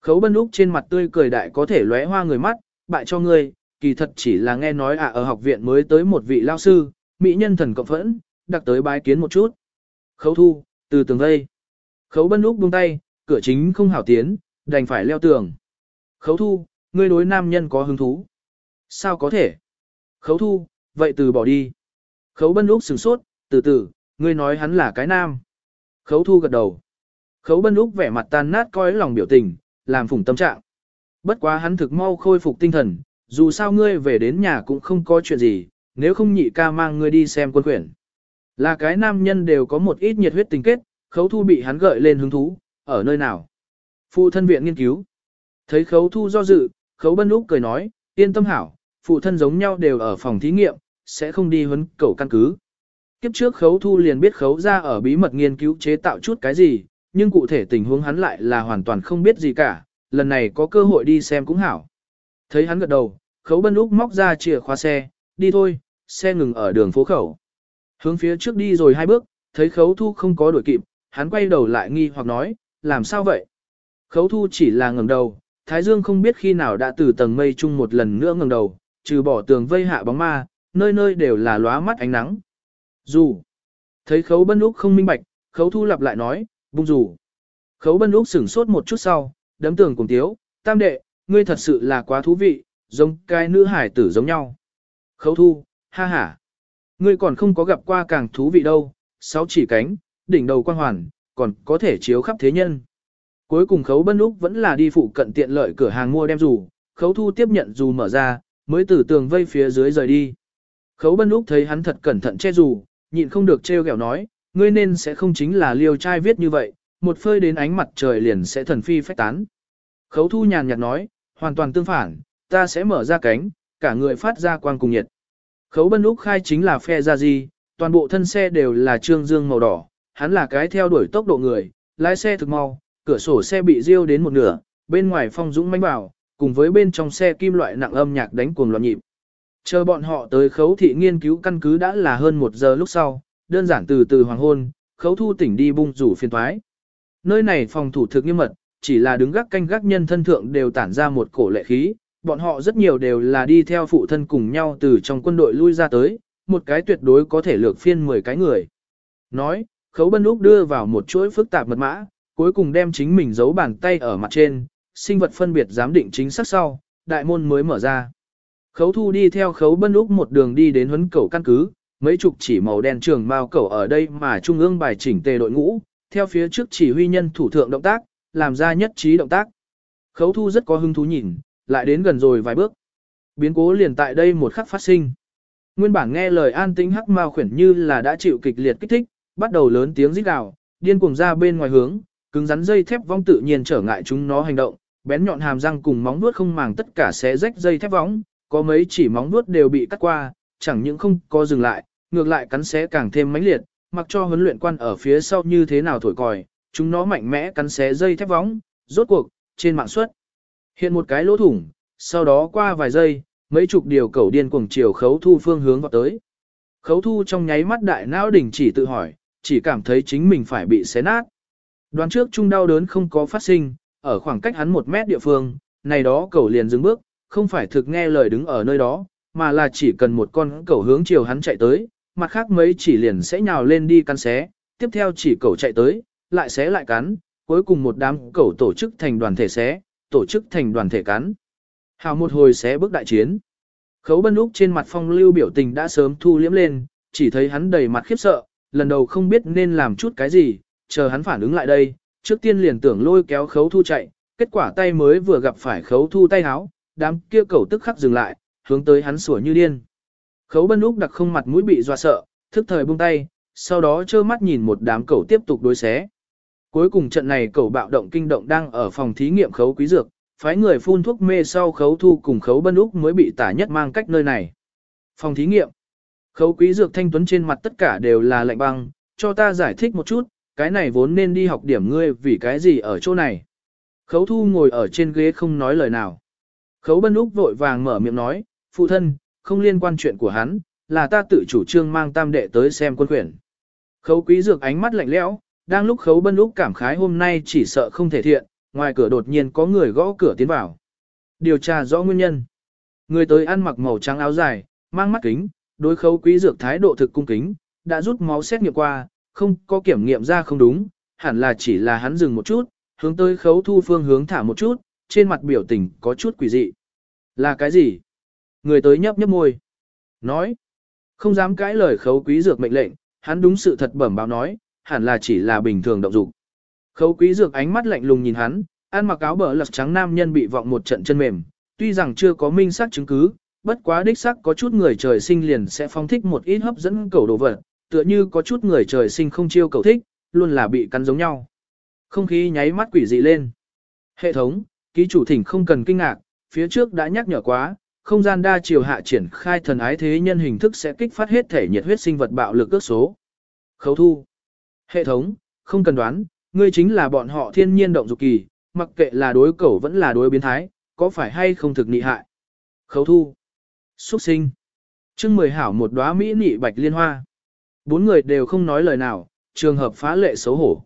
Khấu bân úc trên mặt tươi cười đại có thể lóe hoa người mắt, bại cho ngươi, kỳ thật chỉ là nghe nói à ở học viện mới tới một vị lao sư, mỹ nhân thần cộng phẫn, đặc tới bái kiến một chút. Khấu thu, từ tường vây. Khấu bân úc buông tay, cửa chính không hảo tiến, đành phải leo tường. Khấu thu, ngươi đối nam nhân có hứng thú. Sao có thể? Khấu thu, vậy từ bỏ đi. Khấu bân úc sửng sốt, từ từ, ngươi nói hắn là cái nam. Khấu thu gật đầu. Khấu bân úc vẻ mặt tan nát coi lòng biểu tình, làm phủng tâm trạng. Bất quá hắn thực mau khôi phục tinh thần, dù sao ngươi về đến nhà cũng không có chuyện gì, nếu không nhị ca mang ngươi đi xem quân quyển. Là cái nam nhân đều có một ít nhiệt huyết tình kết, khấu thu bị hắn gợi lên hứng thú, ở nơi nào. Phụ thân viện nghiên cứu. Thấy khấu thu do dự, khấu bân úc cười nói, yên tâm hảo, phụ thân giống nhau đều ở phòng thí nghiệm, sẽ không đi huấn cầu căn cứ. Kiếp trước khấu thu liền biết khấu ra ở bí mật nghiên cứu chế tạo chút cái gì, nhưng cụ thể tình huống hắn lại là hoàn toàn không biết gì cả, lần này có cơ hội đi xem cũng hảo. Thấy hắn gật đầu, khấu bân úc móc ra chìa khóa xe, đi thôi, xe ngừng ở đường phố khẩu. Hướng phía trước đi rồi hai bước, thấy khấu thu không có đuổi kịp, hắn quay đầu lại nghi hoặc nói, làm sao vậy? Khấu thu chỉ là ngẩng đầu, Thái Dương không biết khi nào đã từ tầng mây chung một lần nữa ngẩng đầu, trừ bỏ tường vây hạ bóng ma, nơi nơi đều là lóa mắt ánh nắng. Dù, thấy khấu bân úc không minh bạch, khấu thu lặp lại nói, bung dù. Khấu bân úc sửng sốt một chút sau, đấm tường cùng tiếu, tam đệ, ngươi thật sự là quá thú vị, giống cái nữ hải tử giống nhau. Khấu thu, ha ha. Ngươi còn không có gặp qua càng thú vị đâu, sáu chỉ cánh, đỉnh đầu quan hoàn, còn có thể chiếu khắp thế nhân. Cuối cùng khấu bân úc vẫn là đi phụ cận tiện lợi cửa hàng mua đem dù, khấu thu tiếp nhận dù mở ra, mới từ tường vây phía dưới rời đi. Khấu bân úc thấy hắn thật cẩn thận che dù, nhịn không được trêu ghẹo nói, ngươi nên sẽ không chính là liêu trai viết như vậy, một phơi đến ánh mặt trời liền sẽ thần phi phách tán. Khấu thu nhàn nhạt nói, hoàn toàn tương phản, ta sẽ mở ra cánh, cả người phát ra quang cùng nhiệt. Khấu bân úc khai chính là phe ra gì, toàn bộ thân xe đều là trương dương màu đỏ, hắn là cái theo đuổi tốc độ người, lái xe thực mau, cửa sổ xe bị riêu đến một nửa, bên ngoài phong dũng mánh bảo, cùng với bên trong xe kim loại nặng âm nhạc đánh cuồng loạn nhịp. Chờ bọn họ tới khấu thị nghiên cứu căn cứ đã là hơn một giờ lúc sau, đơn giản từ từ hoàng hôn, khấu thu tỉnh đi bung rủ phiên thoái. Nơi này phòng thủ thực nghiêm mật, chỉ là đứng gác canh gác nhân thân thượng đều tản ra một cổ lệ khí, bọn họ rất nhiều đều là đi theo phụ thân cùng nhau từ trong quân đội lui ra tới, một cái tuyệt đối có thể lược phiên 10 cái người. Nói, khấu bân úc đưa vào một chuỗi phức tạp mật mã, cuối cùng đem chính mình giấu bàn tay ở mặt trên, sinh vật phân biệt giám định chính xác sau, đại môn mới mở ra. Khấu thu đi theo khấu bân úc một đường đi đến huấn cầu căn cứ, mấy chục chỉ màu đen trường mao cầu ở đây mà trung ương bài chỉnh tề đội ngũ, theo phía trước chỉ huy nhân thủ thượng động tác, làm ra nhất trí động tác. Khấu thu rất có hứng thú nhìn, lại đến gần rồi vài bước. Biến cố liền tại đây một khắc phát sinh. Nguyên bản nghe lời an tĩnh hắc mao khuyển như là đã chịu kịch liệt kích thích, bắt đầu lớn tiếng rít gào, điên cuồng ra bên ngoài hướng, cứng rắn dây thép vong tự nhiên trở ngại chúng nó hành động, bén nhọn hàm răng cùng móng vuốt không màng tất cả xé rách dây thép vóng, có mấy chỉ móng vuốt đều bị cắt qua, chẳng những không có dừng lại, ngược lại cắn xé càng thêm mãnh liệt, mặc cho huấn luyện quan ở phía sau như thế nào thổi còi, chúng nó mạnh mẽ cắn xé dây thép vóng, rốt cuộc, trên mạng suất. Hiện một cái lỗ thủng, sau đó qua vài giây, mấy chục điều cẩu điên cuồng chiều khấu thu phương hướng vào tới. Khấu thu trong nháy mắt đại não đỉnh chỉ tự hỏi, chỉ cảm thấy chính mình phải bị xé nát. Đoán trước chung đau đớn không có phát sinh, ở khoảng cách hắn một mét địa phương, này đó cẩu liền dừng bước, không phải thực nghe lời đứng ở nơi đó, mà là chỉ cần một con cẩu hướng chiều hắn chạy tới, mặt khác mấy chỉ liền sẽ nhào lên đi cắn xé, tiếp theo chỉ cẩu chạy tới, lại xé lại cắn, cuối cùng một đám cẩu tổ chức thành đoàn thể xé, tổ chức thành đoàn thể cắn. Hào một hồi xé bước đại chiến. Khấu bân úc trên mặt phong lưu biểu tình đã sớm thu liễm lên, chỉ thấy hắn đầy mặt khiếp sợ, lần đầu không biết nên làm chút cái gì, chờ hắn phản ứng lại đây, trước tiên liền tưởng lôi kéo khấu thu chạy, kết quả tay mới vừa gặp phải khấu thu tay háo, đám kia cẩu tức khắc dừng lại, hướng tới hắn sủa như điên. Khấu bân úc đặc không mặt mũi bị dọa sợ, thức thời buông tay, sau đó trơ mắt nhìn một đám cẩu tiếp tục đối xé. Cuối cùng trận này cẩu bạo động kinh động đang ở phòng thí nghiệm khấu quý dược, phái người phun thuốc mê sau khấu thu cùng khấu bân úc mới bị tả nhất mang cách nơi này. Phòng thí nghiệm. Khấu quý dược thanh tuấn trên mặt tất cả đều là lạnh băng, cho ta giải thích một chút, cái này vốn nên đi học điểm ngươi vì cái gì ở chỗ này. Khấu thu ngồi ở trên ghế không nói lời nào. Khấu bân úc vội vàng mở miệng nói, phụ thân, không liên quan chuyện của hắn, là ta tự chủ trương mang tam đệ tới xem quân quyển. Khấu quý dược ánh mắt lạnh lẽo, đang lúc khấu bân úc cảm khái hôm nay chỉ sợ không thể thiện, ngoài cửa đột nhiên có người gõ cửa tiến vào. Điều tra rõ nguyên nhân. Người tới ăn mặc màu trắng áo dài, mang mắt kính, đối khấu quý dược thái độ thực cung kính, đã rút máu xét nghiệm qua, không có kiểm nghiệm ra không đúng, hẳn là chỉ là hắn dừng một chút, hướng tới khấu thu phương hướng thả một chút, trên mặt biểu tình có chút quỷ dị. Là cái gì? Người tới nhấp nhấp môi. Nói. Không dám cãi lời khấu quý dược mệnh lệnh, hắn đúng sự thật bẩm báo nói, hẳn là chỉ là bình thường động dục. Khấu quý dược ánh mắt lạnh lùng nhìn hắn, ăn mặc áo bờ lật trắng nam nhân bị vọng một trận chân mềm, tuy rằng chưa có minh xác chứng cứ, bất quá đích xác có chút người trời sinh liền sẽ phong thích một ít hấp dẫn cầu đồ vật, tựa như có chút người trời sinh không chiêu cầu thích, luôn là bị cắn giống nhau. Không khí nháy mắt quỷ dị lên. Hệ thống, ký chủ thỉnh không cần kinh ngạc, phía trước đã nhắc nhở quá, không gian đa chiều hạ triển khai thần ái thế nhân hình thức sẽ kích phát hết thể nhiệt huyết sinh vật bạo lực ước số. Khấu thu. Hệ thống, không cần đoán, ngươi chính là bọn họ thiên nhiên động dục kỳ, mặc kệ là đối cẩu vẫn là đối biến thái, có phải hay không thực nị hại. Khấu thu. Xuất sinh. Trưng mười hảo một đóa mỹ nị bạch liên hoa. Bốn người đều không nói lời nào, trường hợp phá lệ xấu hổ.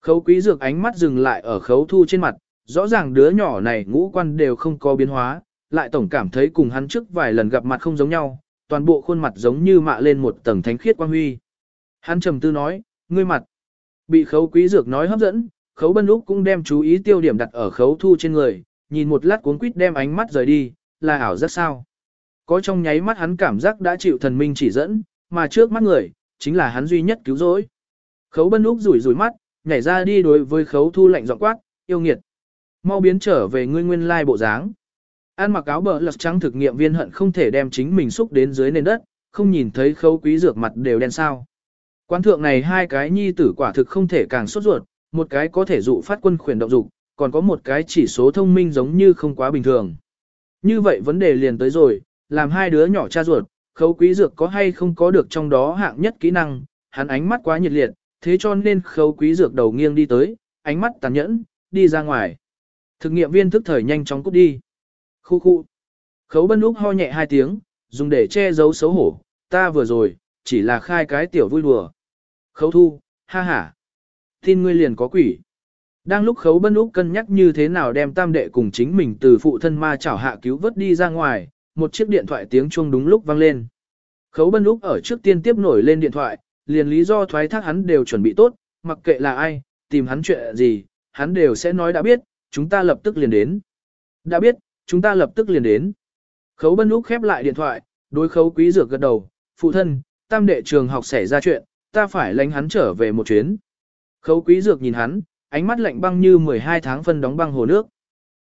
Khấu quý dược ánh mắt dừng lại ở khấu thu trên mặt, rõ ràng đứa nhỏ này ngũ quan đều không có biến hóa, lại tổng cảm thấy cùng hắn trước vài lần gặp mặt không giống nhau, toàn bộ khuôn mặt giống như mạ lên một tầng thánh khiết quang huy. Hắn trầm tư nói, ngươi mặt, bị khấu quý dược nói hấp dẫn, khấu bân úc cũng đem chú ý tiêu điểm đặt ở khấu thu trên người, nhìn một lát cuốn quýt đem ánh mắt rời đi, là ảo rất sao. Có trong nháy mắt hắn cảm giác đã chịu thần minh chỉ dẫn, mà trước mắt người, chính là hắn duy nhất cứu rỗi. Khấu bân úc rủi rủi mắt, nhảy ra đi đối với khấu thu lạnh giọng quát, yêu nghiệt. Mau biến trở về ngươi nguyên lai bộ dáng. An mặc áo bờ lật trắng thực nghiệm viên hận không thể đem chính mình xúc đến dưới nền đất, không nhìn thấy khấu quý dược mặt đều đen sao. Quán thượng này hai cái nhi tử quả thực không thể càng sốt ruột, một cái có thể dụ phát quân khuyển động dục, còn có một cái chỉ số thông minh giống như không quá bình thường. Như vậy vấn đề liền tới rồi, làm hai đứa nhỏ cha ruột, khấu quý dược có hay không có được trong đó hạng nhất kỹ năng, hắn ánh mắt quá nhiệt liệt, thế cho nên khấu quý dược đầu nghiêng đi tới, ánh mắt tàn nhẫn, đi ra ngoài. Thực nghiệm viên thức thời nhanh chóng cút đi. Khu khu. Khấu bân lúc ho nhẹ hai tiếng, dùng để che giấu xấu hổ, ta vừa rồi, chỉ là khai cái tiểu vui đùa. Khấu thu, ha ha. Tin ngươi liền có quỷ. Đang lúc khấu bân lúc cân nhắc như thế nào đem tam đệ cùng chính mình từ phụ thân ma chảo hạ cứu vớt đi ra ngoài, một chiếc điện thoại tiếng chuông đúng lúc vang lên. Khấu bân lúc ở trước tiên tiếp nổi lên điện thoại, liền lý do thoái thác hắn đều chuẩn bị tốt, mặc kệ là ai, tìm hắn chuyện gì, hắn đều sẽ nói đã biết, chúng ta lập tức liền đến. Đã biết, chúng ta lập tức liền đến. Khấu bân úc khép lại điện thoại, đối khấu quý dược gật đầu, phụ thân, tam đệ trường học xảy ra chuyện, ta phải lánh hắn trở về một chuyến. Khấu quý dược nhìn hắn, ánh mắt lạnh băng như 12 tháng phân đóng băng hồ nước.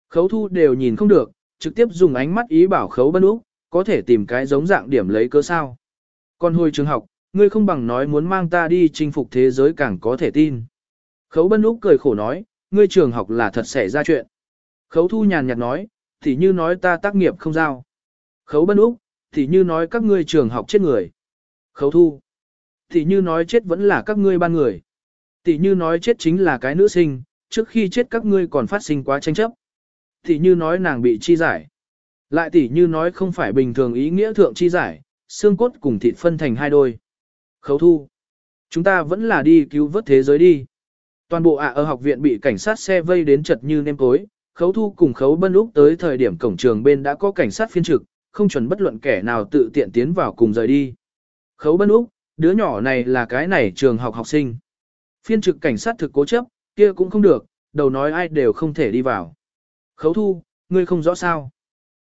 Khấu thu đều nhìn không được, trực tiếp dùng ánh mắt ý bảo khấu bân úc, có thể tìm cái giống dạng điểm lấy cơ sao. Còn hồi trường học, ngươi không bằng nói muốn mang ta đi chinh phục thế giới càng có thể tin. Khấu bân úc cười khổ nói, ngươi trường học là thật xảy ra chuyện. Khấu thu nhàn nhạt nói, thì như nói ta tác nghiệp không giao. Khấu bân úc, thì như nói các ngươi trường học chết người. Khấu thu, thì như nói chết vẫn là các ngươi ban người. Thì như nói chết chính là cái nữ sinh, trước khi chết các ngươi còn phát sinh quá tranh chấp. Thì như nói nàng bị chi giải. Lại tỉ như nói không phải bình thường ý nghĩa thượng chi giải, xương cốt cùng thịt phân thành hai đôi. Khấu thu. Chúng ta vẫn là đi cứu vớt thế giới đi. Toàn bộ ạ ở học viện bị cảnh sát xe vây đến chật như nêm tối, khấu thu cùng khấu bân úc tới thời điểm cổng trường bên đã có cảnh sát phiên trực, không chuẩn bất luận kẻ nào tự tiện tiến vào cùng rời đi. Khấu bân úc, đứa nhỏ này là cái này trường học học sinh. Phiên trực cảnh sát thực cố chấp, kia cũng không được, đầu nói ai đều không thể đi vào. Khấu thu, ngươi không rõ sao.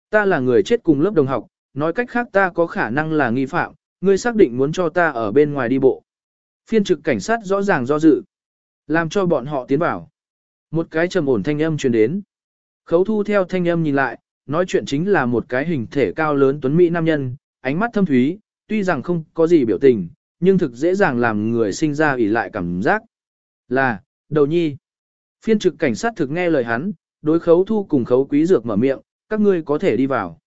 Ta là người chết cùng lớp đồng học, nói cách khác ta có khả năng là nghi phạm, ngươi xác định muốn cho ta ở bên ngoài đi bộ. Phiên trực cảnh sát rõ ràng do dự. Làm cho bọn họ tiến vào. Một cái trầm ổn thanh âm truyền đến. Khấu thu theo thanh âm nhìn lại, nói chuyện chính là một cái hình thể cao lớn tuấn mỹ nam nhân, ánh mắt thâm thúy, tuy rằng không có gì biểu tình, nhưng thực dễ dàng làm người sinh ra ủy lại cảm giác. Là, đầu nhi. Phiên trực cảnh sát thực nghe lời hắn, đối khấu thu cùng khấu quý dược mở miệng, các ngươi có thể đi vào.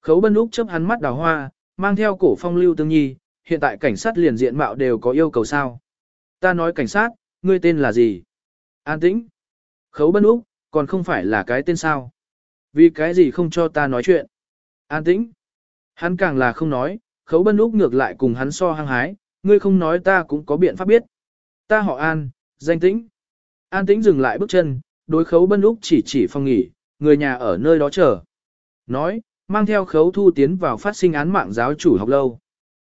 Khấu bân úc chấp hắn mắt đào hoa, mang theo cổ phong lưu tương nhi, hiện tại cảnh sát liền diện mạo đều có yêu cầu sao. Ta nói cảnh sát, ngươi tên là gì? An tĩnh. Khấu bân úc, còn không phải là cái tên sao. Vì cái gì không cho ta nói chuyện? An tĩnh. Hắn càng là không nói, khấu bân úc ngược lại cùng hắn so hăng hái, ngươi không nói ta cũng có biện pháp biết. Ta họ An, danh tĩnh. An tĩnh dừng lại bước chân, đối khấu bân úc chỉ chỉ phòng nghỉ, người nhà ở nơi đó chờ. Nói, mang theo khấu thu tiến vào phát sinh án mạng giáo chủ học lâu.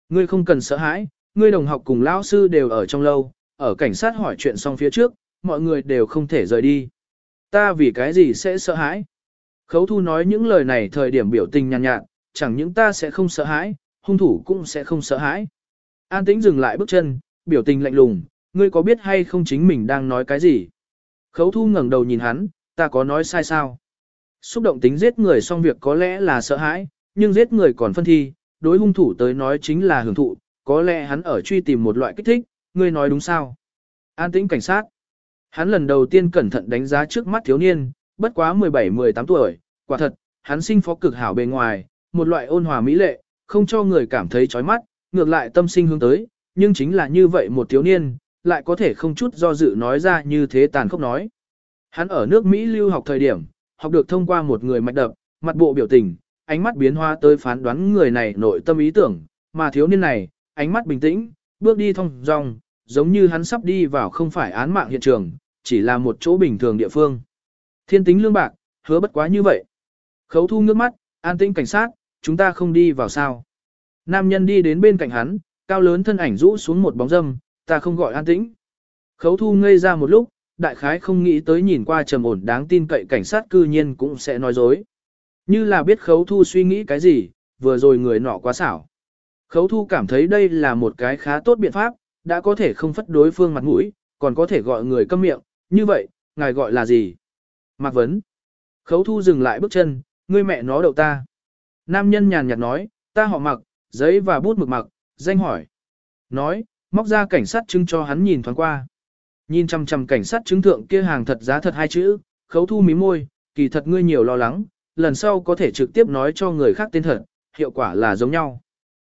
Ngươi không cần sợ hãi, ngươi đồng học cùng lão sư đều ở trong lâu, ở cảnh sát hỏi chuyện xong phía trước, mọi người đều không thể rời đi. Ta vì cái gì sẽ sợ hãi? Khấu thu nói những lời này thời điểm biểu tình nhàn nhạt, nhạt, chẳng những ta sẽ không sợ hãi, hung thủ cũng sẽ không sợ hãi. An tĩnh dừng lại bước chân, biểu tình lạnh lùng, ngươi có biết hay không chính mình đang nói cái gì? Khấu thu ngẩng đầu nhìn hắn, ta có nói sai sao? Xúc động tính giết người xong việc có lẽ là sợ hãi, nhưng giết người còn phân thi, đối hung thủ tới nói chính là hưởng thụ, có lẽ hắn ở truy tìm một loại kích thích, ngươi nói đúng sao? An tĩnh cảnh sát. Hắn lần đầu tiên cẩn thận đánh giá trước mắt thiếu niên, bất quá 17-18 tuổi, quả thật, hắn sinh phó cực hảo bề ngoài, một loại ôn hòa mỹ lệ, không cho người cảm thấy chói mắt, ngược lại tâm sinh hướng tới, nhưng chính là như vậy một thiếu niên, lại có thể không chút do dự nói ra như thế tàn khốc nói. Hắn ở nước Mỹ lưu học thời điểm, học được thông qua một người mạch đập, mặt bộ biểu tình, ánh mắt biến hóa tới phán đoán người này nội tâm ý tưởng, mà thiếu niên này, ánh mắt bình tĩnh, bước đi thông dong, giống như hắn sắp đi vào không phải án mạng hiện trường, chỉ là một chỗ bình thường địa phương. Thiên tính lương bạc, hứa bất quá như vậy. Khấu thu nước mắt, an tĩnh cảnh sát, chúng ta không đi vào sao. Nam nhân đi đến bên cạnh hắn, cao lớn thân ảnh rũ xuống một bóng dâm, ta không gọi an tĩnh. Khấu thu ngây ra một lúc, đại khái không nghĩ tới nhìn qua trầm ổn đáng tin cậy cảnh sát cư nhiên cũng sẽ nói dối. Như là biết khấu thu suy nghĩ cái gì, vừa rồi người nọ quá xảo. Khấu thu cảm thấy đây là một cái khá tốt biện pháp, đã có thể không phất đối phương mặt mũi, còn có thể gọi người câm miệng, như vậy, ngài gọi là gì? Mạc Vấn. Khấu thu dừng lại bước chân, ngươi mẹ nó đậu ta. Nam nhân nhàn nhạt nói, ta họ mặc, giấy và bút mực mặc, danh hỏi. Nói, móc ra cảnh sát chứng cho hắn nhìn thoáng qua. Nhìn chăm chăm cảnh sát chứng thượng kia hàng thật giá thật hai chữ, khấu thu mí môi, kỳ thật ngươi nhiều lo lắng, lần sau có thể trực tiếp nói cho người khác tên thật, hiệu quả là giống nhau.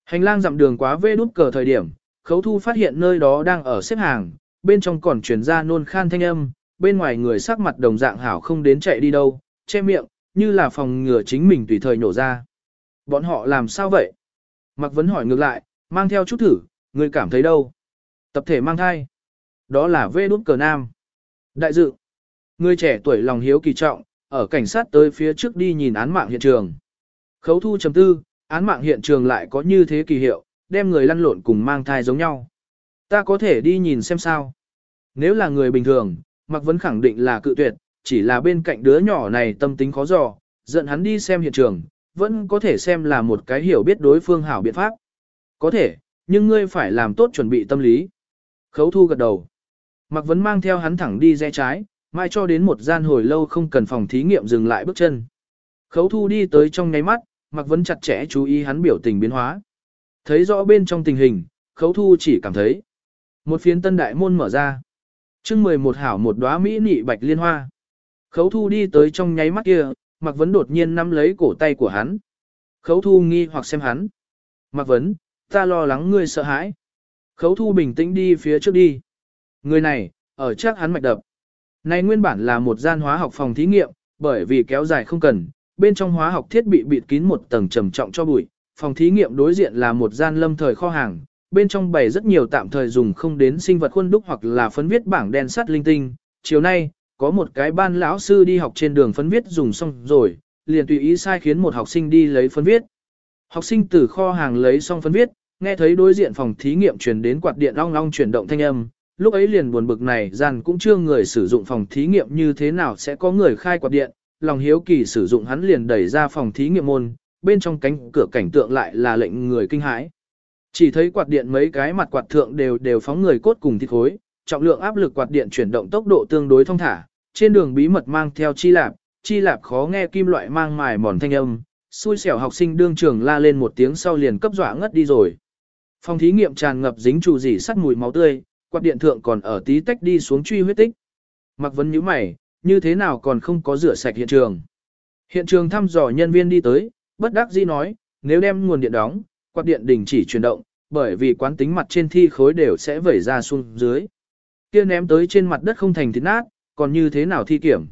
Hành lang dặm đường quá vê đút cờ thời điểm, khấu thu phát hiện nơi đó đang ở xếp hàng, bên trong còn chuyển ra nôn khan thanh âm, bên ngoài người sắc mặt đồng dạng hảo không đến chạy đi đâu, che miệng, như là phòng ngừa chính mình tùy thời nổ ra. Bọn họ làm sao vậy? Mạc Vấn hỏi ngược lại, mang theo chút thử, người cảm thấy đâu? Tập thể mang thai. Đó là vê đút cờ nam. Đại dự. Người trẻ tuổi lòng hiếu kỳ trọng, ở cảnh sát tới phía trước đi nhìn án mạng hiện trường. Khấu thu chấm tư, án mạng hiện trường lại có như thế kỳ hiệu, đem người lăn lộn cùng mang thai giống nhau. Ta có thể đi nhìn xem sao. Nếu là người bình thường, Mạc Vấn khẳng định là cự tuyệt, chỉ là bên cạnh đứa nhỏ này tâm tính khó dò, giận hắn đi xem hiện trường, vẫn có thể xem là một cái hiểu biết đối phương hảo biện pháp. Có thể, nhưng ngươi phải làm tốt chuẩn bị tâm lý. Khấu thu gật đầu. Mạc Vấn mang theo hắn thẳng đi rẽ trái, mai cho đến một gian hồi lâu không cần phòng thí nghiệm dừng lại bước chân. Khấu thu đi tới trong ngáy mắt, Mạc Vấn chặt chẽ chú ý hắn biểu tình biến hóa. Thấy rõ bên trong tình hình, khấu thu chỉ cảm thấy. Một phiến tân đại môn mở ra. chương 11 hảo một đóa mỹ nị bạch liên hoa. Khấu thu đi tới trong nháy mắt kia, Mạc Vấn đột nhiên nắm lấy cổ tay của hắn. Khấu thu nghi hoặc xem hắn. Mạc Vấn, ta lo lắng ngươi sợ hãi. Khấu thu bình tĩnh đi phía trước đi. Người này, ở chắc hắn mạch đập. Này nguyên bản là một gian hóa học phòng thí nghiệm, bởi vì kéo dài không cần, bên trong hóa học thiết bị bịt kín một tầng trầm trọng cho bụi. Phòng thí nghiệm đối diện là một gian lâm thời kho hàng, bên trong bày rất nhiều tạm thời dùng không đến sinh vật khuôn đúc hoặc là phấn viết bảng đen sắt linh tinh. Chiều nay, có một cái ban lão sư đi học trên đường phấn viết dùng xong rồi, liền tùy ý sai khiến một học sinh đi lấy phấn viết. Học sinh từ kho hàng lấy xong phấn viết, nghe thấy đối diện phòng thí nghiệm truyền đến quạt điện long long chuyển động thanh âm, lúc ấy liền buồn bực này rằng cũng chưa người sử dụng phòng thí nghiệm như thế nào sẽ có người khai quạt điện, lòng hiếu kỳ sử dụng hắn liền đẩy ra phòng thí nghiệm môn, bên trong cánh cửa cảnh tượng lại là lệnh người kinh hãi. Chỉ thấy quạt điện mấy cái mặt quạt thượng đều đều phóng người cốt cùng thịt khối, trọng lượng áp lực quạt điện chuyển động tốc độ tương đối thông thả, trên đường bí mật mang theo chi lạp, chi lạp khó nghe kim loại mang mài mòn thanh âm, xui xẻo học sinh đương trường la lên một tiếng sau liền cấp dọa ngất đi rồi. Phòng thí nghiệm tràn ngập dính trụ dỉ sắt mùi máu tươi, quạt điện thượng còn ở tí tách đi xuống truy huyết tích. Mặc vấn nhíu mày, như thế nào còn không có rửa sạch hiện trường. Hiện trường thăm dò nhân viên đi tới, bất đắc dĩ nói, nếu đem nguồn điện đóng, quạt điện đình chỉ chuyển động, bởi vì quán tính mặt trên thi khối đều sẽ vẩy ra xuống dưới. Kia ném tới trên mặt đất không thành thịt nát, còn như thế nào thi kiểm.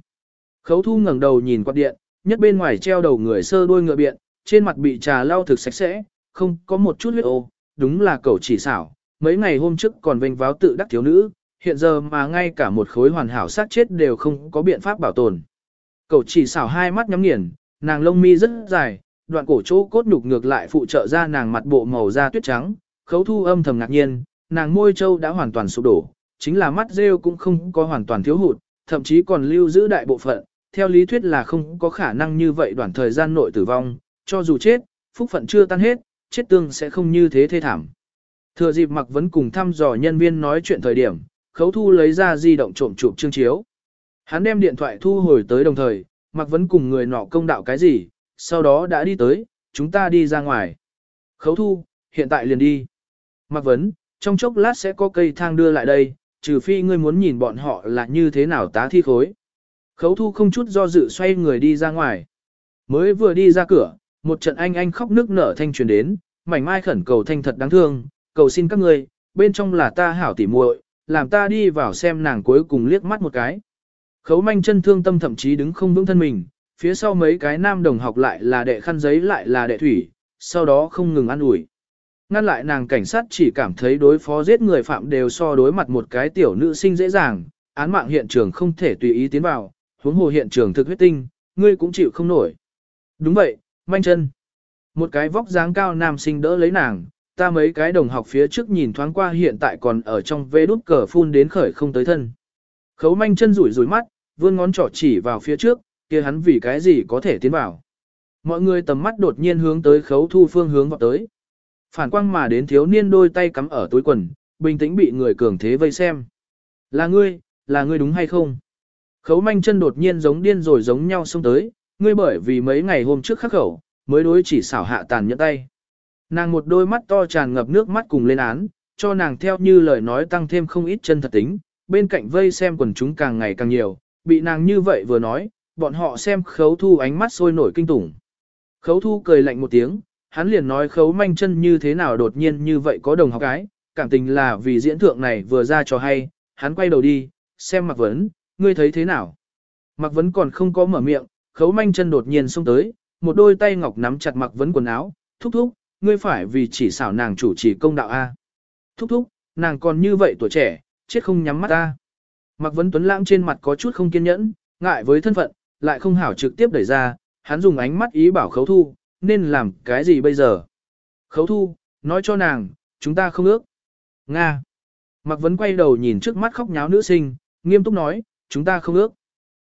Khấu thu ngẩng đầu nhìn quạt điện, nhất bên ngoài treo đầu người sơ đuôi ngựa biện, trên mặt bị trà lau thực sạch sẽ, không có một chút huyết ô, đúng là cậu chỉ xảo. Mấy ngày hôm trước còn vênh váo tự đắc thiếu nữ, hiện giờ mà ngay cả một khối hoàn hảo sát chết đều không có biện pháp bảo tồn. Cậu chỉ xảo hai mắt nhắm nghiền, nàng lông mi rất dài, đoạn cổ chỗ cốt nhục ngược lại phụ trợ ra nàng mặt bộ màu da tuyết trắng, khấu thu âm thầm ngạc nhiên, nàng môi châu đã hoàn toàn sụp đổ, chính là mắt rêu cũng không có hoàn toàn thiếu hụt, thậm chí còn lưu giữ đại bộ phận, theo lý thuyết là không có khả năng như vậy đoạn thời gian nội tử vong, cho dù chết, phúc phận chưa tan hết, chết tương sẽ không như thế thê thảm. Thừa dịp mặc vẫn cùng thăm dò nhân viên nói chuyện thời điểm, khấu thu lấy ra di động trộm chụp chương chiếu. Hắn đem điện thoại thu hồi tới đồng thời, mặc vẫn cùng người nọ công đạo cái gì, sau đó đã đi tới, chúng ta đi ra ngoài. Khấu thu, hiện tại liền đi. Mặc vấn, trong chốc lát sẽ có cây thang đưa lại đây, trừ phi ngươi muốn nhìn bọn họ là như thế nào tá thi khối. Khấu thu không chút do dự xoay người đi ra ngoài. Mới vừa đi ra cửa, một trận anh anh khóc nước nở thanh truyền đến, mảnh mai khẩn cầu thanh thật đáng thương, cầu xin các ngươi, bên trong là ta hảo tỉ muội, làm ta đi vào xem nàng cuối cùng liếc mắt một cái. Khấu manh chân thương tâm thậm chí đứng không vững thân mình, phía sau mấy cái nam đồng học lại là đệ khăn giấy lại là đệ thủy, sau đó không ngừng ăn ủi Ngăn lại nàng cảnh sát chỉ cảm thấy đối phó giết người phạm đều so đối mặt một cái tiểu nữ sinh dễ dàng, án mạng hiện trường không thể tùy ý tiến vào, huống hồ hiện trường thực huyết tinh, ngươi cũng chịu không nổi. Đúng vậy, manh chân. Một cái vóc dáng cao nam sinh đỡ lấy nàng, ta mấy cái đồng học phía trước nhìn thoáng qua hiện tại còn ở trong vê đút cờ phun đến khởi không tới thân. Khấu manh chân rủi rủi mắt, vươn ngón trỏ chỉ vào phía trước, kia hắn vì cái gì có thể tiến vào. Mọi người tầm mắt đột nhiên hướng tới khấu thu phương hướng vào tới. Phản quang mà đến thiếu niên đôi tay cắm ở túi quần, bình tĩnh bị người cường thế vây xem. Là ngươi, là ngươi đúng hay không? Khấu manh chân đột nhiên giống điên rồi giống nhau xông tới, ngươi bởi vì mấy ngày hôm trước khắc khẩu, mới đối chỉ xảo hạ tàn nhẫn tay. Nàng một đôi mắt to tràn ngập nước mắt cùng lên án, cho nàng theo như lời nói tăng thêm không ít chân thật tính, bên cạnh vây xem quần chúng càng ngày càng nhiều, bị nàng như vậy vừa nói, bọn họ xem khấu thu ánh mắt sôi nổi kinh tủng. Khấu thu cười lạnh một tiếng, hắn liền nói khấu manh chân như thế nào đột nhiên như vậy có đồng học gái, cảm tình là vì diễn thượng này vừa ra cho hay, hắn quay đầu đi, xem Mạc Vấn, ngươi thấy thế nào? Mạc Vấn còn không có mở miệng, khấu manh chân đột nhiên xông tới, một đôi tay ngọc nắm chặt Mạc Vấn quần áo, thúc thúc, ngươi phải vì chỉ xảo nàng chủ trì công đạo A. Thúc thúc, nàng còn như vậy tuổi trẻ, chết không nhắm mắt ta Mạc Vấn Tuấn lãng trên mặt có chút không kiên nhẫn, ngại với thân phận, lại không hảo trực tiếp đẩy ra, hắn dùng ánh mắt ý bảo khấu thu, nên làm cái gì bây giờ? Khấu thu, nói cho nàng, chúng ta không ước. Nga. Mạc Vấn quay đầu nhìn trước mắt khóc nháo nữ sinh, nghiêm túc nói, chúng ta không ước.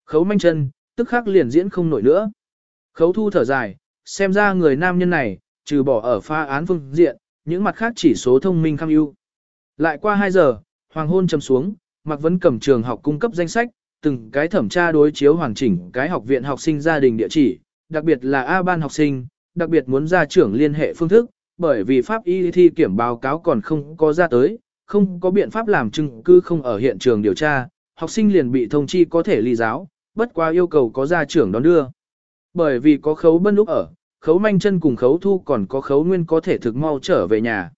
Khấu manh chân, tức khắc liền diễn không nổi nữa. Khấu thu thở dài, xem ra người nam nhân này, trừ bỏ ở pha án phương diện, những mặt khác chỉ số thông minh kham ưu. Lại qua 2 giờ, hoàng hôn trầm xuống, Mạc Vấn cầm trường học cung cấp danh sách, từng cái thẩm tra đối chiếu hoàn chỉnh cái học viện học sinh gia đình địa chỉ, đặc biệt là A ban học sinh, đặc biệt muốn ra trưởng liên hệ phương thức, bởi vì pháp y thi kiểm báo cáo còn không có ra tới, không có biện pháp làm chứng cứ không ở hiện trường điều tra, học sinh liền bị thông chi có thể ly giáo, bất qua yêu cầu có gia trưởng đón đưa. Bởi vì có khấu bân lúc ở, khấu manh chân cùng khấu thu còn có khấu nguyên có thể thực mau trở về nhà.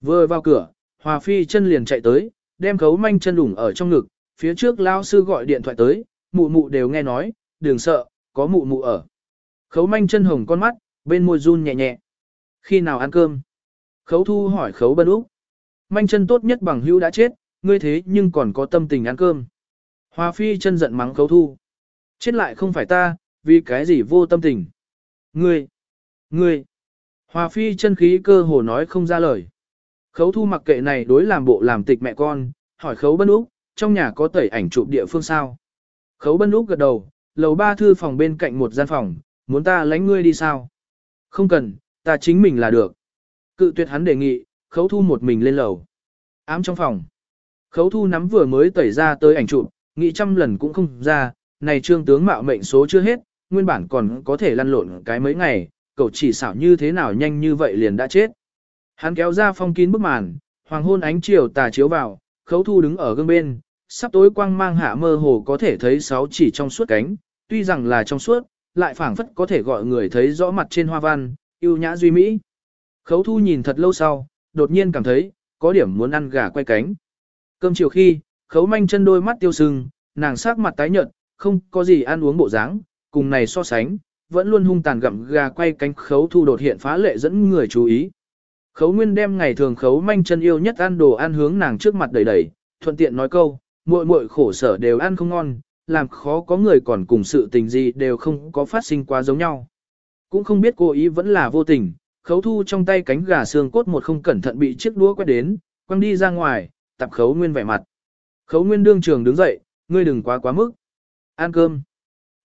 Vừa vào cửa, Hòa Phi chân liền chạy tới, đem khấu manh chân đủng ở trong ngực, phía trước lao sư gọi điện thoại tới, mụ mụ đều nghe nói, đừng sợ, có mụ mụ ở. Khấu manh chân hồng con mắt, bên môi run nhẹ nhẹ. Khi nào ăn cơm? Khấu thu hỏi khấu bân úc. Manh chân tốt nhất bằng hữu đã chết, ngươi thế nhưng còn có tâm tình ăn cơm. Hòa phi chân giận mắng khấu thu. Chết lại không phải ta, vì cái gì vô tâm tình. Ngươi, ngươi. Hòa phi chân khí cơ hồ nói không ra lời. Khấu thu mặc kệ này đối làm bộ làm tịch mẹ con, hỏi khấu bân úc, trong nhà có tẩy ảnh chụp địa phương sao. Khấu bân úc gật đầu, lầu ba thư phòng bên cạnh một gian phòng, muốn ta lánh ngươi đi sao? Không cần, ta chính mình là được. Cự tuyệt hắn đề nghị, khấu thu một mình lên lầu. Ám trong phòng. Khấu thu nắm vừa mới tẩy ra tới ảnh chụp, nghĩ trăm lần cũng không ra, này trương tướng mạo mệnh số chưa hết, nguyên bản còn có thể lăn lộn cái mấy ngày, cậu chỉ xảo như thế nào nhanh như vậy liền đã chết. Hắn kéo ra phong kín bức màn, hoàng hôn ánh chiều tà chiếu vào, khấu thu đứng ở gương bên, sắp tối quang mang hạ mơ hồ có thể thấy sáu chỉ trong suốt cánh, tuy rằng là trong suốt, lại phảng phất có thể gọi người thấy rõ mặt trên hoa văn, yêu nhã duy mỹ. Khấu thu nhìn thật lâu sau, đột nhiên cảm thấy, có điểm muốn ăn gà quay cánh. Cơm chiều khi, khấu manh chân đôi mắt tiêu sưng, nàng sắc mặt tái nhợt, không có gì ăn uống bộ dáng, cùng này so sánh, vẫn luôn hung tàn gặm gà quay cánh khấu thu đột hiện phá lệ dẫn người chú ý. Khấu nguyên đem ngày thường khấu manh chân yêu nhất ăn đồ ăn hướng nàng trước mặt đầy đầy, thuận tiện nói câu, muội muội khổ sở đều ăn không ngon, làm khó có người còn cùng sự tình gì đều không có phát sinh quá giống nhau. Cũng không biết cô ý vẫn là vô tình, khấu thu trong tay cánh gà xương cốt một không cẩn thận bị chiếc đũa quét đến, quăng đi ra ngoài, tập khấu nguyên vẻ mặt. Khấu nguyên đương trường đứng dậy, ngươi đừng quá quá mức. Ăn cơm.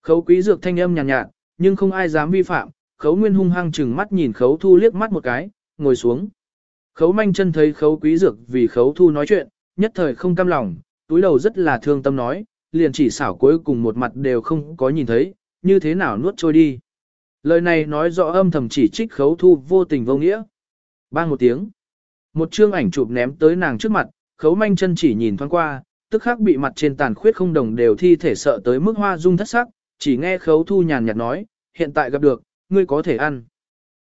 Khấu quý dược thanh âm nhàn nhạt, nhạt, nhưng không ai dám vi phạm, khấu nguyên hung hăng chừng mắt nhìn khấu thu liếc mắt một cái, ngồi xuống. Khấu manh chân thấy khấu quý dược vì khấu thu nói chuyện, nhất thời không cam lòng, túi đầu rất là thương tâm nói, liền chỉ xảo cuối cùng một mặt đều không có nhìn thấy, như thế nào nuốt trôi đi. Lời này nói rõ âm thầm chỉ trích khấu thu vô tình vô nghĩa. Bang một tiếng. Một chương ảnh chụp ném tới nàng trước mặt, khấu manh chân chỉ nhìn thoáng qua, tức khắc bị mặt trên tàn khuyết không đồng đều thi thể sợ tới mức hoa dung thất sắc, chỉ nghe khấu thu nhàn nhạt nói, hiện tại gặp được, ngươi có thể ăn.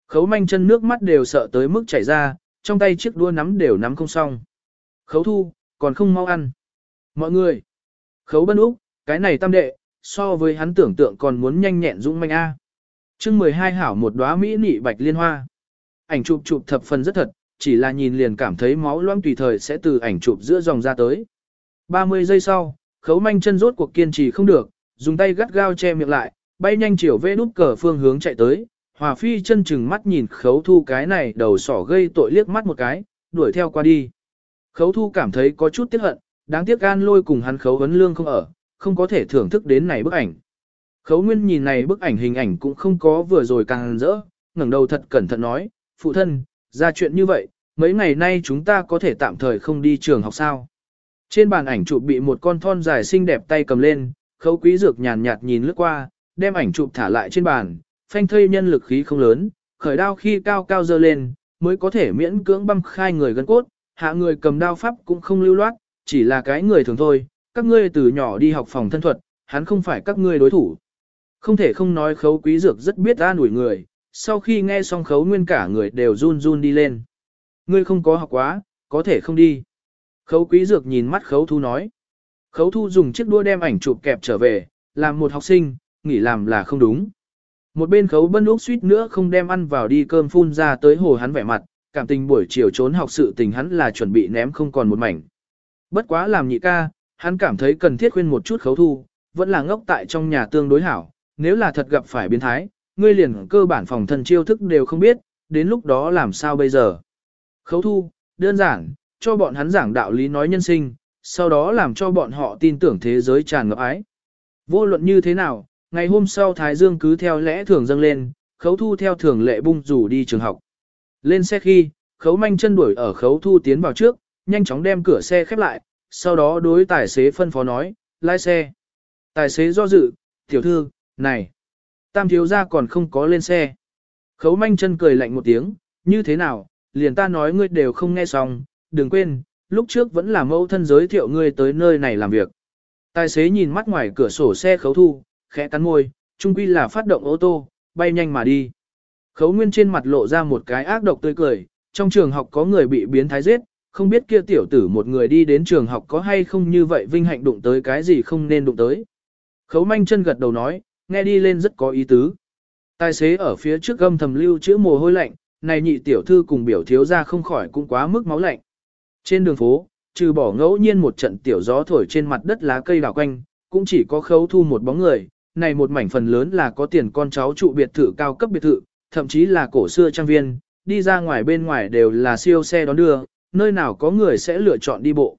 Khấu manh chân nước mắt đều sợ tới mức chảy ra, trong tay chiếc đua nắm đều nắm không xong. Khấu thu, còn không mau ăn. Mọi người, khấu bân úc, cái này tam đệ, so với hắn tưởng tượng còn muốn nhanh nhẹn dũng manh A. chương 12 hảo một đóa mỹ nị bạch liên hoa. Ảnh chụp chụp thập phần rất thật, chỉ là nhìn liền cảm thấy máu loãng tùy thời sẽ từ ảnh chụp giữa dòng ra tới. 30 giây sau, khấu manh chân rốt cuộc kiên trì không được, dùng tay gắt gao che miệng lại, bay nhanh chiều vê nút cờ phương hướng chạy tới. Hòa phi chân chừng mắt nhìn khấu thu cái này đầu sỏ gây tội liếc mắt một cái, đuổi theo qua đi. Khấu thu cảm thấy có chút tiếc hận, đáng tiếc gan lôi cùng hắn khấu vấn lương không ở, không có thể thưởng thức đến này bức ảnh. Khấu nguyên nhìn này bức ảnh hình ảnh cũng không có vừa rồi càng rỡ, ngẩng đầu thật cẩn thận nói, phụ thân, ra chuyện như vậy, mấy ngày nay chúng ta có thể tạm thời không đi trường học sao. Trên bàn ảnh chụp bị một con thon dài xinh đẹp tay cầm lên, khấu quý dược nhàn nhạt nhìn lướt qua, đem ảnh chụp thả lại trên bàn, phanh thây nhân lực khí không lớn, khởi đao khi cao cao dơ lên, mới có thể miễn cưỡng băm khai người gân cốt, hạ người cầm đao pháp cũng không lưu loát, chỉ là cái người thường thôi, các ngươi từ nhỏ đi học phòng thân thuật, hắn không phải các ngươi đối thủ. Không thể không nói khấu quý dược rất biết an ủi người, sau khi nghe xong khấu nguyên cả người đều run run đi lên. Ngươi không có học quá, có thể không đi. Khấu quý dược nhìn mắt khấu thu nói. Khấu thu dùng chiếc đua đem ảnh chụp kẹp trở về, làm một học sinh, nghỉ làm là không đúng. Một bên khấu bân úc suýt nữa không đem ăn vào đi cơm phun ra tới hồ hắn vẻ mặt, cảm tình buổi chiều trốn học sự tình hắn là chuẩn bị ném không còn một mảnh. Bất quá làm nhị ca, hắn cảm thấy cần thiết khuyên một chút khấu thu, vẫn là ngốc tại trong nhà tương đối hảo, nếu là thật gặp phải biến thái, ngươi liền cơ bản phòng thân chiêu thức đều không biết, đến lúc đó làm sao bây giờ. Khấu thu, đơn giản, cho bọn hắn giảng đạo lý nói nhân sinh, sau đó làm cho bọn họ tin tưởng thế giới tràn ngập ái. Vô luận như thế nào, ngày hôm sau Thái Dương cứ theo lẽ thường dâng lên, khấu thu theo thường lệ bung rủ đi trường học. Lên xe khi, khấu manh chân đuổi ở khấu thu tiến vào trước, nhanh chóng đem cửa xe khép lại, sau đó đối tài xế phân phó nói, lái xe. Tài xế do dự, tiểu thư, này, Tam thiếu gia còn không có lên xe. Khấu manh chân cười lạnh một tiếng, như thế nào, liền ta nói ngươi đều không nghe xong, đừng quên, lúc trước vẫn là mẫu thân giới thiệu ngươi tới nơi này làm việc. Tài xế nhìn mắt ngoài cửa sổ xe khấu thu, khẽ cắn môi, trung quy là phát động ô tô, bay nhanh mà đi. Khấu nguyên trên mặt lộ ra một cái ác độc tươi cười, trong trường học có người bị biến thái giết, không biết kia tiểu tử một người đi đến trường học có hay không như vậy vinh hạnh đụng tới cái gì không nên đụng tới. Khấu manh chân gật đầu nói, nghe đi lên rất có ý tứ. Tài xế ở phía trước gâm thầm lưu chữ mồ hôi lạnh, này nhị tiểu thư cùng biểu thiếu ra không khỏi cũng quá mức máu lạnh. Trên đường phố, trừ bỏ ngẫu nhiên một trận tiểu gió thổi trên mặt đất lá cây đảo quanh, cũng chỉ có khấu thu một bóng người, này một mảnh phần lớn là có tiền con cháu trụ biệt thự cao cấp biệt thự, thậm chí là cổ xưa trang viên, đi ra ngoài bên ngoài đều là siêu xe đón đưa, nơi nào có người sẽ lựa chọn đi bộ.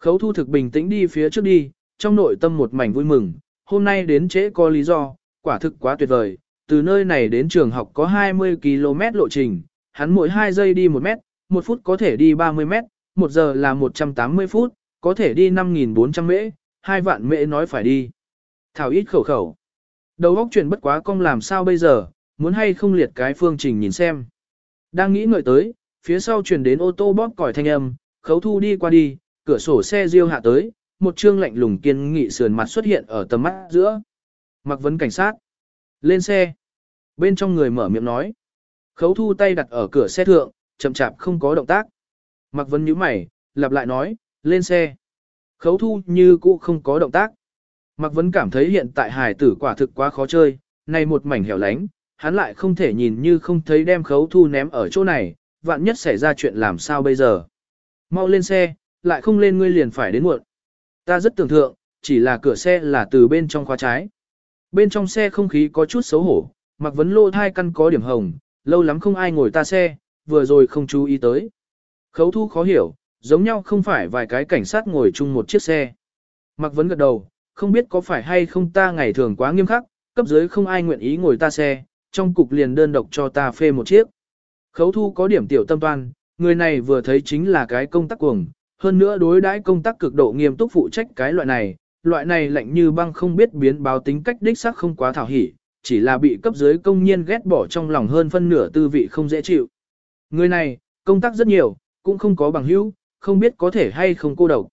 Khấu thu thực bình tĩnh đi phía trước đi, trong nội tâm một mảnh vui mừng, hôm nay đến trễ có lý do, quả thực quá tuyệt vời, từ nơi này đến trường học có 20 km lộ trình, hắn mỗi 2 giây đi 1 mét, 1 phút có thể đi 30 mét, 1 giờ là 180 phút, có thể đi 5.400 mễ, 2 vạn mễ nói phải đi. Thảo ít khẩu khẩu. Đầu óc chuyển bất quá công làm sao bây giờ, muốn hay không liệt cái phương trình nhìn xem. Đang nghĩ ngợi tới, phía sau chuyển đến ô tô bóp còi thanh âm, khấu thu đi qua đi, cửa sổ xe riêu hạ tới, một trương lạnh lùng kiên nghị sườn mặt xuất hiện ở tầm mắt giữa. Mặc vấn cảnh sát. Lên xe. Bên trong người mở miệng nói. Khấu thu tay đặt ở cửa xe thượng, chậm chạp không có động tác. Mặc vấn nhíu mày, lặp lại nói, lên xe. Khấu thu như cũ không có động tác. Mạc vấn cảm thấy hiện tại hải tử quả thực quá khó chơi, này một mảnh hẻo lánh, hắn lại không thể nhìn như không thấy đem khấu thu ném ở chỗ này, vạn nhất xảy ra chuyện làm sao bây giờ. Mau lên xe, lại không lên ngươi liền phải đến muộn. Ta rất tưởng thượng, chỉ là cửa xe là từ bên trong khóa trái. Bên trong xe không khí có chút xấu hổ, Mạc vấn lô thai căn có điểm hồng, lâu lắm không ai ngồi ta xe, vừa rồi không chú ý tới. Khấu thu khó hiểu, giống nhau không phải vài cái cảnh sát ngồi chung một chiếc xe. Mạc vấn gật đầu, không biết có phải hay không ta ngày thường quá nghiêm khắc, cấp dưới không ai nguyện ý ngồi ta xe, trong cục liền đơn độc cho ta phê một chiếc. Khấu thu có điểm tiểu tâm toan, người này vừa thấy chính là cái công tác cuồng, hơn nữa đối đãi công tác cực độ nghiêm túc phụ trách cái loại này, loại này lạnh như băng không biết biến báo tính cách đích xác không quá thảo hỉ, chỉ là bị cấp dưới công nhiên ghét bỏ trong lòng hơn phân nửa tư vị không dễ chịu. Người này, công tác rất nhiều, cũng không có bằng hữu, không biết có thể hay không cô độc.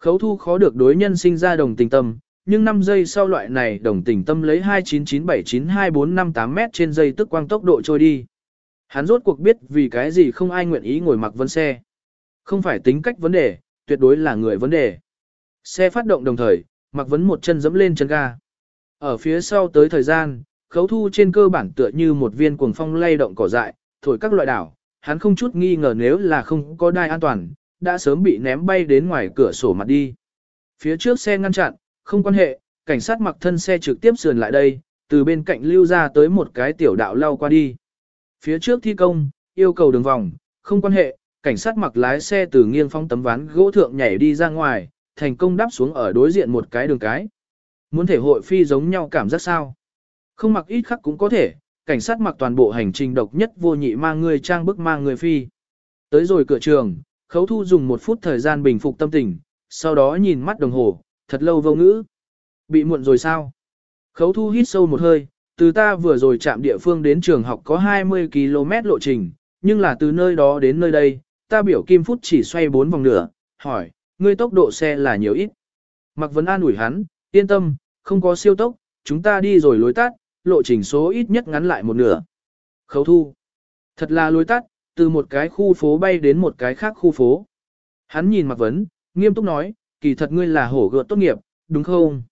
Khấu thu khó được đối nhân sinh ra đồng tình tâm, nhưng 5 giây sau loại này đồng tình tâm lấy 299792458 mét trên giây tức quang tốc độ trôi đi. Hắn rốt cuộc biết vì cái gì không ai nguyện ý ngồi mặc vân xe. Không phải tính cách vấn đề, tuyệt đối là người vấn đề. Xe phát động đồng thời, mặc vấn một chân dẫm lên chân ga. Ở phía sau tới thời gian, khấu thu trên cơ bản tựa như một viên cuồng phong lay động cỏ dại, thổi các loại đảo. Hắn không chút nghi ngờ nếu là không có đai an toàn, đã sớm bị ném bay đến ngoài cửa sổ mặt đi. Phía trước xe ngăn chặn, không quan hệ, cảnh sát mặc thân xe trực tiếp sườn lại đây, từ bên cạnh lưu ra tới một cái tiểu đạo lao qua đi. Phía trước thi công, yêu cầu đường vòng, không quan hệ, cảnh sát mặc lái xe từ nghiêng phong tấm ván gỗ thượng nhảy đi ra ngoài, thành công đáp xuống ở đối diện một cái đường cái. Muốn thể hội phi giống nhau cảm giác sao? Không mặc ít khắc cũng có thể, cảnh sát mặc toàn bộ hành trình độc nhất vô nhị mang người trang bức mang người phi. Tới rồi cửa trường, khấu thu dùng một phút thời gian bình phục tâm tình, sau đó nhìn mắt đồng hồ, thật lâu vô ngữ. Bị muộn rồi sao? Khấu thu hít sâu một hơi, từ ta vừa rồi chạm địa phương đến trường học có 20 km lộ trình, nhưng là từ nơi đó đến nơi đây, ta biểu kim phút chỉ xoay 4 vòng nửa, hỏi, ngươi tốc độ xe là nhiều ít. Mặc vấn an ủi hắn, yên tâm, không có siêu tốc, chúng ta đi rồi lối tắt, lộ trình số ít nhất ngắn lại một nửa. Khấu thu. Thật là lối tắt, từ một cái khu phố bay đến một cái khác khu phố. Hắn nhìn Mạc Vấn, nghiêm túc nói, kỳ thật ngươi là hổ gợt tốt nghiệp, đúng không?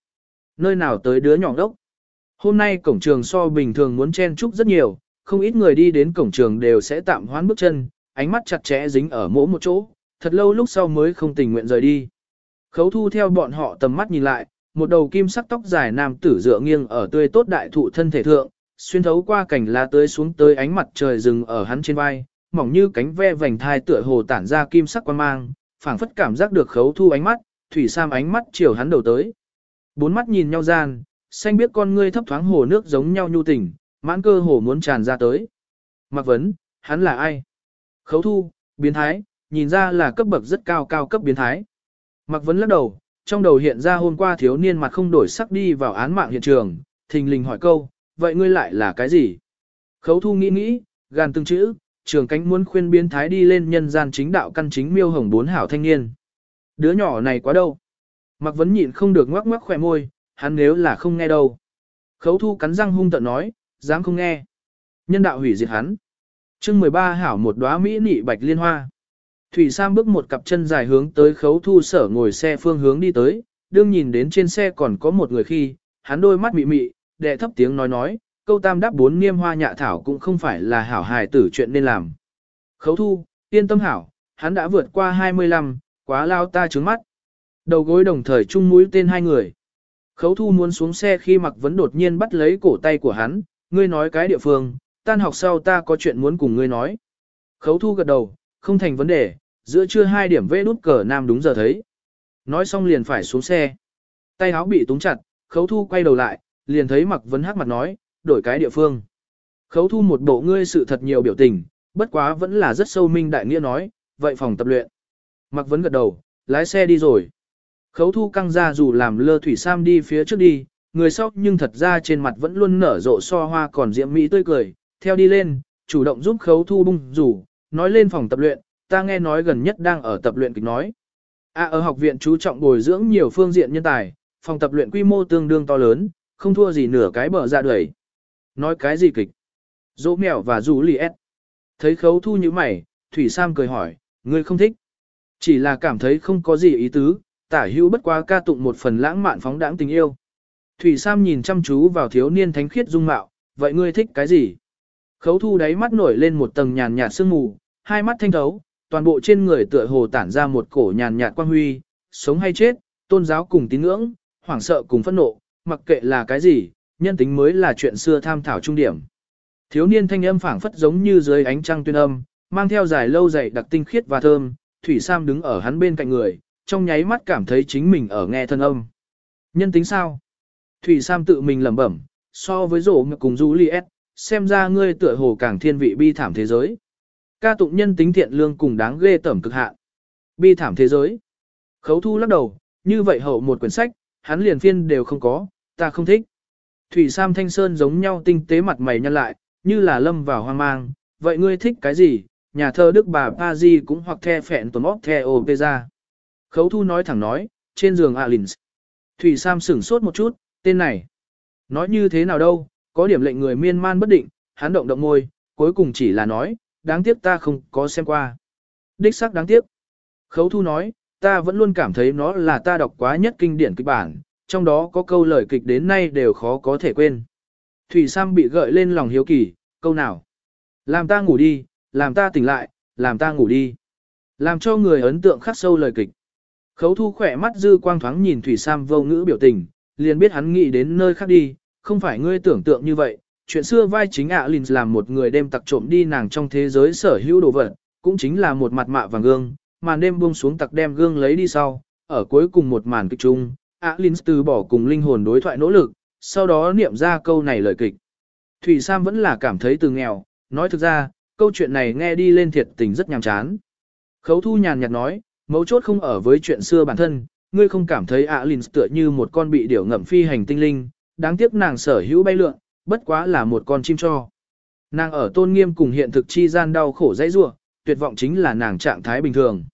Nơi nào tới đứa nhỏ đốc? Hôm nay cổng trường so bình thường muốn chen chúc rất nhiều, không ít người đi đến cổng trường đều sẽ tạm hoán bước chân, ánh mắt chặt chẽ dính ở mỗi một chỗ, thật lâu lúc sau mới không tình nguyện rời đi. Khấu thu theo bọn họ tầm mắt nhìn lại, một đầu kim sắc tóc dài nam tử dựa nghiêng ở tươi tốt đại thụ thân thể thượng, xuyên thấu qua cảnh lá tới xuống tới ánh mặt trời rừng ở hắn trên vai, mỏng như cánh ve vành thai tựa hồ tản ra kim sắc quan mang, phảng phất cảm giác được khấu thu ánh mắt, thủy sam ánh mắt chiều hắn đầu tới. Bốn mắt nhìn nhau gian, xanh biết con ngươi thấp thoáng hồ nước giống nhau nhu tình, mãn cơ hồ muốn tràn ra tới. Mặc vấn, hắn là ai? Khấu thu, biến thái, nhìn ra là cấp bậc rất cao cao cấp biến thái. Mặc vấn lắc đầu, trong đầu hiện ra hôm qua thiếu niên mặt không đổi sắc đi vào án mạng hiện trường, thình lình hỏi câu, vậy ngươi lại là cái gì? Khấu thu nghĩ nghĩ, gàn từng chữ, trường cánh muốn khuyên biến thái đi lên nhân gian chính đạo căn chính miêu hồng bốn hảo thanh niên. Đứa nhỏ này quá đâu. Mặc vấn nhịn không được ngoắc ngoắc khỏe môi, hắn nếu là không nghe đâu. Khấu thu cắn răng hung tận nói, dám không nghe. Nhân đạo hủy diệt hắn. chương 13 hảo một đóa mỹ nị bạch liên hoa. Thủy Sam bước một cặp chân dài hướng tới khấu thu sở ngồi xe phương hướng đi tới, đương nhìn đến trên xe còn có một người khi, hắn đôi mắt mị mị, đệ thấp tiếng nói nói, câu tam đáp bốn niêm hoa nhạ thảo cũng không phải là hảo hài tử chuyện nên làm. Khấu thu, yên tâm hảo, hắn đã vượt qua 25, quá lao ta trứng mắt. Đầu gối đồng thời chung mũi tên hai người. Khấu thu muốn xuống xe khi mặc vấn đột nhiên bắt lấy cổ tay của hắn, ngươi nói cái địa phương, tan học sau ta có chuyện muốn cùng ngươi nói. Khấu thu gật đầu, không thành vấn đề, giữa trưa hai điểm vê nút cờ nam đúng giờ thấy. Nói xong liền phải xuống xe. Tay áo bị túng chặt, khấu thu quay đầu lại, liền thấy mặc vấn hắc mặt nói, đổi cái địa phương. Khấu thu một bộ ngươi sự thật nhiều biểu tình, bất quá vẫn là rất sâu minh đại nghĩa nói, vậy phòng tập luyện. Mặc vấn gật đầu, lái xe đi rồi. Khấu thu căng ra dù làm lơ thủy sam đi phía trước đi, người sau nhưng thật ra trên mặt vẫn luôn nở rộ so hoa còn diễm mỹ tươi cười, theo đi lên, chủ động giúp khấu thu bung rủ, nói lên phòng tập luyện, ta nghe nói gần nhất đang ở tập luyện kịch nói. À ở học viện chú trọng bồi dưỡng nhiều phương diện nhân tài, phòng tập luyện quy mô tương đương to lớn, không thua gì nửa cái bờ ra đuổi. Nói cái gì kịch? Dỗ mèo và rủ lì ép. Thấy khấu thu như mày, Thủy Sam cười hỏi, ngươi không thích. Chỉ là cảm thấy không có gì ý tứ, tả hữu bất quá ca tụng một phần lãng mạn phóng đãng tình yêu. Thủy Sam nhìn chăm chú vào thiếu niên thánh khiết dung mạo, vậy ngươi thích cái gì? Khấu thu đáy mắt nổi lên một tầng nhàn nhạt sương mù, hai mắt thanh thấu, toàn bộ trên người tựa hồ tản ra một cổ nhàn nhạt quang huy, sống hay chết, tôn giáo cùng tín ngưỡng, hoảng sợ cùng phẫn nộ, mặc kệ là cái gì, nhân tính mới là chuyện xưa tham thảo trung điểm. Thiếu niên thanh âm phảng phất giống như dưới ánh trăng tuyên âm, mang theo dài lâu dày đặc tinh khiết và thơm, Thủy Sam đứng ở hắn bên cạnh người, trong nháy mắt cảm thấy chính mình ở nghe thân âm. Nhân tính sao? Thủy Sam tự mình lẩm bẩm, so với rổ cùng Juliet, xem ra ngươi tựa hồ càng thiên vị bi thảm thế giới. Ca tụng nhân tính thiện lương cùng đáng ghê tởm cực hạn. Bi thảm thế giới. Khấu thu lắc đầu, như vậy hậu một quyển sách, hắn liền phiên đều không có, ta không thích. Thủy Sam Thanh Sơn giống nhau tinh tế mặt mày nhăn lại, như là lâm vào hoang mang, vậy ngươi thích cái gì, nhà thơ Đức bà Pazi cũng hoặc the phẹn tuần óc the opera. Khấu thu nói thẳng nói, trên giường Alins. Thủy Sam sửng sốt một chút, tên này. Nói như thế nào đâu, có điểm lệnh người miên man bất định, hắn động động môi, cuối cùng chỉ là nói, đáng tiếc ta không có xem qua. Đích xác đáng tiếc. Khấu thu nói, ta vẫn luôn cảm thấy nó là ta đọc quá nhất kinh điển kịch bản, trong đó có câu lời kịch đến nay đều khó có thể quên. Thủy Sam bị gợi lên lòng hiếu kỳ, câu nào? Làm ta ngủ đi, làm ta tỉnh lại, làm ta ngủ đi. Làm cho người ấn tượng khắc sâu lời kịch. Khấu thu khỏe mắt dư quang thoáng nhìn Thủy Sam vô ngữ biểu tình, liền biết hắn nghĩ đến nơi khác đi, không phải ngươi tưởng tượng như vậy. Chuyện xưa vai chính ạ à Linh làm một người đêm tặc trộm đi nàng trong thế giới sở hữu đồ vật, cũng chính là một mặt mạ vàng gương, màn đêm buông xuống tặc đem gương lấy đi sau, ở cuối cùng một màn kịch chung, Alins từ bỏ cùng linh hồn đối thoại nỗ lực, sau đó niệm ra câu này lời kịch. Thủy Sam vẫn là cảm thấy từ nghèo, nói thực ra, câu chuyện này nghe đi lên thiệt tình rất nhàm chán. Khấu thu nhàn nhạt nói, mấu chốt không ở với chuyện xưa bản thân, ngươi không cảm thấy Alins tựa như một con bị điểu ngậm phi hành tinh linh, đáng tiếc nàng sở hữu bay lượn, bất quá là một con chim cho. Nàng ở tôn nghiêm cùng hiện thực chi gian đau khổ dãy rua, tuyệt vọng chính là nàng trạng thái bình thường.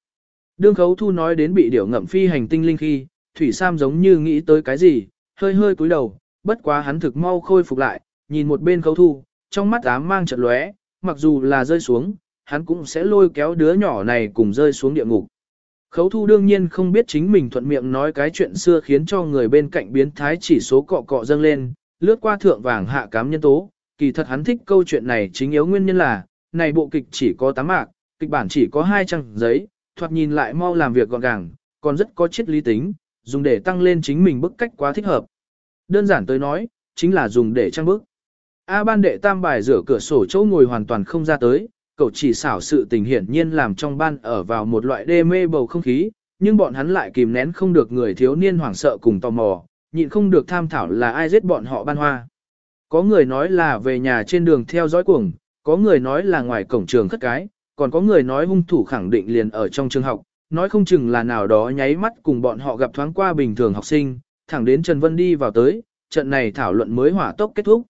Đương khấu thu nói đến bị điểu ngậm phi hành tinh linh khi, Thủy Sam giống như nghĩ tới cái gì, hơi hơi cúi đầu, bất quá hắn thực mau khôi phục lại, nhìn một bên khấu thu, trong mắt ám mang chợt lóe, mặc dù là rơi xuống, hắn cũng sẽ lôi kéo đứa nhỏ này cùng rơi xuống địa ngục. Khấu thu đương nhiên không biết chính mình thuận miệng nói cái chuyện xưa khiến cho người bên cạnh biến thái chỉ số cọ cọ dâng lên, lướt qua thượng vàng hạ cám nhân tố, kỳ thật hắn thích câu chuyện này chính yếu nguyên nhân là, này bộ kịch chỉ có 8 mạc, kịch bản chỉ có 2 trang giấy, thoạt nhìn lại mau làm việc gọn gàng, còn rất có triết lý tính, dùng để tăng lên chính mình bức cách quá thích hợp. Đơn giản tới nói, chính là dùng để trang bức. A ban đệ tam bài rửa cửa sổ chỗ ngồi hoàn toàn không ra tới, cậu chỉ xảo sự tình hiển nhiên làm trong ban ở vào một loại đê mê bầu không khí, nhưng bọn hắn lại kìm nén không được người thiếu niên hoảng sợ cùng tò mò, nhịn không được tham thảo là ai giết bọn họ ban hoa. Có người nói là về nhà trên đường theo dõi cuồng, có người nói là ngoài cổng trường khất cái, còn có người nói hung thủ khẳng định liền ở trong trường học, nói không chừng là nào đó nháy mắt cùng bọn họ gặp thoáng qua bình thường học sinh, thẳng đến Trần Vân đi vào tới, trận này thảo luận mới hỏa tốc kết thúc.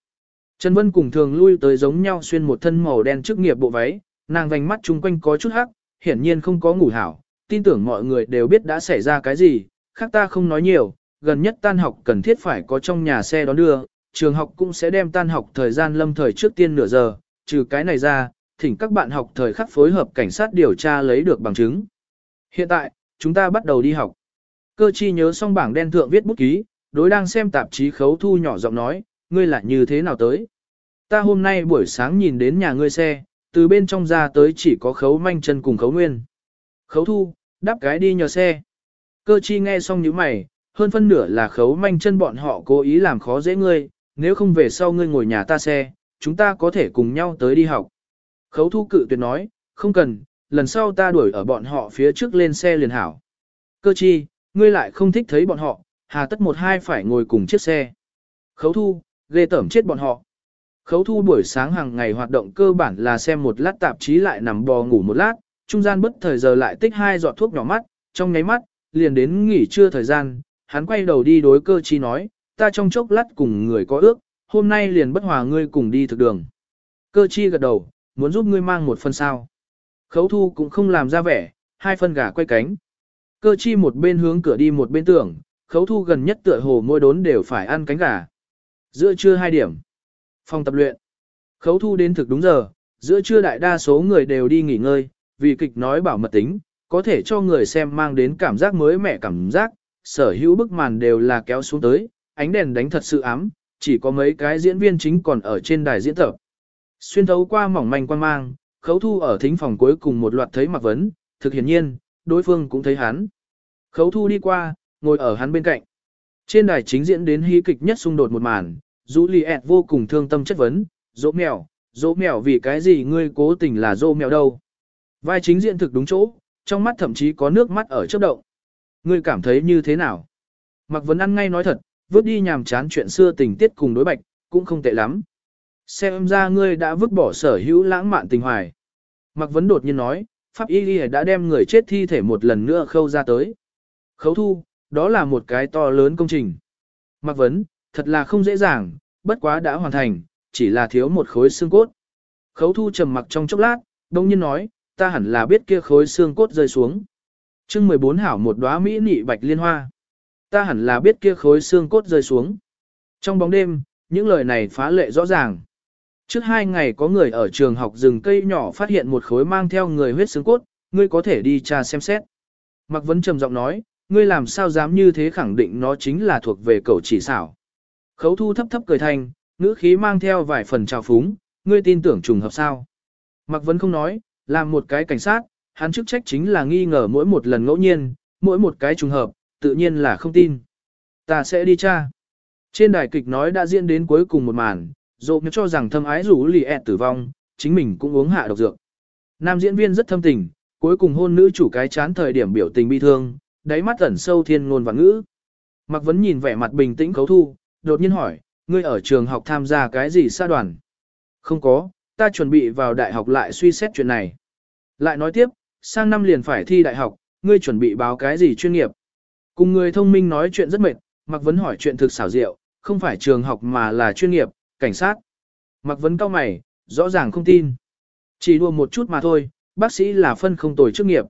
Trần Vân cùng thường lui tới giống nhau xuyên một thân màu đen chức nghiệp bộ váy, nàng vành mắt chung quanh có chút hắc, hiển nhiên không có ngủ hảo, tin tưởng mọi người đều biết đã xảy ra cái gì, khác ta không nói nhiều, gần nhất tan học cần thiết phải có trong nhà xe đón đưa, trường học cũng sẽ đem tan học thời gian lâm thời trước tiên nửa giờ, trừ cái này ra, thỉnh các bạn học thời khắc phối hợp cảnh sát điều tra lấy được bằng chứng. Hiện tại, chúng ta bắt đầu đi học. Cơ chi nhớ xong bảng đen thượng viết bút ký, đối đang xem tạp chí khấu thu nhỏ giọng nói, ngươi là như thế nào tới. Ta hôm nay buổi sáng nhìn đến nhà ngươi xe, từ bên trong ra tới chỉ có khấu manh chân cùng khấu nguyên. Khấu thu, đáp cái đi nhờ xe. Cơ chi nghe xong những mày, hơn phân nửa là khấu manh chân bọn họ cố ý làm khó dễ ngươi, nếu không về sau ngươi ngồi nhà ta xe, chúng ta có thể cùng nhau tới đi học. Khấu thu cự tuyệt nói, không cần, lần sau ta đuổi ở bọn họ phía trước lên xe liền hảo. Cơ chi, ngươi lại không thích thấy bọn họ, hà tất một hai phải ngồi cùng chiếc xe. Khấu thu, ghê tẩm chết bọn họ. Khấu thu buổi sáng hàng ngày hoạt động cơ bản là xem một lát tạp chí lại nằm bò ngủ một lát, trung gian bất thời giờ lại tích hai giọt thuốc nhỏ mắt, trong nháy mắt, liền đến nghỉ trưa thời gian, hắn quay đầu đi đối cơ chi nói, ta trong chốc lát cùng người có ước, hôm nay liền bất hòa ngươi cùng đi thực đường. Cơ chi gật đầu, muốn giúp ngươi mang một phần sao. Khấu thu cũng không làm ra vẻ, hai phân gà quay cánh. Cơ chi một bên hướng cửa đi một bên tưởng, khấu thu gần nhất tựa hồ môi đốn đều phải ăn cánh gà. Giữa trưa hai điểm. Phòng tập luyện. Khấu thu đến thực đúng giờ, giữa trưa đại đa số người đều đi nghỉ ngơi, vì kịch nói bảo mật tính, có thể cho người xem mang đến cảm giác mới mẻ cảm giác, sở hữu bức màn đều là kéo xuống tới, ánh đèn đánh thật sự ám, chỉ có mấy cái diễn viên chính còn ở trên đài diễn tập. Xuyên thấu qua mỏng manh quan mang, khấu thu ở thính phòng cuối cùng một loạt thấy mặc vấn, thực hiển nhiên, đối phương cũng thấy hắn. Khấu thu đi qua, ngồi ở hắn bên cạnh. Trên đài chính diễn đến hí kịch nhất xung đột một màn, Dũ Lì ẹt vô cùng thương tâm chất vấn, dỗ mèo, dỗ mèo vì cái gì ngươi cố tình là dỗ mèo đâu. Vai chính diện thực đúng chỗ, trong mắt thậm chí có nước mắt ở chớp động. Ngươi cảm thấy như thế nào? Mặc vấn ăn ngay nói thật, vứt đi nhàm chán chuyện xưa tình tiết cùng đối bạch, cũng không tệ lắm. Xem ra ngươi đã vứt bỏ sở hữu lãng mạn tình hoài. Mặc vấn đột nhiên nói, Pháp Y đã đem người chết thi thể một lần nữa khâu ra tới. Khấu thu, đó là một cái to lớn công trình. Mặc vấn, thật là không dễ dàng, bất quá đã hoàn thành, chỉ là thiếu một khối xương cốt. Khấu thu trầm mặc trong chốc lát, đông nhiên nói, ta hẳn là biết kia khối xương cốt rơi xuống. chương 14 hảo một đóa mỹ nị bạch liên hoa. Ta hẳn là biết kia khối xương cốt rơi xuống. Trong bóng đêm, những lời này phá lệ rõ ràng. Trước hai ngày có người ở trường học rừng cây nhỏ phát hiện một khối mang theo người huyết xương cốt, ngươi có thể đi tra xem xét. Mạc Vấn trầm giọng nói, ngươi làm sao dám như thế khẳng định nó chính là thuộc về cậu chỉ xảo. Khấu thu thấp thấp cười thành, ngữ khí mang theo vài phần trào phúng, ngươi tin tưởng trùng hợp sao. Mạc Vấn không nói, làm một cái cảnh sát, hắn chức trách chính là nghi ngờ mỗi một lần ngẫu nhiên, mỗi một cái trùng hợp, tự nhiên là không tin. Ta sẽ đi tra. Trên đài kịch nói đã diễn đến cuối cùng một màn, dỗ cho rằng thâm ái rủ lì ẹt tử vong, chính mình cũng uống hạ độc dược. Nam diễn viên rất thâm tình, cuối cùng hôn nữ chủ cái chán thời điểm biểu tình bi thương, đáy mắt ẩn sâu thiên ngôn và ngữ. Mạc Vấn nhìn vẻ mặt bình tĩnh khấu thu, đột nhiên hỏi, ngươi ở trường học tham gia cái gì xa đoàn? Không có, ta chuẩn bị vào đại học lại suy xét chuyện này. Lại nói tiếp, sang năm liền phải thi đại học, ngươi chuẩn bị báo cái gì chuyên nghiệp? Cùng người thông minh nói chuyện rất mệt, Mạc Vấn hỏi chuyện thực xảo diệu, không phải trường học mà là chuyên nghiệp, cảnh sát. Mặc Vấn cao mày, rõ ràng không tin. Chỉ đùa một chút mà thôi, bác sĩ là phân không tồi chức nghiệp.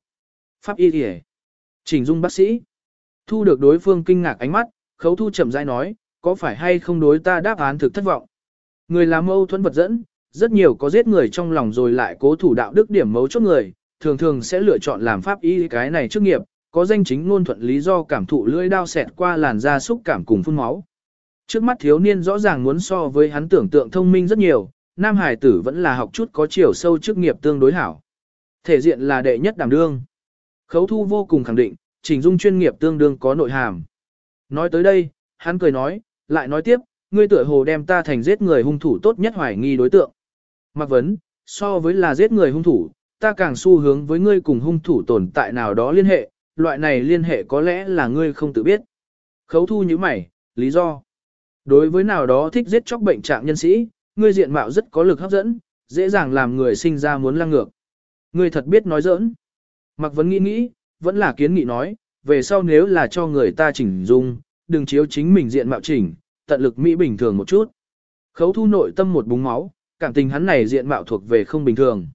Pháp y kìa. Chỉnh dung bác sĩ. Thu được đối phương kinh ngạc ánh mắt, khấu thu chậm rãi nói, có phải hay không đối ta đáp án thực thất vọng. Người làm mâu thuẫn vật dẫn, rất nhiều có giết người trong lòng rồi lại cố thủ đạo đức điểm mấu chốt người, thường thường sẽ lựa chọn làm pháp y cái này chức nghiệp, có danh chính ngôn thuận lý do cảm thụ lưỡi đao xẹt qua làn da xúc cảm cùng phun máu. Trước mắt thiếu niên rõ ràng muốn so với hắn tưởng tượng thông minh rất nhiều, nam hải tử vẫn là học chút có chiều sâu chức nghiệp tương đối hảo. Thể diện là đệ nhất đảm đương. Khấu thu vô cùng khẳng định, chỉnh dung chuyên nghiệp tương đương có nội hàm. Nói tới đây, hắn cười nói, lại nói tiếp, ngươi tựa hồ đem ta thành giết người hung thủ tốt nhất hoài nghi đối tượng. Mặc vấn, so với là giết người hung thủ, ta càng xu hướng với ngươi cùng hung thủ tồn tại nào đó liên hệ, loại này liên hệ có lẽ là ngươi không tự biết. Khấu thu như mày, lý do. Đối với nào đó thích giết chóc bệnh trạng nhân sĩ, ngươi diện mạo rất có lực hấp dẫn, dễ dàng làm người sinh ra muốn lăng ngược. Ngươi thật biết nói giỡn. Mặc vấn nghĩ nghĩ, vẫn là kiến nghị nói, về sau nếu là cho người ta chỉnh dung, đừng chiếu chính mình diện mạo chỉnh, tận lực mỹ bình thường một chút. Khấu thu nội tâm một búng máu, cảm tình hắn này diện mạo thuộc về không bình thường.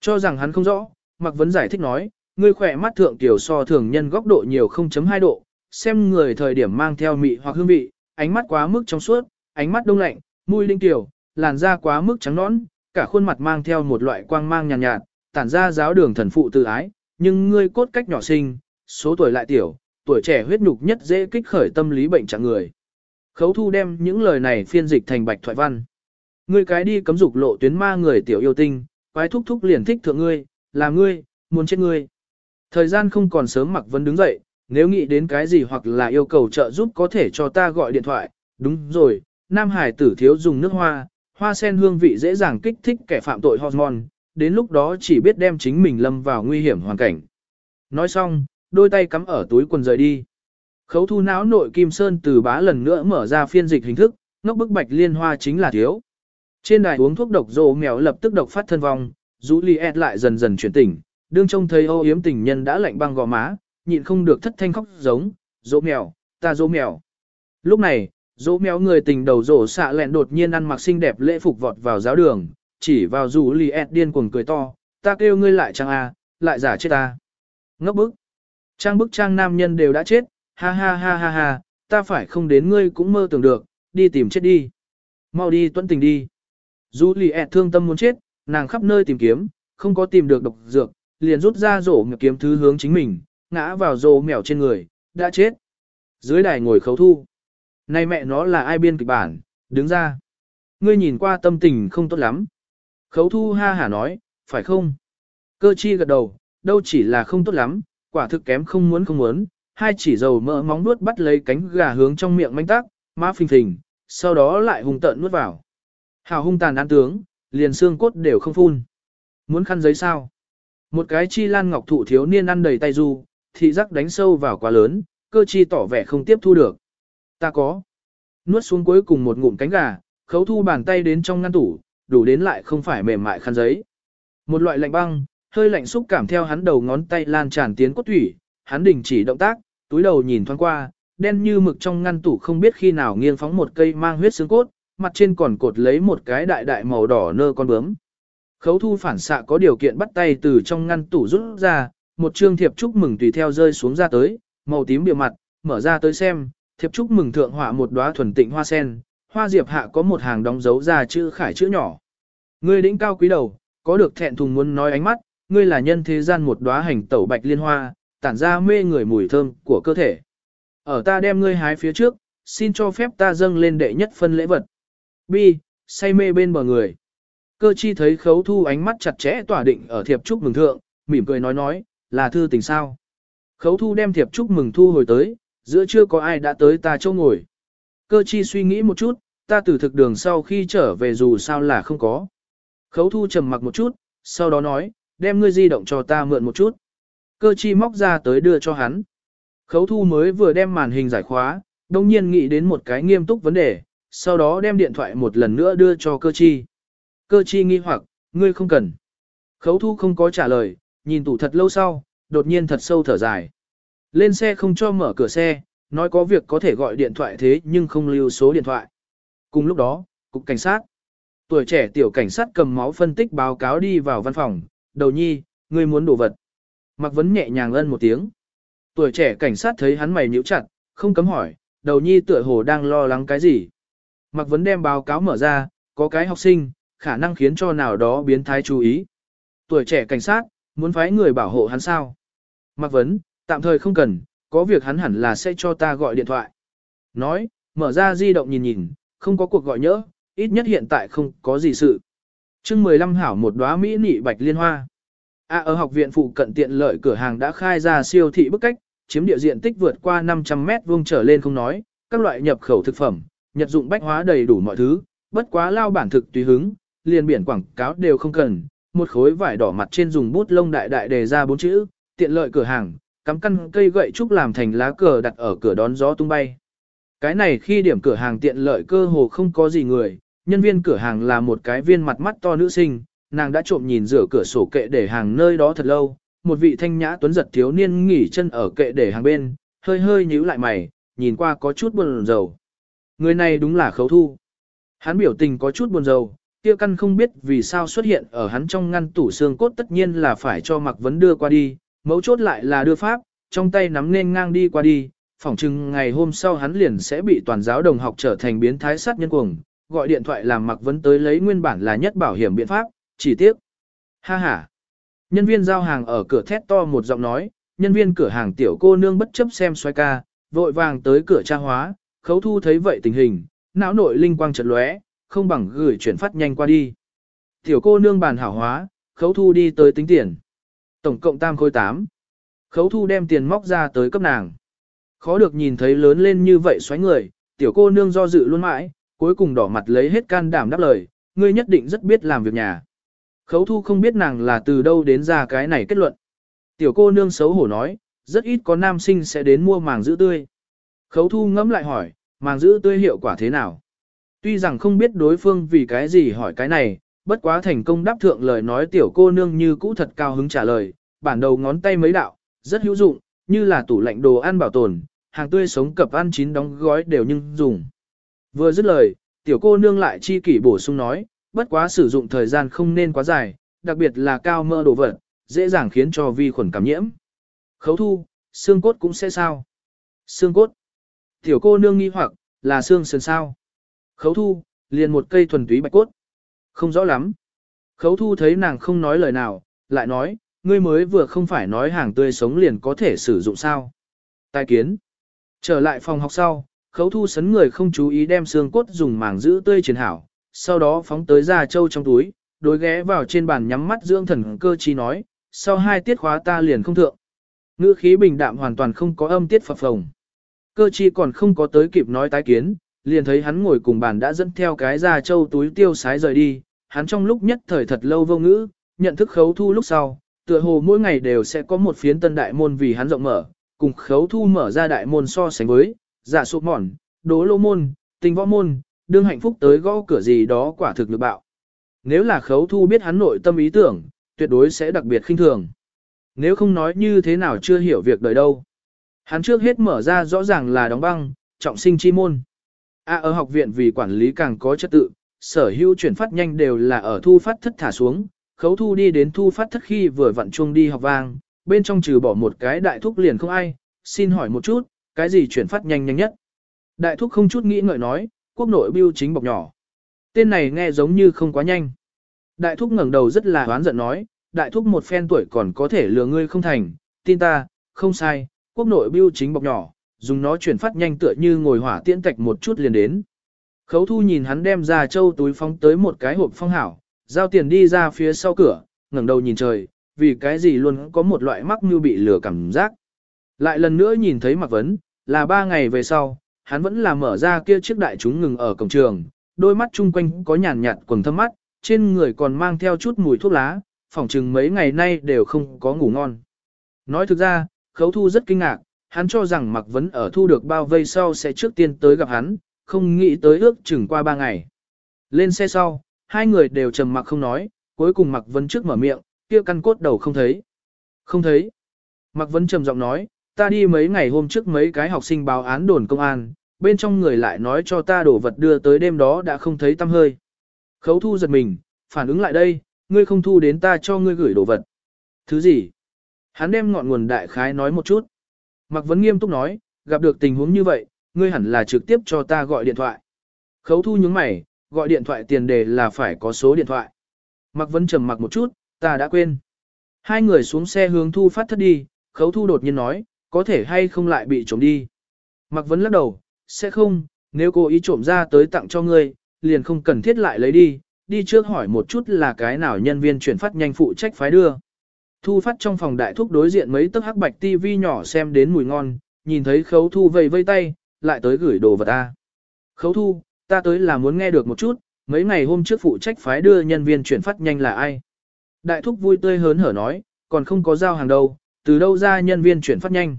Cho rằng hắn không rõ, Mạc Vấn giải thích nói, ngươi khỏe mắt thượng tiểu so thường nhân góc độ nhiều 0.2 độ, xem người thời điểm mang theo mị hoặc hương vị, ánh mắt quá mức trong suốt, ánh mắt đông lạnh, mũi linh tiểu, làn da quá mức trắng nõn, cả khuôn mặt mang theo một loại quang mang nhàn nhạt, nhạt, tản ra giáo đường thần phụ tự ái, nhưng ngươi cốt cách nhỏ sinh, số tuổi lại tiểu, tuổi trẻ huyết nhục nhất dễ kích khởi tâm lý bệnh trạng người. Khấu thu đem những lời này phiên dịch thành bạch thoại văn. Ngươi cái đi cấm dục lộ tuyến ma người tiểu yêu tinh, quái thúc thúc liền thích thượng ngươi, là ngươi, muốn chết ngươi. Thời gian không còn sớm mặc vẫn đứng dậy, nếu nghĩ đến cái gì hoặc là yêu cầu trợ giúp có thể cho ta gọi điện thoại, đúng rồi, Nam Hải tử thiếu dùng nước hoa, hoa sen hương vị dễ dàng kích thích kẻ phạm tội hormone, đến lúc đó chỉ biết đem chính mình lâm vào nguy hiểm hoàn cảnh. Nói xong, đôi tay cắm ở túi quần rời đi. Khấu thu não nội Kim Sơn từ bá lần nữa mở ra phiên dịch hình thức, ngốc bức bạch liên hoa chính là thiếu. Trên đài uống thuốc độc rồ mèo lập tức độc phát thân vong, Juliet lại dần dần chuyển tỉnh, đương trông thấy ô yếm tình nhân đã lạnh băng gò má, nhịn không được thất thanh khóc giống, dỗ mèo, ta dỗ mèo. Lúc này, dỗ mèo người tình đầu rổ xạ lẹn đột nhiên ăn mặc xinh đẹp lễ phục vọt vào giáo đường, chỉ vào rủ liệt điên cuồng cười to, ta kêu ngươi lại trang a, lại giả chết ta. Ngốc bức. Trang bức trang nam nhân đều đã chết, ha ha ha ha ha, ta phải không đến ngươi cũng mơ tưởng được, đi tìm chết đi. Mau đi tuấn tình đi. Juliet thương tâm muốn chết, nàng khắp nơi tìm kiếm, không có tìm được độc dược, liền rút ra rổ mèo kiếm thứ hướng chính mình, ngã vào rồ mèo trên người, đã chết. Dưới đài ngồi khấu thu. Này mẹ nó là ai biên kịch bản, đứng ra. Ngươi nhìn qua tâm tình không tốt lắm. Khấu thu ha hả nói, phải không? Cơ chi gật đầu, đâu chỉ là không tốt lắm, quả thực kém không muốn không muốn, hai chỉ dầu mỡ móng nuốt bắt lấy cánh gà hướng trong miệng manh tác, má phình phình, sau đó lại hung tợn nuốt vào. Hào hung tàn ăn tướng, liền xương cốt đều không phun. Muốn khăn giấy sao? Một cái chi lan ngọc thụ thiếu niên ăn đầy tay du, thị giác đánh sâu vào quá lớn, cơ chi tỏ vẻ không tiếp thu được. Ta có. Nuốt xuống cuối cùng một ngụm cánh gà, khấu thu bàn tay đến trong ngăn tủ, đủ đến lại không phải mềm mại khăn giấy. Một loại lạnh băng, hơi lạnh xúc cảm theo hắn đầu ngón tay lan tràn tiến cốt thủy, hắn đình chỉ động tác, túi đầu nhìn thoáng qua, đen như mực trong ngăn tủ không biết khi nào nghiêng phóng một cây mang huyết xương cốt, mặt trên còn cột lấy một cái đại đại màu đỏ nơ con bướm. Khấu thu phản xạ có điều kiện bắt tay từ trong ngăn tủ rút ra, một trương thiệp chúc mừng tùy theo rơi xuống ra tới, màu tím bìa mặt, mở ra tới xem, thiệp chúc mừng thượng họa một đóa thuần tịnh hoa sen, hoa diệp hạ có một hàng đóng dấu ra chữ khải chữ nhỏ. Ngươi đỉnh cao quý đầu, có được thẹn thùng muốn nói ánh mắt, ngươi là nhân thế gian một đóa hành tẩu bạch liên hoa, tản ra mê người mùi thơm của cơ thể. Ở ta đem ngươi hái phía trước, xin cho phép ta dâng lên đệ nhất phân lễ vật. Bi, say mê bên bờ người. Cơ chi thấy khấu thu ánh mắt chặt chẽ tỏa định ở thiệp trúc mừng thượng, mỉm cười nói nói, là thư tình sao. Khấu thu đem thiệp chúc mừng thu hồi tới, giữa chưa có ai đã tới ta châu ngồi. Cơ chi suy nghĩ một chút, ta từ thực đường sau khi trở về dù sao là không có. Khấu thu trầm mặc một chút, sau đó nói, đem ngươi di động cho ta mượn một chút. Cơ chi móc ra tới đưa cho hắn. Khấu thu mới vừa đem màn hình giải khóa, đồng nhiên nghĩ đến một cái nghiêm túc vấn đề, sau đó đem điện thoại một lần nữa đưa cho cơ chi. Cơ chi nghi hoặc, ngươi không cần. Khấu thu không có trả lời, nhìn tủ thật lâu sau, đột nhiên thật sâu thở dài. Lên xe không cho mở cửa xe, nói có việc có thể gọi điện thoại thế nhưng không lưu số điện thoại. Cùng lúc đó, cục cảnh sát. Tuổi trẻ tiểu cảnh sát cầm máu phân tích báo cáo đi vào văn phòng, đầu nhi, ngươi muốn đồ vật. Mặc vấn nhẹ nhàng ân một tiếng. Tuổi trẻ cảnh sát thấy hắn mày nhíu chặt, không cấm hỏi, đầu nhi tựa hồ đang lo lắng cái gì. Mặc vấn đem báo cáo mở ra, có cái học sinh, khả năng khiến cho nào đó biến thái chú ý. Tuổi trẻ cảnh sát, muốn phái người bảo hộ hắn sao? Mặc vấn, tạm thời không cần, có việc hắn hẳn là sẽ cho ta gọi điện thoại. Nói, mở ra di động nhìn nhìn, không có cuộc gọi nhỡ, ít nhất hiện tại không có gì sự. chương 15 hảo một đóa mỹ nị bạch liên hoa. À ở học viện phụ cận tiện lợi cửa hàng đã khai ra siêu thị bức cách, chiếm địa diện tích vượt qua 500 mét vuông trở lên không nói, các loại nhập khẩu thực phẩm, nhật dụng bách hóa đầy đủ mọi thứ, bất quá lao bản thực tùy hứng, liền biển quảng cáo đều không cần, một khối vải đỏ mặt trên dùng bút lông đại đại đề ra bốn chữ, tiện lợi cửa hàng, cắm căn cây gậy trúc làm thành lá cờ đặt ở cửa đón gió tung bay. Cái này khi điểm cửa hàng tiện lợi cơ hồ không có gì người, nhân viên cửa hàng là một cái viên mặt mắt to nữ sinh, nàng đã trộm nhìn rửa cửa sổ kệ để hàng nơi đó thật lâu, một vị thanh nhã tuấn giật thiếu niên nghỉ chân ở kệ để hàng bên, hơi hơi nhíu lại mày, nhìn qua có chút buồn rầu. Người này đúng là khấu thu. Hắn biểu tình có chút buồn rầu, kia căn không biết vì sao xuất hiện ở hắn trong ngăn tủ xương cốt tất nhiên là phải cho Mạc Vấn đưa qua đi, mấu chốt lại là đưa pháp, trong tay nắm nên ngang đi qua đi, phỏng chừng ngày hôm sau hắn liền sẽ bị toàn giáo đồng học trở thành biến thái sát nhân cuồng, gọi điện thoại làm mặc Vấn tới lấy nguyên bản là nhất bảo hiểm biện pháp, chỉ tiếc. Ha ha. Nhân viên giao hàng ở cửa thét to một giọng nói, nhân viên cửa hàng tiểu cô nương bất chấp xem xoay ca, vội vàng tới cửa tra hóa, khấu thu thấy vậy tình hình, não nội linh quang chợt lóe, không bằng gửi chuyển phát nhanh qua đi. Tiểu cô nương bàn hảo hóa, khấu thu đi tới tính tiền. Tổng cộng tam khối 8. Khấu thu đem tiền móc ra tới cấp nàng. Khó được nhìn thấy lớn lên như vậy xoáy người, tiểu cô nương do dự luôn mãi, cuối cùng đỏ mặt lấy hết can đảm đáp lời, ngươi nhất định rất biết làm việc nhà. Khấu thu không biết nàng là từ đâu đến ra cái này kết luận. Tiểu cô nương xấu hổ nói, rất ít có nam sinh sẽ đến mua màng giữ tươi. Khấu thu ngẫm lại hỏi, màng giữ tươi hiệu quả thế nào? Tuy rằng không biết đối phương vì cái gì hỏi cái này, bất quá thành công đáp thượng lời nói tiểu cô nương như cũ thật cao hứng trả lời, bản đầu ngón tay mấy đạo, rất hữu dụng, như là tủ lạnh đồ ăn bảo tồn, hàng tươi sống cập ăn chín đóng gói đều nhưng dùng. Vừa dứt lời, tiểu cô nương lại chi kỷ bổ sung nói, bất quá sử dụng thời gian không nên quá dài, đặc biệt là cao mơ đồ vật, dễ dàng khiến cho vi khuẩn cảm nhiễm. Khấu thu, xương cốt cũng sẽ sao? Xương cốt. Tiểu cô nương nghi hoặc, là xương sườn sao? Khấu thu, liền một cây thuần túy bạch cốt. Không rõ lắm. Khấu thu thấy nàng không nói lời nào, lại nói, ngươi mới vừa không phải nói hàng tươi sống liền có thể sử dụng sao. Tài kiến. Trở lại phòng học sau, khấu thu sấn người không chú ý đem xương cốt dùng màng giữ tươi triển hảo, sau đó phóng tới ra châu trong túi, đối ghé vào trên bàn nhắm mắt dưỡng thần cơ chi nói, sau hai tiết khóa ta liền không thượng. Ngữ khí bình đạm hoàn toàn không có âm tiết phập phồng. Cơ chi còn không có tới kịp nói tái kiến, liền thấy hắn ngồi cùng bàn đã dẫn theo cái ra châu túi tiêu sái rời đi, hắn trong lúc nhất thời thật lâu vô ngữ, nhận thức khấu thu lúc sau, tựa hồ mỗi ngày đều sẽ có một phiến tân đại môn vì hắn rộng mở, cùng khấu thu mở ra đại môn so sánh với, giả sụp mòn, đố lô môn, tình võ môn, đương hạnh phúc tới gõ cửa gì đó quả thực lực bạo. Nếu là khấu thu biết hắn nội tâm ý tưởng, tuyệt đối sẽ đặc biệt khinh thường. Nếu không nói như thế nào chưa hiểu việc đời đâu. Hắn trước hết mở ra rõ ràng là đóng băng, trọng sinh chi môn. À ở học viện vì quản lý càng có trật tự, sở hữu chuyển phát nhanh đều là ở thu phát thất thả xuống, khấu thu đi đến thu phát thất khi vừa vặn chuông đi học vang, bên trong trừ bỏ một cái đại thúc liền không ai, xin hỏi một chút, cái gì chuyển phát nhanh nhanh nhất? Đại thúc không chút nghĩ ngợi nói, quốc nội bưu chính bọc nhỏ. Tên này nghe giống như không quá nhanh. Đại thúc ngẩng đầu rất là hoán giận nói, đại thúc một phen tuổi còn có thể lừa ngươi không thành, tin ta, không sai, quốc nội bưu chính bọc nhỏ, dùng nó chuyển phát nhanh tựa như ngồi hỏa tiễn tạch một chút liền đến. Khấu thu nhìn hắn đem ra châu túi phóng tới một cái hộp phong hảo, giao tiền đi ra phía sau cửa, ngẩng đầu nhìn trời, vì cái gì luôn có một loại mắc như bị lừa cảm giác. Lại lần nữa nhìn thấy Mạc Vấn, là ba ngày về sau, hắn vẫn là mở ra kia chiếc đại chúng ngừng ở cổng trường, đôi mắt chung quanh có nhàn nhạt quần thâm mắt, trên người còn mang theo chút mùi thuốc lá, phỏng chừng mấy ngày nay đều không có ngủ ngon. Nói thực ra, khấu thu rất kinh ngạc, hắn cho rằng Mạc Vấn ở thu được bao vây sau sẽ trước tiên tới gặp hắn, không nghĩ tới ước chừng qua ba ngày. Lên xe sau, hai người đều trầm mặc không nói, cuối cùng Mạc Vấn trước mở miệng, kia căn cốt đầu không thấy. Không thấy. Mạc Vấn trầm giọng nói, ta đi mấy ngày hôm trước mấy cái học sinh báo án đồn công an, bên trong người lại nói cho ta đổ vật đưa tới đêm đó đã không thấy tâm hơi. Khấu thu giật mình, phản ứng lại đây, ngươi không thu đến ta cho ngươi gửi đồ vật. Thứ gì? Hắn đem ngọn nguồn đại khái nói một chút. Mạc Vấn nghiêm túc nói, gặp được tình huống như vậy, ngươi hẳn là trực tiếp cho ta gọi điện thoại. Khấu thu nhướng mày, gọi điện thoại tiền đề là phải có số điện thoại. Mặc vẫn trầm mặc một chút, ta đã quên. Hai người xuống xe hướng thu phát thất đi, khấu thu đột nhiên nói, có thể hay không lại bị trộm đi. Mặc vẫn lắc đầu, sẽ không, nếu cô ý trộm ra tới tặng cho ngươi, liền không cần thiết lại lấy đi, đi trước hỏi một chút là cái nào nhân viên chuyển phát nhanh phụ trách phái đưa. Thu phát trong phòng đại thúc đối diện mấy tấc hắc bạch tivi nhỏ xem đến mùi ngon, nhìn thấy khấu thu vây vây tay, lại tới gửi đồ vật ta. Khấu thu, ta tới là muốn nghe được một chút, mấy ngày hôm trước phụ trách phái đưa nhân viên chuyển phát nhanh là ai. Đại thúc vui tươi hớn hở nói, còn không có giao hàng đâu, từ đâu ra nhân viên chuyển phát nhanh.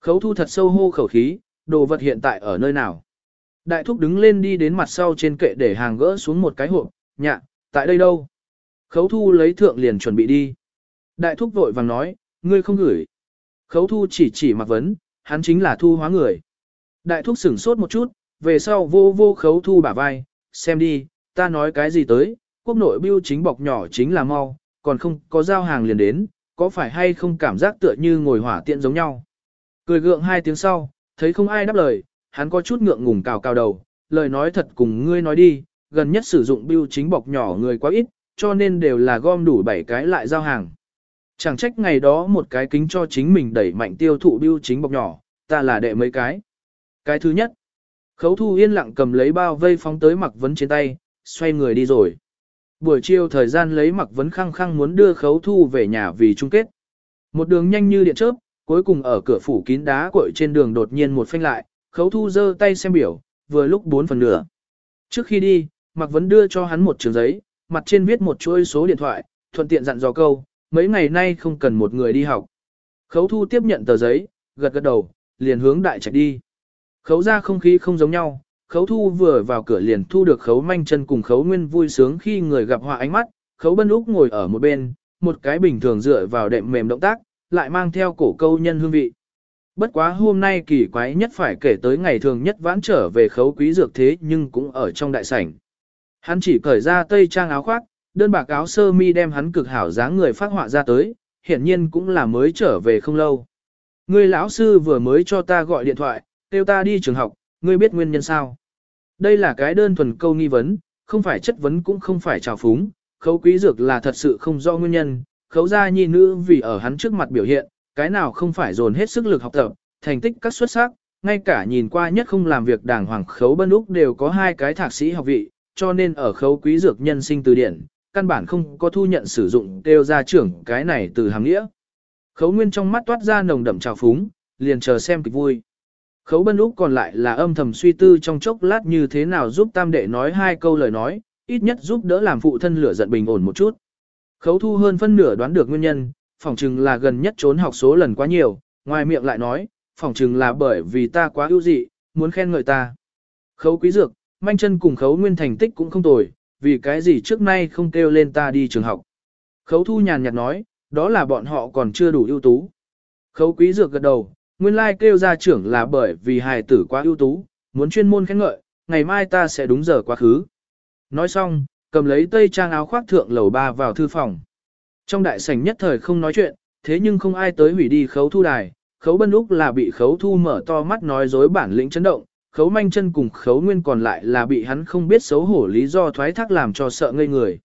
Khấu thu thật sâu hô khẩu khí, đồ vật hiện tại ở nơi nào. Đại thúc đứng lên đi đến mặt sau trên kệ để hàng gỡ xuống một cái hộp, nhạ, tại đây đâu. Khấu thu lấy thượng liền chuẩn bị đi. Đại thúc vội vàng nói, ngươi không gửi. Khấu thu chỉ chỉ mặc vấn, hắn chính là thu hóa người. Đại thúc sửng sốt một chút, về sau vô vô khấu thu bả vai, xem đi, ta nói cái gì tới, quốc nội biêu chính bọc nhỏ chính là mau, còn không có giao hàng liền đến, có phải hay không cảm giác tựa như ngồi hỏa tiện giống nhau. Cười gượng hai tiếng sau, thấy không ai đáp lời, hắn có chút ngượng ngùng cào cào đầu, lời nói thật cùng ngươi nói đi, gần nhất sử dụng biêu chính bọc nhỏ người quá ít, cho nên đều là gom đủ 7 cái lại giao hàng. Chẳng trách ngày đó một cái kính cho chính mình đẩy mạnh tiêu thụ biêu chính bọc nhỏ, ta là đệ mấy cái. Cái thứ nhất, khấu thu yên lặng cầm lấy bao vây phóng tới mặc vấn trên tay, xoay người đi rồi. Buổi chiều thời gian lấy mặc vấn khăng khăng muốn đưa khấu thu về nhà vì chung kết. Một đường nhanh như điện chớp, cuối cùng ở cửa phủ kín đá cội trên đường đột nhiên một phanh lại, khấu thu giơ tay xem biểu, vừa lúc 4 phần nửa. Trước khi đi, mặc vấn đưa cho hắn một trường giấy, mặt trên viết một chuỗi số điện thoại, thuận tiện dặn dò câu, mấy ngày nay không cần một người đi học. Khấu thu tiếp nhận tờ giấy, gật gật đầu, liền hướng đại trạch đi. Khấu ra không khí không giống nhau, khấu thu vừa vào cửa liền thu được khấu manh chân cùng khấu nguyên vui sướng khi người gặp họa ánh mắt, khấu bân úc ngồi ở một bên, một cái bình thường dựa vào đệm mềm động tác, lại mang theo cổ câu nhân hương vị. Bất quá hôm nay kỳ quái nhất phải kể tới ngày thường nhất vãn trở về khấu quý dược thế nhưng cũng ở trong đại sảnh. Hắn chỉ cởi ra tây trang áo khoác, đơn bạc áo sơ mi đem hắn cực hảo dáng người phát họa ra tới, hiển nhiên cũng là mới trở về không lâu. Người lão sư vừa mới cho ta gọi điện thoại, kêu ta đi trường học, ngươi biết nguyên nhân sao? Đây là cái đơn thuần câu nghi vấn, không phải chất vấn cũng không phải trào phúng, khấu quý dược là thật sự không do nguyên nhân, khấu gia nhi nữ vì ở hắn trước mặt biểu hiện, cái nào không phải dồn hết sức lực học tập, thành tích các xuất sắc, ngay cả nhìn qua nhất không làm việc đàng hoàng khấu bân úc đều có hai cái thạc sĩ học vị, cho nên ở khấu quý dược nhân sinh từ điển, căn bản không có thu nhận sử dụng kêu ra trưởng cái này từ hàng nghĩa. Khấu nguyên trong mắt toát ra nồng đậm trào phúng, liền chờ xem kịch vui. Khấu bân úc còn lại là âm thầm suy tư trong chốc lát như thế nào giúp tam đệ nói hai câu lời nói, ít nhất giúp đỡ làm phụ thân lửa giận bình ổn một chút. Khấu thu hơn phân nửa đoán được nguyên nhân, phỏng chừng là gần nhất trốn học số lần quá nhiều, ngoài miệng lại nói, phỏng chừng là bởi vì ta quá ưu dị, muốn khen ngợi ta. Khấu quý dược, manh chân cùng khấu nguyên thành tích cũng không tồi, vì cái gì trước nay không kêu lên ta đi trường học. Khấu thu nhàn nhạt nói, đó là bọn họ còn chưa đủ ưu tú. Khấu quý dược gật đầu, nguyên lai like kêu ra trưởng là bởi vì hài tử quá ưu tú, muốn chuyên môn khen ngợi, ngày mai ta sẽ đúng giờ quá khứ. Nói xong, cầm lấy tây trang áo khoác thượng lầu ba vào thư phòng. Trong đại sảnh nhất thời không nói chuyện, thế nhưng không ai tới hủy đi khấu thu đài, khấu bân úc là bị khấu thu mở to mắt nói dối bản lĩnh chấn động, khấu manh chân cùng khấu nguyên còn lại là bị hắn không biết xấu hổ lý do thoái thác làm cho sợ ngây người.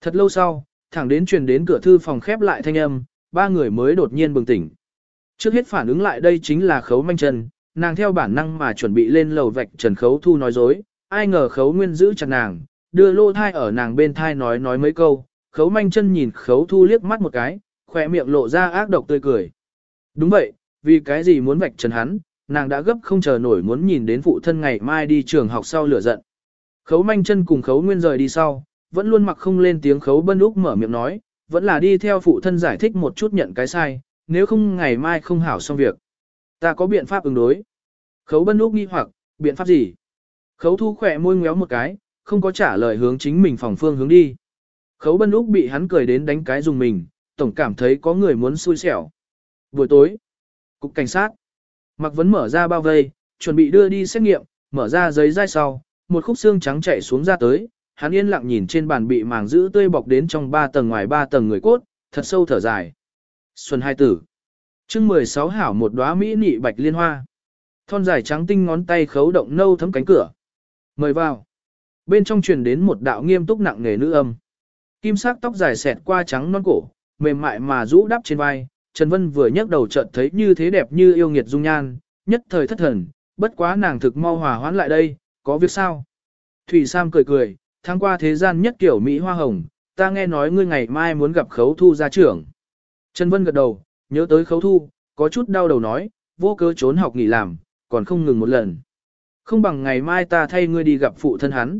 Thật lâu sau, thẳng đến truyền đến cửa thư phòng khép lại thanh âm, ba người mới đột nhiên bừng tỉnh. Trước hết phản ứng lại đây chính là khấu manh chân, nàng theo bản năng mà chuẩn bị lên lầu vạch trần khấu thu nói dối, ai ngờ khấu nguyên giữ chặt nàng, đưa lô thai ở nàng bên thai nói nói mấy câu, khấu manh chân nhìn khấu thu liếc mắt một cái, khỏe miệng lộ ra ác độc tươi cười. Đúng vậy, vì cái gì muốn vạch trần hắn, nàng đã gấp không chờ nổi muốn nhìn đến phụ thân ngày mai đi trường học sau lửa giận. Khấu manh chân cùng khấu nguyên rời đi sau, vẫn luôn mặc không lên tiếng khấu bân úc mở miệng nói, vẫn là đi theo phụ thân giải thích một chút nhận cái sai, nếu không ngày mai không hảo xong việc. Ta có biện pháp ứng đối. Khấu bân úc nghi hoặc, biện pháp gì? Khấu thu khỏe môi ngéo một cái, không có trả lời hướng chính mình phòng phương hướng đi. Khấu bân úc bị hắn cười đến đánh cái dùng mình, tổng cảm thấy có người muốn xui xẻo. Buổi tối, cục cảnh sát, Mặc Vấn mở ra bao vây, chuẩn bị đưa đi xét nghiệm, mở ra giấy dai sau, một khúc xương trắng chạy xuống ra tới, hắn yên lặng nhìn trên bàn bị màng giữ tươi bọc đến trong ba tầng ngoài ba tầng người cốt, thật sâu thở dài. Xuân hai tử. chương 16 hảo một đóa mỹ nị bạch liên hoa. Thon dài trắng tinh ngón tay khấu động nâu thấm cánh cửa. Mời vào. Bên trong truyền đến một đạo nghiêm túc nặng nề nữ âm. Kim sắc tóc dài xẹt qua trắng non cổ, mềm mại mà rũ đắp trên vai, Trần Vân vừa nhấc đầu chợt thấy như thế đẹp như yêu nghiệt dung nhan, nhất thời thất thần, bất quá nàng thực mau hòa hoãn lại đây, có việc sao? Thủy Sam cười cười, tháng qua thế gian nhất kiểu Mỹ hoa hồng, ta nghe nói ngươi ngày mai muốn gặp khấu thu gia trưởng. Trần Vân gật đầu, nhớ tới khấu thu, có chút đau đầu nói, vô cớ trốn học nghỉ làm, còn không ngừng một lần. Không bằng ngày mai ta thay ngươi đi gặp phụ thân hắn.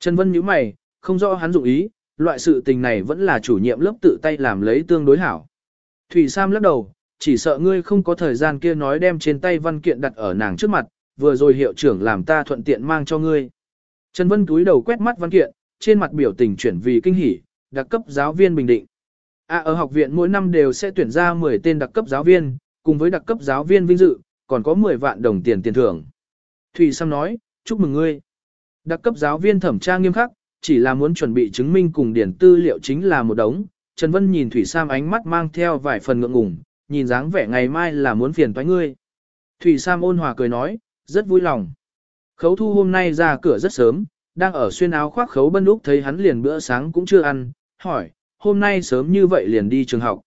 Trần Vân nhíu mày, không rõ hắn dụng ý, loại sự tình này vẫn là chủ nhiệm lớp tự tay làm lấy tương đối hảo. Thủy Sam lắc đầu, chỉ sợ ngươi không có thời gian kia nói đem trên tay văn kiện đặt ở nàng trước mặt, vừa rồi hiệu trưởng làm ta thuận tiện mang cho ngươi. Trần Vân túi đầu quét mắt văn kiện, trên mặt biểu tình chuyển vì kinh hỉ, đặc cấp giáo viên bình định. À ở học viện mỗi năm đều sẽ tuyển ra 10 tên đặc cấp giáo viên, cùng với đặc cấp giáo viên vinh dự, còn có 10 vạn đồng tiền tiền thưởng. Thủy Sam nói, chúc mừng ngươi. Đặc cấp giáo viên thẩm tra nghiêm khắc, chỉ là muốn chuẩn bị chứng minh cùng điển tư liệu chính là một đống. Trần Vân nhìn Thủy Sam ánh mắt mang theo vài phần ngượng ngùng, nhìn dáng vẻ ngày mai là muốn phiền toái ngươi. Thủy Sam ôn hòa cười nói, rất vui lòng. Khấu thu hôm nay ra cửa rất sớm, đang ở xuyên áo khoác khấu bân úc thấy hắn liền bữa sáng cũng chưa ăn, hỏi, hôm nay sớm như vậy liền đi trường học.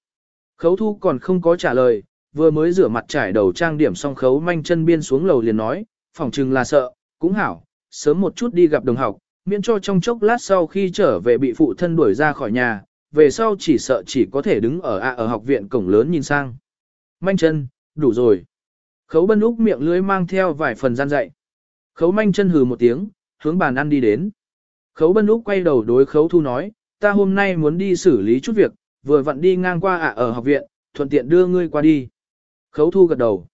Khấu thu còn không có trả lời, vừa mới rửa mặt trải đầu trang điểm xong khấu manh chân biên xuống lầu liền nói, phòng chừng là sợ, cũng hảo, sớm một chút đi gặp đồng học, miễn cho trong chốc lát sau khi trở về bị phụ thân đuổi ra khỏi nhà, về sau chỉ sợ chỉ có thể đứng ở ạ ở học viện cổng lớn nhìn sang. Manh chân, đủ rồi. Khấu bân úc miệng lưới mang theo vài phần gian dạy. Khấu manh chân hừ một tiếng, hướng bàn ăn đi đến. Khấu bân úc quay đầu đối khấu thu nói, ta hôm nay muốn đi xử lý chút việc, vừa vặn đi ngang qua ạ ở học viện, thuận tiện đưa ngươi qua đi. Khấu thu gật đầu.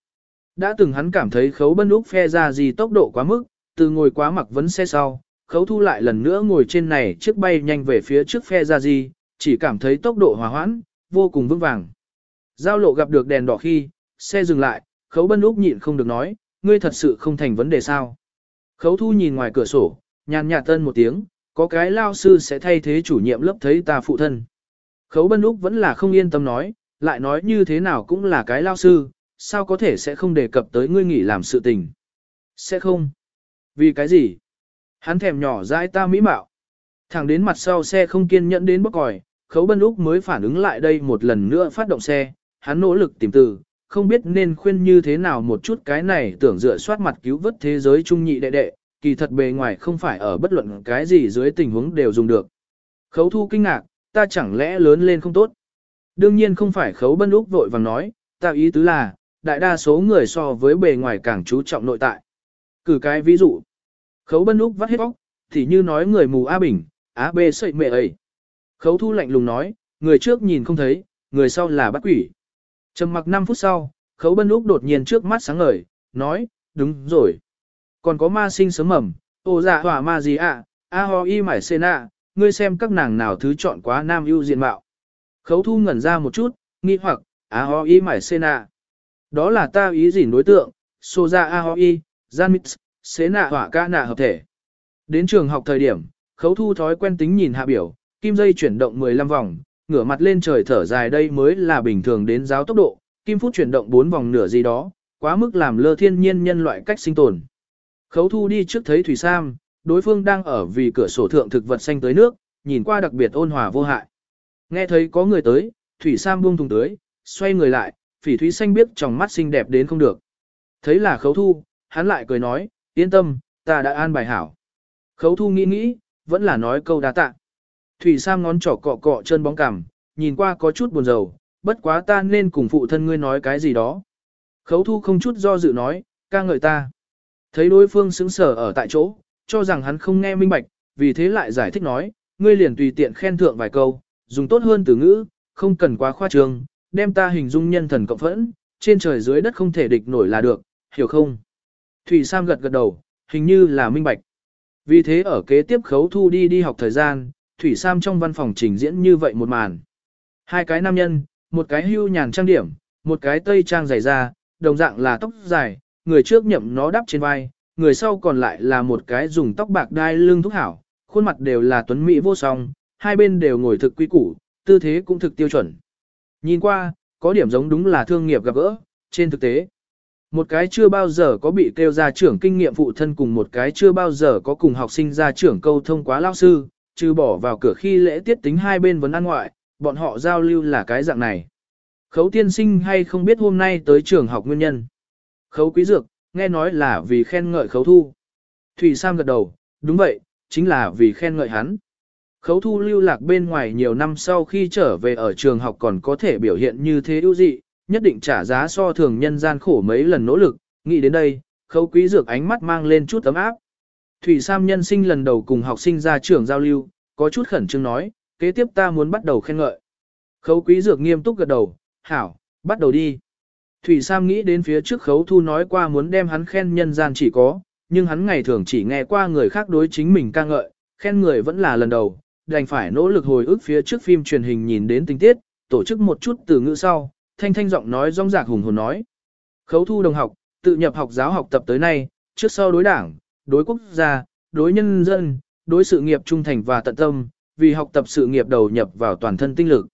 Đã từng hắn cảm thấy khấu bân úc phe ra gì tốc độ quá mức, từ ngồi quá mặc vấn xe sau, khấu thu lại lần nữa ngồi trên này trước bay nhanh về phía trước phe ra gì, chỉ cảm thấy tốc độ hòa hoãn, vô cùng vững vàng. Giao lộ gặp được đèn đỏ khi, xe dừng lại, khấu bân úc nhịn không được nói, ngươi thật sự không thành vấn đề sao. Khấu thu nhìn ngoài cửa sổ, nhàn nhạt tân một tiếng, có cái lao sư sẽ thay thế chủ nhiệm lớp thấy ta phụ thân. Khấu bân úc vẫn là không yên tâm nói, lại nói như thế nào cũng là cái lao sư, sao có thể sẽ không đề cập tới ngươi nghỉ làm sự tình. Sẽ không. Vì cái gì? Hắn thèm nhỏ dãi ta mỹ mạo. Thẳng đến mặt sau xe không kiên nhẫn đến bốc còi, khấu bân úc mới phản ứng lại đây một lần nữa phát động xe, hắn nỗ lực tìm từ, không biết nên khuyên như thế nào một chút cái này tưởng dựa soát mặt cứu vớt thế giới trung nhị đệ đệ, kỳ thật bề ngoài không phải ở bất luận cái gì dưới tình huống đều dùng được. Khấu thu kinh ngạc, ta chẳng lẽ lớn lên không tốt. Đương nhiên không phải khấu bân úc vội vàng nói, ta ý tứ là, đại đa số người so với bề ngoài càng chú trọng nội tại. Cử cái ví dụ, khấu bân úc vắt hết bóc, thì như nói người mù A Bình, A B sợi mẹ ấy. Khấu thu lạnh lùng nói, người trước nhìn không thấy, người sau là bắt quỷ. Trầm mặc 5 phút sau, khấu bân úc đột nhiên trước mắt sáng ngời, nói, đúng rồi. Còn có ma sinh sớm mầm, ô dạ hỏa ma gì ạ, a ho y mải xê nạ, ngươi xem các nàng nào thứ chọn quá nam ưu diện mạo. Khấu thu ngẩn ra một chút, nghi hoặc, a ho y mải xê nạ. Đó là ta ý gìn đối tượng, xô ra a ho y, gian mít, xế nạ hỏa ca nạ hợp thể. Đến trường học thời điểm, khấu thu thói quen tính nhìn hạ biểu, kim dây chuyển động 15 vòng, ngửa mặt lên trời thở dài đây mới là bình thường đến giáo tốc độ, kim phút chuyển động 4 vòng nửa gì đó, quá mức làm lơ thiên nhiên nhân loại cách sinh tồn. Khấu thu đi trước thấy Thủy Sam, đối phương đang ở vì cửa sổ thượng thực vật xanh tới nước, nhìn qua đặc biệt ôn hòa vô hại. Nghe thấy có người tới, Thủy Sam buông thùng tưới, xoay người lại, phỉ thúy xanh biết trong mắt xinh đẹp đến không được. Thấy là khấu thu, hắn lại cười nói, yên tâm, ta đã an bài hảo. Khấu thu nghĩ nghĩ, vẫn là nói câu đá tạ. Thủy Sam ngón trỏ cọ cọ chân bóng cằm, nhìn qua có chút buồn rầu, bất quá ta nên cùng phụ thân ngươi nói cái gì đó. Khấu thu không chút do dự nói, ca ngợi ta. Thấy đối phương sững sờ ở tại chỗ, cho rằng hắn không nghe minh bạch, vì thế lại giải thích nói, ngươi liền tùy tiện khen thượng vài câu, dùng tốt hơn từ ngữ, không cần quá khoa trương, đem ta hình dung nhân thần cộng phẫn, trên trời dưới đất không thể địch nổi là được, hiểu không? Thủy Sam gật gật đầu, hình như là minh bạch. Vì thế ở kế tiếp khấu thu đi đi học thời gian, Thủy Sam trong văn phòng trình diễn như vậy một màn. Hai cái nam nhân, một cái hưu nhàn trang điểm, một cái tây trang dày da, đồng dạng là tóc dài, người trước nhậm nó đắp trên vai, người sau còn lại là một cái dùng tóc bạc đai lưng thúc hảo, khuôn mặt đều là tuấn mỹ vô song, hai bên đều ngồi thực quy củ, tư thế cũng thực tiêu chuẩn. Nhìn qua, có điểm giống đúng là thương nghiệp gặp gỡ, trên thực tế. Một cái chưa bao giờ có bị kêu ra trưởng kinh nghiệm phụ thân cùng một cái chưa bao giờ có cùng học sinh ra trưởng câu thông quá lao sư, trừ bỏ vào cửa khi lễ tiết tính hai bên vấn ăn ngoại, bọn họ giao lưu là cái dạng này. Khấu tiên sinh hay không biết hôm nay tới trường học nguyên nhân. Khấu quý dược, nghe nói là vì khen ngợi khấu thu. Thủy Sam gật đầu, đúng vậy, chính là vì khen ngợi hắn. Khấu thu lưu lạc bên ngoài nhiều năm sau khi trở về ở trường học còn có thể biểu hiện như thế ưu dị, nhất định trả giá so thường nhân gian khổ mấy lần nỗ lực, nghĩ đến đây, khấu quý dược ánh mắt mang lên chút tấm áp. Thủy Sam nhân sinh lần đầu cùng học sinh ra trường giao lưu, có chút khẩn trương nói, kế tiếp ta muốn bắt đầu khen ngợi. Khấu quý dược nghiêm túc gật đầu, hảo, bắt đầu đi. Thủy Sam nghĩ đến phía trước khấu thu nói qua muốn đem hắn khen nhân gian chỉ có, nhưng hắn ngày thường chỉ nghe qua người khác đối chính mình ca ngợi, khen người vẫn là lần đầu, đành phải nỗ lực hồi ức phía trước phim truyền hình nhìn đến tình tiết, tổ chức một chút từ ngữ sau, thanh thanh giọng nói rong rạc hùng hồn nói. Khấu thu đồng học, tự nhập học giáo học tập tới nay, trước sau đối đảng, đối quốc gia, đối nhân dân, đối sự nghiệp trung thành và tận tâm, vì học tập sự nghiệp đầu nhập vào toàn thân tinh lực.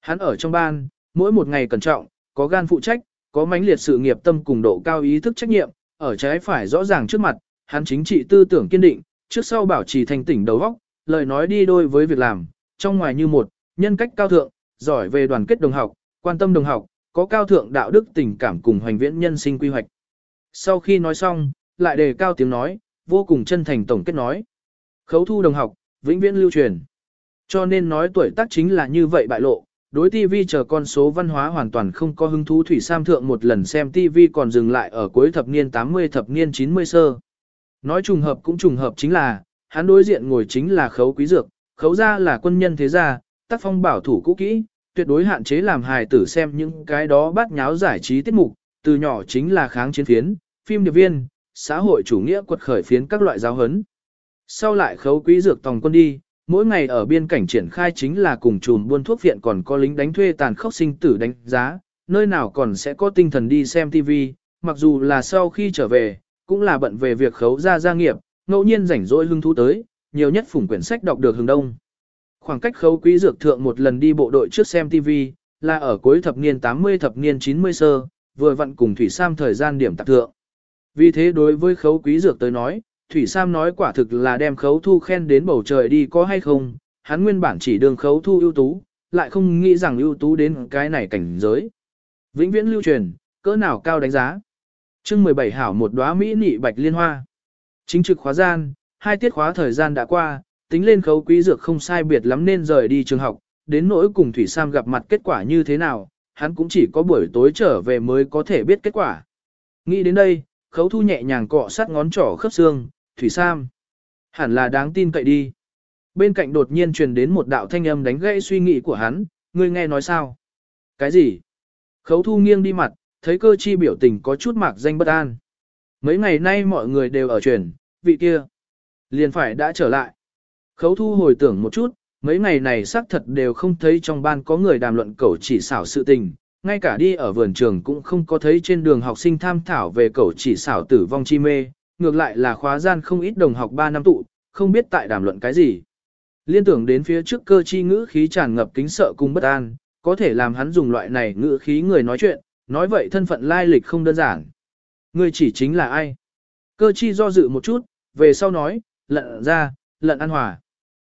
Hắn ở trong ban, mỗi một ngày cẩn trọng, có gan phụ trách, có mãnh liệt sự nghiệp tâm cùng độ cao ý thức trách nhiệm, ở trái phải rõ ràng trước mặt, hắn chính trị tư tưởng kiên định, trước sau bảo trì thành tỉnh đầu óc, lời nói đi đôi với việc làm, trong ngoài như một, nhân cách cao thượng, giỏi về đoàn kết đồng học, quan tâm đồng học, có cao thượng đạo đức tình cảm cùng hoành viễn nhân sinh quy hoạch. Sau khi nói xong, lại đề cao tiếng nói, vô cùng chân thành tổng kết nói. Khấu thu đồng học, vĩnh viễn lưu truyền. Cho nên nói tuổi tác chính là như vậy bại lộ, đối TV chờ con số văn hóa hoàn toàn không có hứng thú Thủy Sam Thượng một lần xem TV còn dừng lại ở cuối thập niên 80 thập niên 90 sơ. Nói trùng hợp cũng trùng hợp chính là, hắn đối diện ngồi chính là khấu quý dược, khấu ra là quân nhân thế gia, tác phong bảo thủ cũ kỹ, tuyệt đối hạn chế làm hài tử xem những cái đó bát nháo giải trí tiết mục, từ nhỏ chính là kháng chiến phiến, phim điệp viên, xã hội chủ nghĩa quật khởi phiến các loại giáo hấn. Sau lại khấu quý dược tòng quân đi, mỗi ngày ở biên cảnh triển khai chính là cùng chùm buôn thuốc viện còn có lính đánh thuê tàn khốc sinh tử đánh giá, nơi nào còn sẽ có tinh thần đi xem TV, mặc dù là sau khi trở về, cũng là bận về việc khấu ra gia nghiệp, ngẫu nhiên rảnh rỗi lưng thú tới, nhiều nhất phủng quyển sách đọc được hướng đông. Khoảng cách khấu quý dược thượng một lần đi bộ đội trước xem TV, là ở cuối thập niên 80 thập niên 90 sơ, vừa vặn cùng Thủy Sam thời gian điểm tạc thượng. Vì thế đối với khấu quý dược tới nói, Thủy Sam nói quả thực là đem khấu thu khen đến bầu trời đi có hay không, hắn nguyên bản chỉ đường khấu thu ưu tú, lại không nghĩ rằng ưu tú đến cái này cảnh giới. Vĩnh viễn lưu truyền, cỡ nào cao đánh giá. chương 17 hảo một đóa Mỹ nị bạch liên hoa. Chính trực khóa gian, hai tiết khóa thời gian đã qua, tính lên khấu quý dược không sai biệt lắm nên rời đi trường học, đến nỗi cùng Thủy Sam gặp mặt kết quả như thế nào, hắn cũng chỉ có buổi tối trở về mới có thể biết kết quả. Nghĩ đến đây, khấu thu nhẹ nhàng cọ sát ngón trỏ khớp xương, Thủy Sam. Hẳn là đáng tin cậy đi. Bên cạnh đột nhiên truyền đến một đạo thanh âm đánh gãy suy nghĩ của hắn, ngươi nghe nói sao? Cái gì? Khấu thu nghiêng đi mặt, thấy cơ chi biểu tình có chút mạc danh bất an. Mấy ngày nay mọi người đều ở truyền, vị kia. Liền phải đã trở lại. Khấu thu hồi tưởng một chút, mấy ngày này xác thật đều không thấy trong ban có người đàm luận cẩu chỉ xảo sự tình, ngay cả đi ở vườn trường cũng không có thấy trên đường học sinh tham thảo về cẩu chỉ xảo tử vong chi mê, ngược lại là khóa gian không ít đồng học 3 năm tụ, không biết tại đàm luận cái gì. Liên tưởng đến phía trước cơ chi ngữ khí tràn ngập kính sợ cùng bất an, có thể làm hắn dùng loại này ngữ khí người nói chuyện, nói vậy thân phận lai lịch không đơn giản. Người chỉ chính là ai? Cơ chi do dự một chút, về sau nói, lận ra, lận an hòa.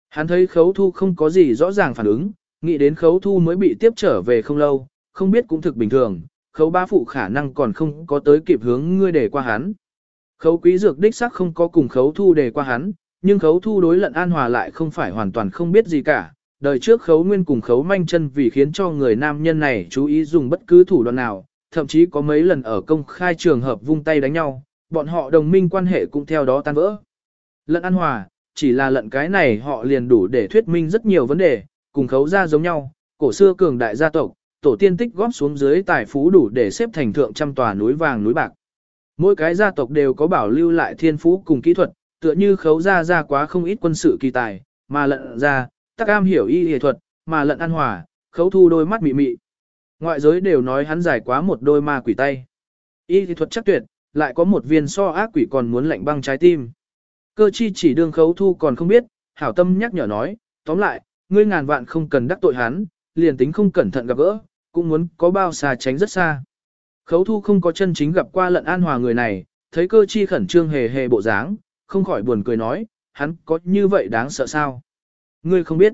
Hắn thấy khấu thu không có gì rõ ràng phản ứng, nghĩ đến khấu thu mới bị tiếp trở về không lâu, không biết cũng thực bình thường, khấu ba phụ khả năng còn không có tới kịp hướng ngươi để qua hắn. Khấu quý dược đích xác không có cùng khấu thu đề qua hắn, nhưng khấu thu đối lận an hòa lại không phải hoàn toàn không biết gì cả. Đời trước khấu nguyên cùng khấu manh chân vì khiến cho người nam nhân này chú ý dùng bất cứ thủ đoạn nào, thậm chí có mấy lần ở công khai trường hợp vung tay đánh nhau, bọn họ đồng minh quan hệ cũng theo đó tan vỡ. Lận an hòa, chỉ là lận cái này họ liền đủ để thuyết minh rất nhiều vấn đề, cùng khấu ra giống nhau, cổ xưa cường đại gia tộc, tổ tiên tích góp xuống dưới tài phú đủ để xếp thành thượng trăm tòa núi vàng núi bạc. Mỗi cái gia tộc đều có bảo lưu lại thiên phú cùng kỹ thuật, tựa như khấu ra ra quá không ít quân sự kỳ tài, mà lận ra, tắc am hiểu y y thuật, mà lận an hòa, khấu thu đôi mắt mị mị. Ngoại giới đều nói hắn giải quá một đôi ma quỷ tay. Y y thuật chắc tuyệt, lại có một viên so ác quỷ còn muốn lạnh băng trái tim. Cơ chi chỉ đương khấu thu còn không biết, hảo tâm nhắc nhở nói, tóm lại, ngươi ngàn vạn không cần đắc tội hắn, liền tính không cẩn thận gặp gỡ, cũng muốn có bao xa tránh rất xa. Khấu thu không có chân chính gặp qua lận an hòa người này, thấy cơ chi khẩn trương hề hề bộ dáng, không khỏi buồn cười nói, hắn có như vậy đáng sợ sao? Ngươi không biết.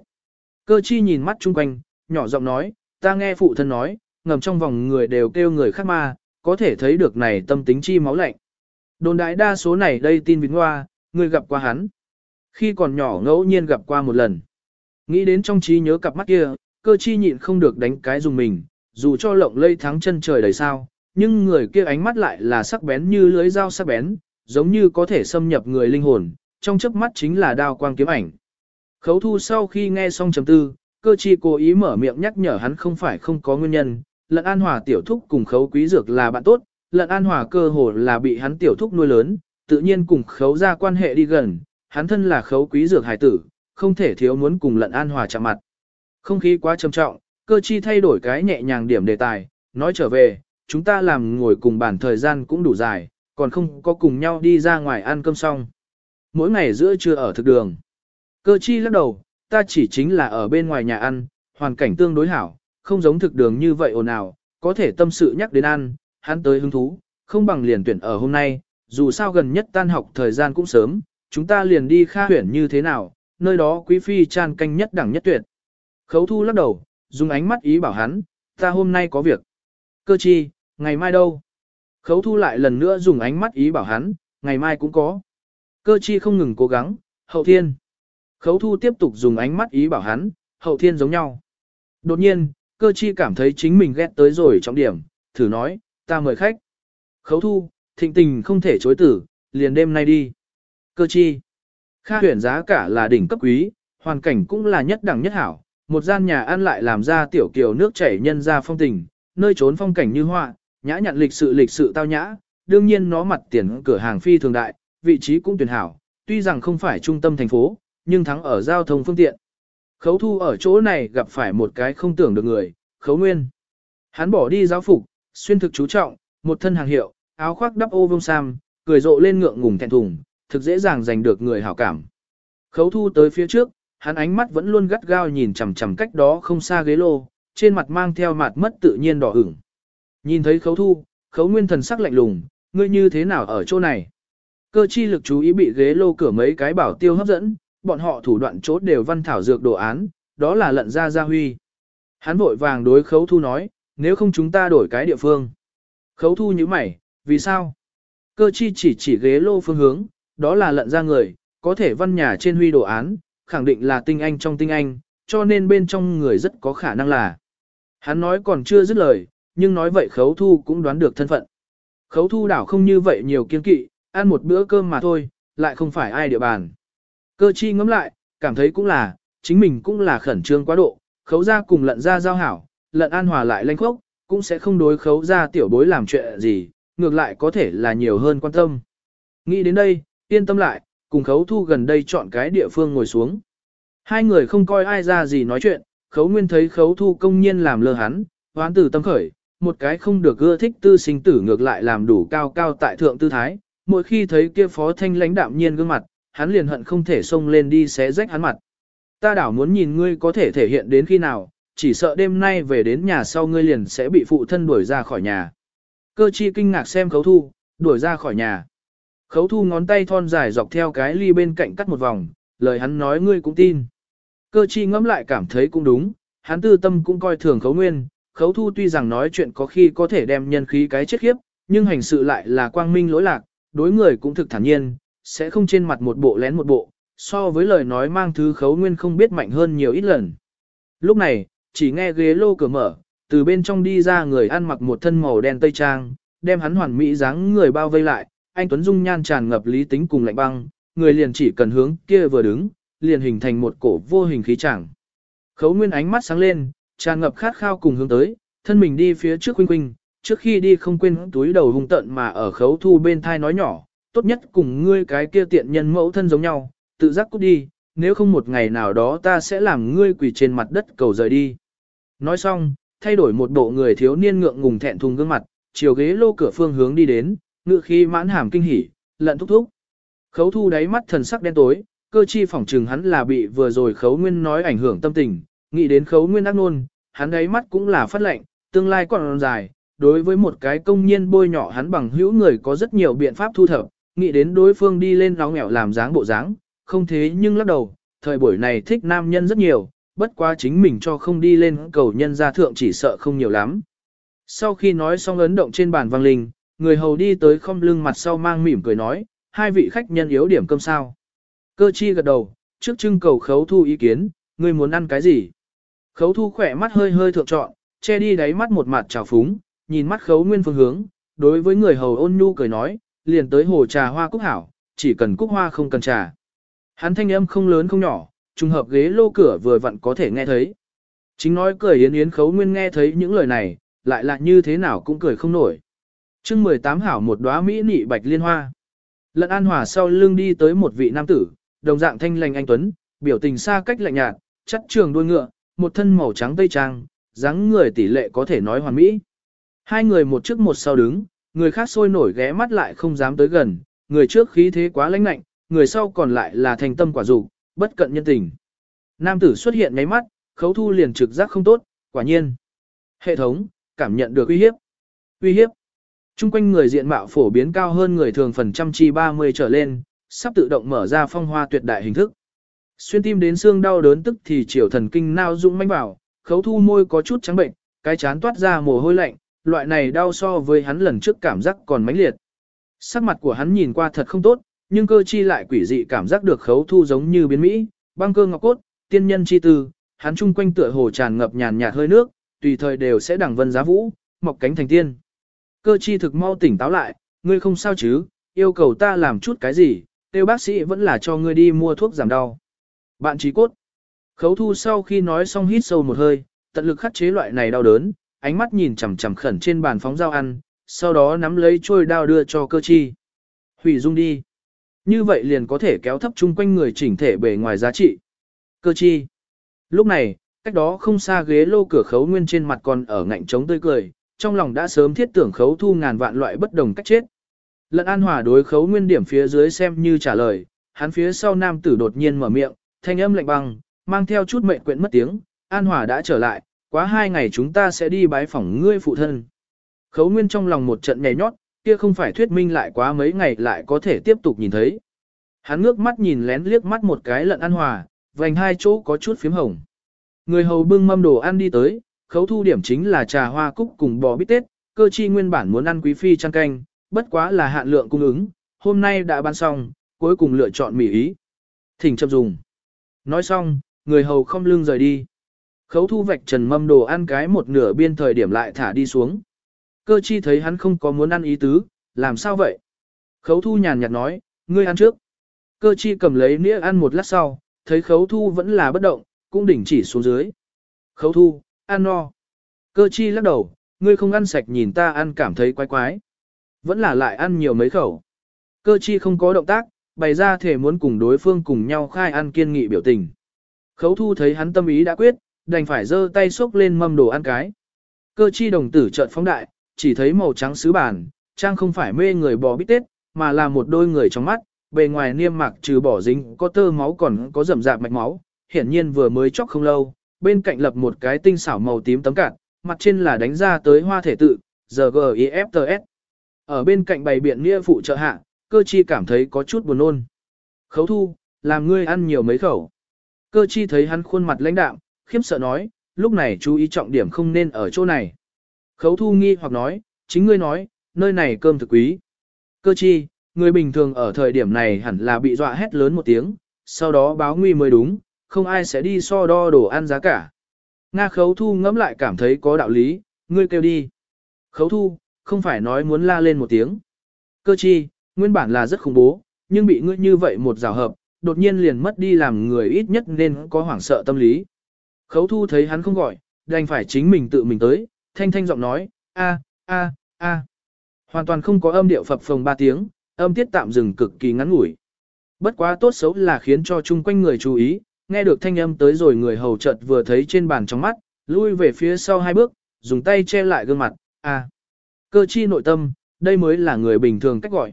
Cơ chi nhìn mắt chung quanh, nhỏ giọng nói, ta nghe phụ thân nói, ngầm trong vòng người đều kêu người khác ma, có thể thấy được này tâm tính chi máu lạnh. Đồn đại đa số này đây tin vĩnh hoa, ngươi gặp qua hắn. Khi còn nhỏ ngẫu nhiên gặp qua một lần. Nghĩ đến trong trí nhớ cặp mắt kia, cơ chi nhịn không được đánh cái dùng mình, dù cho lộng lây thắng chân trời đầy sao, nhưng người kia ánh mắt lại là sắc bén như lưới dao sắc bén, giống như có thể xâm nhập người linh hồn, trong chớp mắt chính là đao quang kiếm ảnh. Khấu thu sau khi nghe xong chấm tư, cơ chi cố ý mở miệng nhắc nhở hắn không phải không có nguyên nhân, lận an hòa tiểu thúc cùng khấu quý dược là bạn tốt, lận an hòa cơ hồ là bị hắn tiểu thúc nuôi lớn, tự nhiên cùng khấu ra quan hệ đi gần, hắn thân là khấu quý dược hải tử, không thể thiếu muốn cùng lận an hòa chạm mặt. Không khí quá trầm trọng, cơ chi thay đổi cái nhẹ nhàng điểm đề tài, nói trở về, chúng ta làm ngồi cùng bàn thời gian cũng đủ dài, còn không có cùng nhau đi ra ngoài ăn cơm xong. mỗi ngày giữa trưa ở thực đường. Cơ chi lắc đầu, ta chỉ chính là ở bên ngoài nhà ăn, hoàn cảnh tương đối hảo, không giống thực đường như vậy ồn ào, có thể tâm sự nhắc đến ăn, hắn tới hứng thú, không bằng liền tuyển ở hôm nay, dù sao gần nhất tan học thời gian cũng sớm, chúng ta liền đi kha tuyển như thế nào, nơi đó quý phi chan canh nhất đẳng nhất tuyệt. Khấu thu lắc đầu, dùng ánh mắt ý bảo hắn, ta hôm nay có việc. Cơ chi, ngày mai đâu? Khấu thu lại lần nữa dùng ánh mắt ý bảo hắn, ngày mai cũng có. Cơ chi không ngừng cố gắng, hậu thiên. Khấu thu tiếp tục dùng ánh mắt ý bảo hắn, hậu thiên giống nhau. Đột nhiên, cơ chi cảm thấy chính mình ghét tới rồi trọng điểm, thử nói, ta mời khách. Khấu thu, thịnh tình không thể chối tử, liền đêm nay đi. Cơ chi. Kha Huyền giá cả là đỉnh cấp quý, hoàn cảnh cũng là nhất đẳng nhất hảo. Một gian nhà ăn lại làm ra tiểu kiều nước chảy nhân ra phong tình, nơi trốn phong cảnh như họa, nhã nhặn lịch sự lịch sự tao nhã, đương nhiên nó mặt tiền cửa hàng phi thường đại, vị trí cũng tuyển hảo, tuy rằng không phải trung tâm thành phố, nhưng thắng ở giao thông phương tiện. Khấu thu ở chỗ này gặp phải một cái không tưởng được người, khấu nguyên. Hắn bỏ đi giáo phục, xuyên thực chú trọng, một thân hàng hiệu, áo khoác đắp ô vông sam, cười rộ lên ngượng ngùng thẹn thùng, thực dễ dàng giành được người hảo cảm. Khấu thu tới phía trước, hắn ánh mắt vẫn luôn gắt gao nhìn chằm chằm cách đó không xa ghế lô, trên mặt mang theo mặt mất tự nhiên đỏ ửng. Nhìn thấy khấu thu, khấu nguyên thần sắc lạnh lùng, ngươi như thế nào ở chỗ này? Cơ chi lực chú ý bị ghế lô cửa mấy cái bảo tiêu hấp dẫn, bọn họ thủ đoạn chốt đều văn thảo dược đồ án, đó là lận ra gia huy. Hắn vội vàng đối khấu thu nói, nếu không chúng ta đổi cái địa phương. Khấu thu như mày, vì sao? Cơ chi chỉ chỉ ghế lô phương hướng, đó là lận ra người, có thể văn nhà trên huy đồ án, khẳng định là tinh anh trong tinh anh, cho nên bên trong người rất có khả năng là. Hắn nói còn chưa dứt lời, nhưng nói vậy khấu thu cũng đoán được thân phận. Khấu thu đảo không như vậy nhiều kiên kỵ, ăn một bữa cơm mà thôi, lại không phải ai địa bàn. Cơ chi ngẫm lại, cảm thấy cũng là, chính mình cũng là khẩn trương quá độ, khấu ra cùng lận ra giao hảo, lận an hòa lại lanh khốc, cũng sẽ không đối khấu ra tiểu bối làm chuyện gì, ngược lại có thể là nhiều hơn quan tâm. Nghĩ đến đây, yên tâm lại, cùng khấu thu gần đây chọn cái địa phương ngồi xuống. Hai người không coi ai ra gì nói chuyện, khấu nguyên thấy khấu thu công nhiên làm lơ hắn, hoán tử tâm khởi, một cái không được ưa thích tư sinh tử ngược lại làm đủ cao cao tại thượng tư thái, mỗi khi thấy kia phó thanh lãnh đạm nhiên gương mặt, hắn liền hận không thể xông lên đi xé rách hắn mặt. Ta đảo muốn nhìn ngươi có thể thể hiện đến khi nào, chỉ sợ đêm nay về đến nhà sau ngươi liền sẽ bị phụ thân đuổi ra khỏi nhà. Cơ chi kinh ngạc xem khấu thu, đuổi ra khỏi nhà. Khấu thu ngón tay thon dài dọc theo cái ly bên cạnh cắt một vòng, lời hắn nói ngươi cũng tin. Cơ chi ngẫm lại cảm thấy cũng đúng, hắn tư tâm cũng coi thường khấu nguyên, khấu thu tuy rằng nói chuyện có khi có thể đem nhân khí cái chết khiếp, nhưng hành sự lại là quang minh lỗi lạc, đối người cũng thực thản nhiên, sẽ không trên mặt một bộ lén một bộ, so với lời nói mang thứ khấu nguyên không biết mạnh hơn nhiều ít lần. Lúc này, chỉ nghe ghế lô cửa mở, từ bên trong đi ra người ăn mặc một thân màu đen tây trang, đem hắn hoàn mỹ dáng người bao vây lại, anh Tuấn Dung nhan tràn ngập lý tính cùng lạnh băng, người liền chỉ cần hướng kia vừa đứng, liền hình thành một cổ vô hình khí chẳng. Khấu Nguyên ánh mắt sáng lên, tràn ngập khát khao cùng hướng tới, thân mình đi phía trước Khuynh Khuynh, trước khi đi không quên túi đầu hung tận mà ở khấu thu bên thai nói nhỏ, tốt nhất cùng ngươi cái kia tiện nhân mẫu thân giống nhau, tự giác cút đi, nếu không một ngày nào đó ta sẽ làm ngươi quỳ trên mặt đất cầu rời đi. Nói xong, thay đổi một bộ người thiếu niên ngượng ngùng thẹn thùng gương mặt, chiều ghế lô cửa phương hướng đi đến, ngự khi mãn hàm kinh hỉ, lận thúc thúc. Khấu thu đáy mắt thần sắc đen tối, cơ chi phỏng trừng hắn là bị vừa rồi khấu nguyên nói ảnh hưởng tâm tình, nghĩ đến khấu nguyên ác nôn, hắn ấy mắt cũng là phát lệnh, tương lai còn dài, đối với một cái công nhiên bôi nhỏ hắn bằng hữu người có rất nhiều biện pháp thu thập, nghĩ đến đối phương đi lên nóng nghèo làm dáng bộ dáng, không thế nhưng lắc đầu, thời buổi này thích nam nhân rất nhiều, bất quá chính mình cho không đi lên cầu nhân gia thượng chỉ sợ không nhiều lắm. Sau khi nói xong ấn động trên bàn vang linh, người hầu đi tới không lưng mặt sau mang mỉm cười nói, hai vị khách nhân yếu điểm cơm sao. Cơ chi gật đầu, trước trưng cầu khấu thu ý kiến, người muốn ăn cái gì? Khấu thu khỏe mắt hơi hơi thượng trọn, che đi đáy mắt một mặt trào phúng, nhìn mắt khấu nguyên phương hướng, đối với người hầu ôn nhu cười nói, liền tới hồ trà hoa cúc hảo, chỉ cần cúc hoa không cần trà. Hắn thanh âm không lớn không nhỏ, trùng hợp ghế lô cửa vừa vặn có thể nghe thấy. Chính nói cười yến yến khấu nguyên nghe thấy những lời này, lại là như thế nào cũng cười không nổi. chương 18 hảo một đóa mỹ nị bạch liên hoa. Lận an hòa sau lưng đi tới một vị nam tử, đồng dạng thanh lành anh tuấn, biểu tình xa cách lạnh nhạt, chất trường đuôi ngựa, một thân màu trắng tây trang, dáng người tỷ lệ có thể nói hoàn mỹ. Hai người một trước một sau đứng, người khác sôi nổi ghé mắt lại không dám tới gần, người trước khí thế quá lãnh lạnh, người sau còn lại là thành tâm quả dục, bất cận nhân tình. Nam tử xuất hiện ngáy mắt, khấu thu liền trực giác không tốt, quả nhiên. Hệ thống, cảm nhận được uy hiếp. Uy hiếp. Trung quanh người diện mạo phổ biến cao hơn người thường phần trăm chi 30 trở lên, sắp tự động mở ra phong hoa tuyệt đại hình thức. Xuyên tim đến xương đau đớn tức thì chiều thần kinh nao dũng manh vào, khấu thu môi có chút trắng bệnh, cái chán toát ra mồ hôi lạnh, loại này đau so với hắn lần trước cảm giác còn mãnh liệt. Sắc mặt của hắn nhìn qua thật không tốt, nhưng cơ chi lại quỷ dị cảm giác được khấu thu giống như biến Mỹ, băng cơ ngọc cốt, tiên nhân chi tư, hắn chung quanh tựa hồ tràn ngập nhàn nhạt hơi nước, tùy thời đều sẽ đẳng vân giá vũ, mọc cánh thành tiên. Cơ chi thực mau tỉnh táo lại, ngươi không sao chứ, yêu cầu ta làm chút cái gì, tiêu bác sĩ vẫn là cho ngươi đi mua thuốc giảm đau. Bạn trí cốt. Khấu thu sau khi nói xong hít sâu một hơi, tận lực khắc chế loại này đau đớn, ánh mắt nhìn chằm chằm khẩn trên bàn phóng dao ăn, sau đó nắm lấy trôi đao đưa cho cơ chi. Hủy dung đi. Như vậy liền có thể kéo thấp chung quanh người chỉnh thể bề ngoài giá trị. Cơ chi. Lúc này, cách đó không xa ghế lô cửa khấu nguyên trên mặt còn ở ngạnh trống tươi cười, trong lòng đã sớm thiết tưởng khấu thu ngàn vạn loại bất đồng cách chết. Lận an hòa đối khấu nguyên điểm phía dưới xem như trả lời, hắn phía sau nam tử đột nhiên mở miệng, thanh âm lạnh băng, mang theo chút mệnh quyện mất tiếng, an hòa đã trở lại, quá hai ngày chúng ta sẽ đi bái phỏng ngươi phụ thân. Khấu nguyên trong lòng một trận nhảy nhót, kia không phải thuyết minh lại quá mấy ngày lại có thể tiếp tục nhìn thấy. Hắn ngước mắt nhìn lén liếc mắt một cái lận an hòa, vành hai chỗ có chút phím hồng. Người hầu bưng mâm đồ ăn đi tới, khấu thu điểm chính là trà hoa cúc cùng bò bít tết, cơ chi nguyên bản muốn ăn quý phi chăn canh, bất quá là hạn lượng cung ứng, hôm nay đã bán xong, cuối cùng lựa chọn mỉ ý. Thỉnh chậm dùng. Nói xong, người hầu không lưng rời đi. Khấu thu vạch trần mâm đồ ăn cái một nửa biên thời điểm lại thả đi xuống. Cơ chi thấy hắn không có muốn ăn ý tứ, làm sao vậy? Khấu thu nhàn nhạt nói, ngươi ăn trước. Cơ chi cầm lấy nĩa ăn một lát sau, thấy khấu thu vẫn là bất động, cũng đỉnh chỉ xuống dưới. Khấu thu, ăn no. Cơ chi lắc đầu, ngươi không ăn sạch nhìn ta ăn cảm thấy quái quái. Vẫn là lại ăn nhiều mấy khẩu. Cơ chi không có động tác, bày ra thể muốn cùng đối phương cùng nhau khai ăn kiên nghị biểu tình. Khấu thu thấy hắn tâm ý đã quyết, đành phải giơ tay xúc lên mâm đồ ăn cái. Cơ chi đồng tử trợn phóng đại, chỉ thấy màu trắng sứ bàn, trang không phải mê người bò bít tết, mà là một đôi người trong mắt, bề ngoài niêm mạc trừ bỏ dính có tơ máu còn có rậm rạp mạch máu, hiển nhiên vừa mới chóc không lâu, bên cạnh lập một cái tinh xảo màu tím tấm cạn, mặt trên là đánh ra tới hoa thể tự, GGIFTS. Ở bên cạnh bày biện nghĩa phụ trợ hạ, cơ chi cảm thấy có chút buồn nôn. Khấu thu, làm ngươi ăn nhiều mấy khẩu. Cơ chi thấy hắn khuôn mặt lãnh đạm, khiếp sợ nói, lúc này chú ý trọng điểm không nên ở chỗ này. Khấu thu nghi hoặc nói, chính ngươi nói, nơi này cơm thực quý. Cơ chi, người bình thường ở thời điểm này hẳn là bị dọa hét lớn một tiếng, sau đó báo nguy mới đúng, không ai sẽ đi so đo đồ ăn giá cả. Nga khấu thu ngẫm lại cảm thấy có đạo lý, ngươi kêu đi. Khấu thu, không phải nói muốn la lên một tiếng. Cơ chi, nguyên bản là rất khủng bố, nhưng bị ngươi như vậy một rào hợp, đột nhiên liền mất đi làm người ít nhất nên có hoảng sợ tâm lý. Khấu thu thấy hắn không gọi, đành phải chính mình tự mình tới, thanh thanh giọng nói, a, a, a. Hoàn toàn không có âm điệu phập phồng ba tiếng, âm tiết tạm dừng cực kỳ ngắn ngủi. Bất quá tốt xấu là khiến cho chung quanh người chú ý, nghe được thanh âm tới rồi người hầu chợt vừa thấy trên bàn trong mắt, lui về phía sau hai bước, dùng tay che lại gương mặt, a. Cơ chi nội tâm, đây mới là người bình thường cách gọi.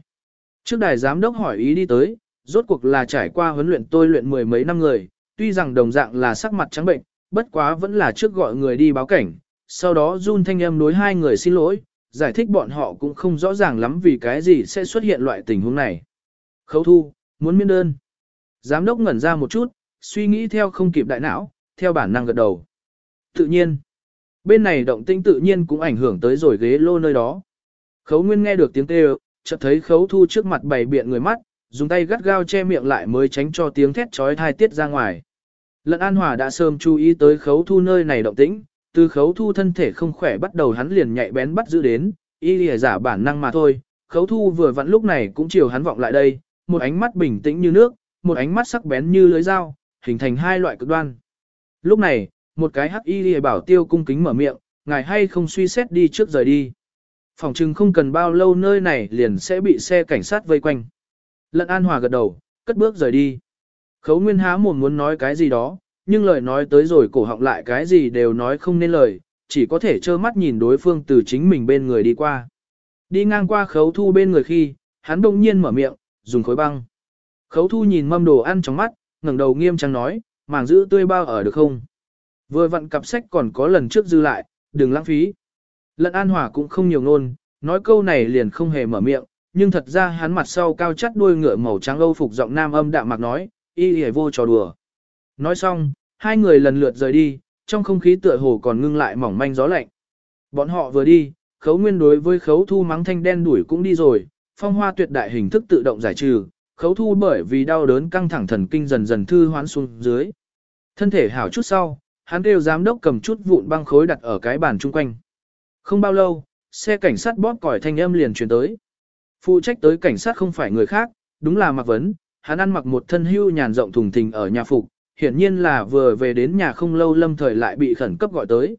Trước đài giám đốc hỏi ý đi tới, rốt cuộc là trải qua huấn luyện tôi luyện mười mấy năm người, tuy rằng đồng dạng là sắc mặt trắng bệnh, bất quá vẫn là trước gọi người đi báo cảnh, sau đó run thanh âm đối hai người xin lỗi, giải thích bọn họ cũng không rõ ràng lắm vì cái gì sẽ xuất hiện loại tình huống này. Khấu thu, muốn miễn đơn. Giám đốc ngẩn ra một chút, suy nghĩ theo không kịp đại não, theo bản năng gật đầu. Tự nhiên, bên này động tinh tự nhiên cũng ảnh hưởng tới rồi ghế lô nơi đó. Khấu Nguyên nghe được tiếng kêu, chợt thấy Khấu Thu trước mặt bày biện người mắt, dùng tay gắt gao che miệng lại mới tránh cho tiếng thét chói tai tiết ra ngoài. Lận An Hòa đã sớm chú ý tới Khấu Thu nơi này động tĩnh, từ Khấu Thu thân thể không khỏe bắt đầu hắn liền nhạy bén bắt giữ đến, y lìa giả bản năng mà thôi. Khấu Thu vừa vặn lúc này cũng chiều hắn vọng lại đây, một ánh mắt bình tĩnh như nước, một ánh mắt sắc bén như lưới dao, hình thành hai loại cực đoan. Lúc này, một cái hắc y lìa bảo tiêu cung kính mở miệng, ngài hay không suy xét đi trước rời đi. Phòng chừng không cần bao lâu nơi này liền sẽ bị xe cảnh sát vây quanh. Lận An Hòa gật đầu, cất bước rời đi. Khấu Nguyên há mồm muốn nói cái gì đó, nhưng lời nói tới rồi cổ họng lại cái gì đều nói không nên lời, chỉ có thể trơ mắt nhìn đối phương từ chính mình bên người đi qua. Đi ngang qua khấu thu bên người khi, hắn đông nhiên mở miệng, dùng khối băng. Khấu thu nhìn mâm đồ ăn trong mắt, ngẩng đầu nghiêm trang nói, màng giữ tươi bao ở được không? Vừa vặn cặp sách còn có lần trước dư lại, đừng lãng phí. Lận an hòa cũng không nhiều ngôn, nói câu này liền không hề mở miệng, nhưng thật ra hắn mặt sau cao chắt đuôi ngựa màu trắng âu phục giọng nam âm đạm mạc nói, y hề vô trò đùa. Nói xong, hai người lần lượt rời đi, trong không khí tựa hồ còn ngưng lại mỏng manh gió lạnh. Bọn họ vừa đi, khấu nguyên đối với khấu thu mắng thanh đen đuổi cũng đi rồi, phong hoa tuyệt đại hình thức tự động giải trừ, khấu thu bởi vì đau đớn căng thẳng thần kinh dần dần thư hoán xuống dưới. Thân thể hảo chút sau, hắn kêu giám đốc cầm chút vụn băng khối đặt ở cái bàn chung quanh. Không bao lâu, xe cảnh sát bóp còi thanh âm liền truyền tới. Phụ trách tới cảnh sát không phải người khác, đúng là Mạc Vấn, hắn ăn mặc một thân hưu nhàn rộng thùng thình ở nhà phục, hiển nhiên là vừa về đến nhà không lâu lâm thời lại bị khẩn cấp gọi tới.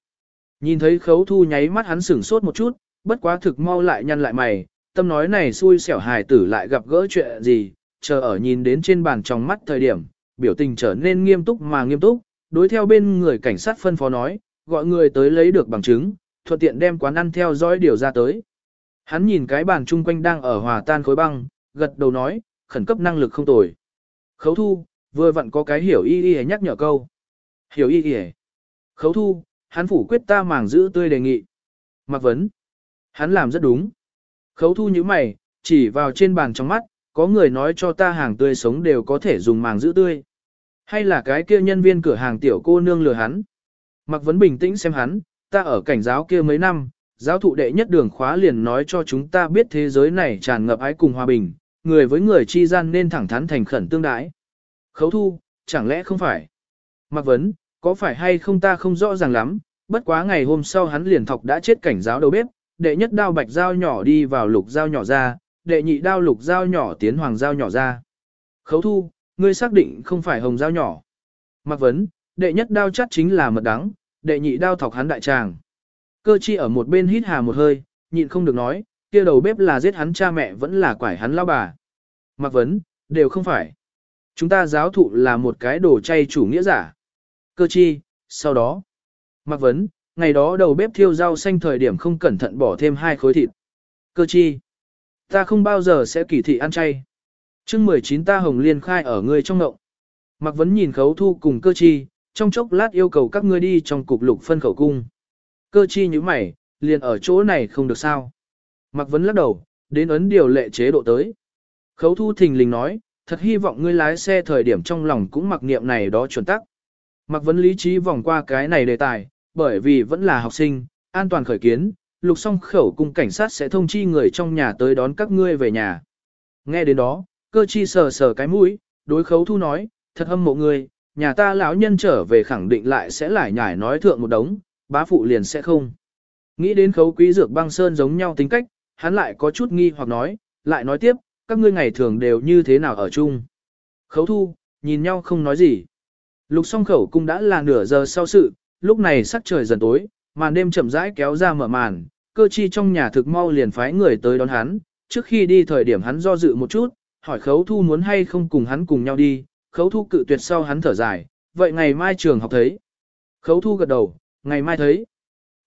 Nhìn thấy khấu thu nháy mắt hắn sửng sốt một chút, bất quá thực mau lại nhăn lại mày, tâm nói này xui xẻo hài tử lại gặp gỡ chuyện gì, chờ ở nhìn đến trên bàn trong mắt thời điểm, biểu tình trở nên nghiêm túc mà nghiêm túc, đối theo bên người cảnh sát phân phó nói, gọi người tới lấy được bằng chứng, thuận tiện đem quán ăn theo dõi điều ra tới. Hắn nhìn cái bàn chung quanh đang ở hòa tan khối băng, gật đầu nói, khẩn cấp năng lực không tồi. Khấu thu, vừa vặn có cái hiểu y y nhắc nhở câu. Hiểu y y Khấu thu, hắn phủ quyết ta màng giữ tươi đề nghị. Mặc vấn. Hắn làm rất đúng. Khấu thu như mày, chỉ vào trên bàn trong mắt, có người nói cho ta hàng tươi sống đều có thể dùng màng giữ tươi. Hay là cái kia nhân viên cửa hàng tiểu cô nương lừa hắn. Mặc vấn bình tĩnh xem hắn, ta ở cảnh giáo kia mấy năm, giáo thụ đệ nhất đường khóa liền nói cho chúng ta biết thế giới này tràn ngập ái cùng hòa bình, người với người chi gian nên thẳng thắn thành khẩn tương đái. Khấu thu, chẳng lẽ không phải? Mặc vấn, có phải hay không ta không rõ ràng lắm, bất quá ngày hôm sau hắn liền thọc đã chết cảnh giáo đầu bếp, đệ nhất đao bạch dao nhỏ đi vào lục dao nhỏ ra, đệ nhị đao lục dao nhỏ tiến hoàng dao nhỏ ra. Khấu thu, ngươi xác định không phải hồng dao nhỏ. Mặc vấn, đệ nhất đao chắc chính là mật đắng, đệ nhị đao thọc hắn đại tràng. Cơ chi ở một bên hít hà một hơi, nhịn không được nói, kia đầu bếp là giết hắn cha mẹ vẫn là quải hắn lao bà. Mặc vấn, đều không phải. Chúng ta giáo thụ là một cái đồ chay chủ nghĩa giả. Cơ chi, sau đó. Mặc vấn, ngày đó đầu bếp thiêu rau xanh thời điểm không cẩn thận bỏ thêm hai khối thịt. Cơ chi, ta không bao giờ sẽ kỳ thị ăn chay. chương 19 ta hồng liên khai ở ngươi trong ngộng. Mặc vấn nhìn khấu thu cùng cơ chi, trong chốc lát yêu cầu các ngươi đi trong cục lục phân khẩu cung. Cơ chi như mày, liền ở chỗ này không được sao. Mặc vấn lắc đầu, đến ấn điều lệ chế độ tới. Khấu thu thình lình nói, thật hy vọng ngươi lái xe thời điểm trong lòng cũng mặc niệm này đó chuẩn tắc. Mặc vấn lý trí vòng qua cái này đề tài, bởi vì vẫn là học sinh, an toàn khởi kiến, lục song khẩu cung cảnh sát sẽ thông chi người trong nhà tới đón các ngươi về nhà. Nghe đến đó, cơ chi sờ sờ cái mũi, đối khấu thu nói, thật hâm mộ ngươi, nhà ta lão nhân trở về khẳng định lại sẽ lại nhải nói thượng một đống, bá phụ liền sẽ không. Nghĩ đến khấu quý dược băng sơn giống nhau tính cách, hắn lại có chút nghi hoặc nói, lại nói tiếp, các ngươi ngày thường đều như thế nào ở chung. Khấu thu, nhìn nhau không nói gì. Lục song khẩu cung đã là nửa giờ sau sự, lúc này sắc trời dần tối, màn đêm chậm rãi kéo ra mở màn, cơ chi trong nhà thực mau liền phái người tới đón hắn, trước khi đi thời điểm hắn do dự một chút, hỏi khấu thu muốn hay không cùng hắn cùng nhau đi, khấu thu cự tuyệt sau hắn thở dài, vậy ngày mai trường học thấy. Khấu thu gật đầu, ngày mai thấy.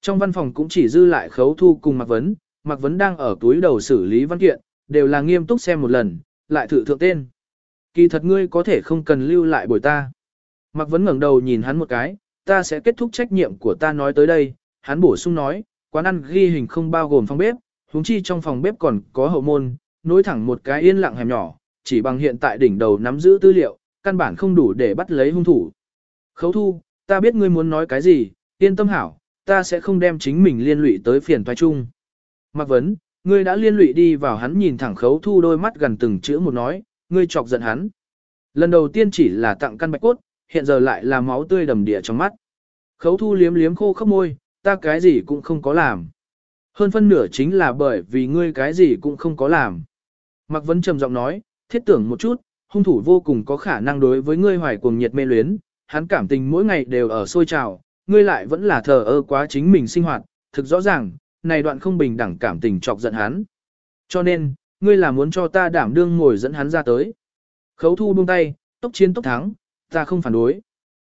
Trong văn phòng cũng chỉ dư lại khấu thu cùng Mạc Vấn, Mạc Vấn đang ở túi đầu xử lý văn kiện, đều là nghiêm túc xem một lần, lại thử thượng tên. Kỳ thật ngươi có thể không cần lưu lại bồi ta. Mạc Vấn ngẩng đầu nhìn hắn một cái, ta sẽ kết thúc trách nhiệm của ta nói tới đây, hắn bổ sung nói, quán ăn ghi hình không bao gồm phòng bếp, huống chi trong phòng bếp còn có hậu môn, nối thẳng một cái yên lặng hẻm nhỏ, chỉ bằng hiện tại đỉnh đầu nắm giữ tư liệu, căn bản không đủ để bắt lấy hung thủ. Khấu thu, ta biết ngươi muốn nói cái gì, yên tâm hảo, ta sẽ không đem chính mình liên lụy tới phiền toái chung. Mặc Vấn, ngươi đã liên lụy đi vào hắn nhìn thẳng khấu thu đôi mắt gần từng chữ một nói, ngươi chọc giận hắn. Lần đầu tiên chỉ là tặng căn bạch cốt, hiện giờ lại là máu tươi đầm địa trong mắt. Khấu thu liếm liếm khô khóc môi, ta cái gì cũng không có làm. Hơn phân nửa chính là bởi vì ngươi cái gì cũng không có làm. Mạc Vấn trầm giọng nói, thiết tưởng một chút, hung thủ vô cùng có khả năng đối với ngươi hoài cuồng nhiệt mê luyến, hắn cảm tình mỗi ngày đều ở sôi trào, ngươi lại vẫn là thờ ơ quá chính mình sinh hoạt, thực rõ ràng, này đoạn không bình đẳng cảm tình chọc giận hắn. Cho nên, ngươi là muốn cho ta đảm đương ngồi dẫn hắn ra tới. Khấu thu buông tay, tốc chiến tốc thắng, ta không phản đối.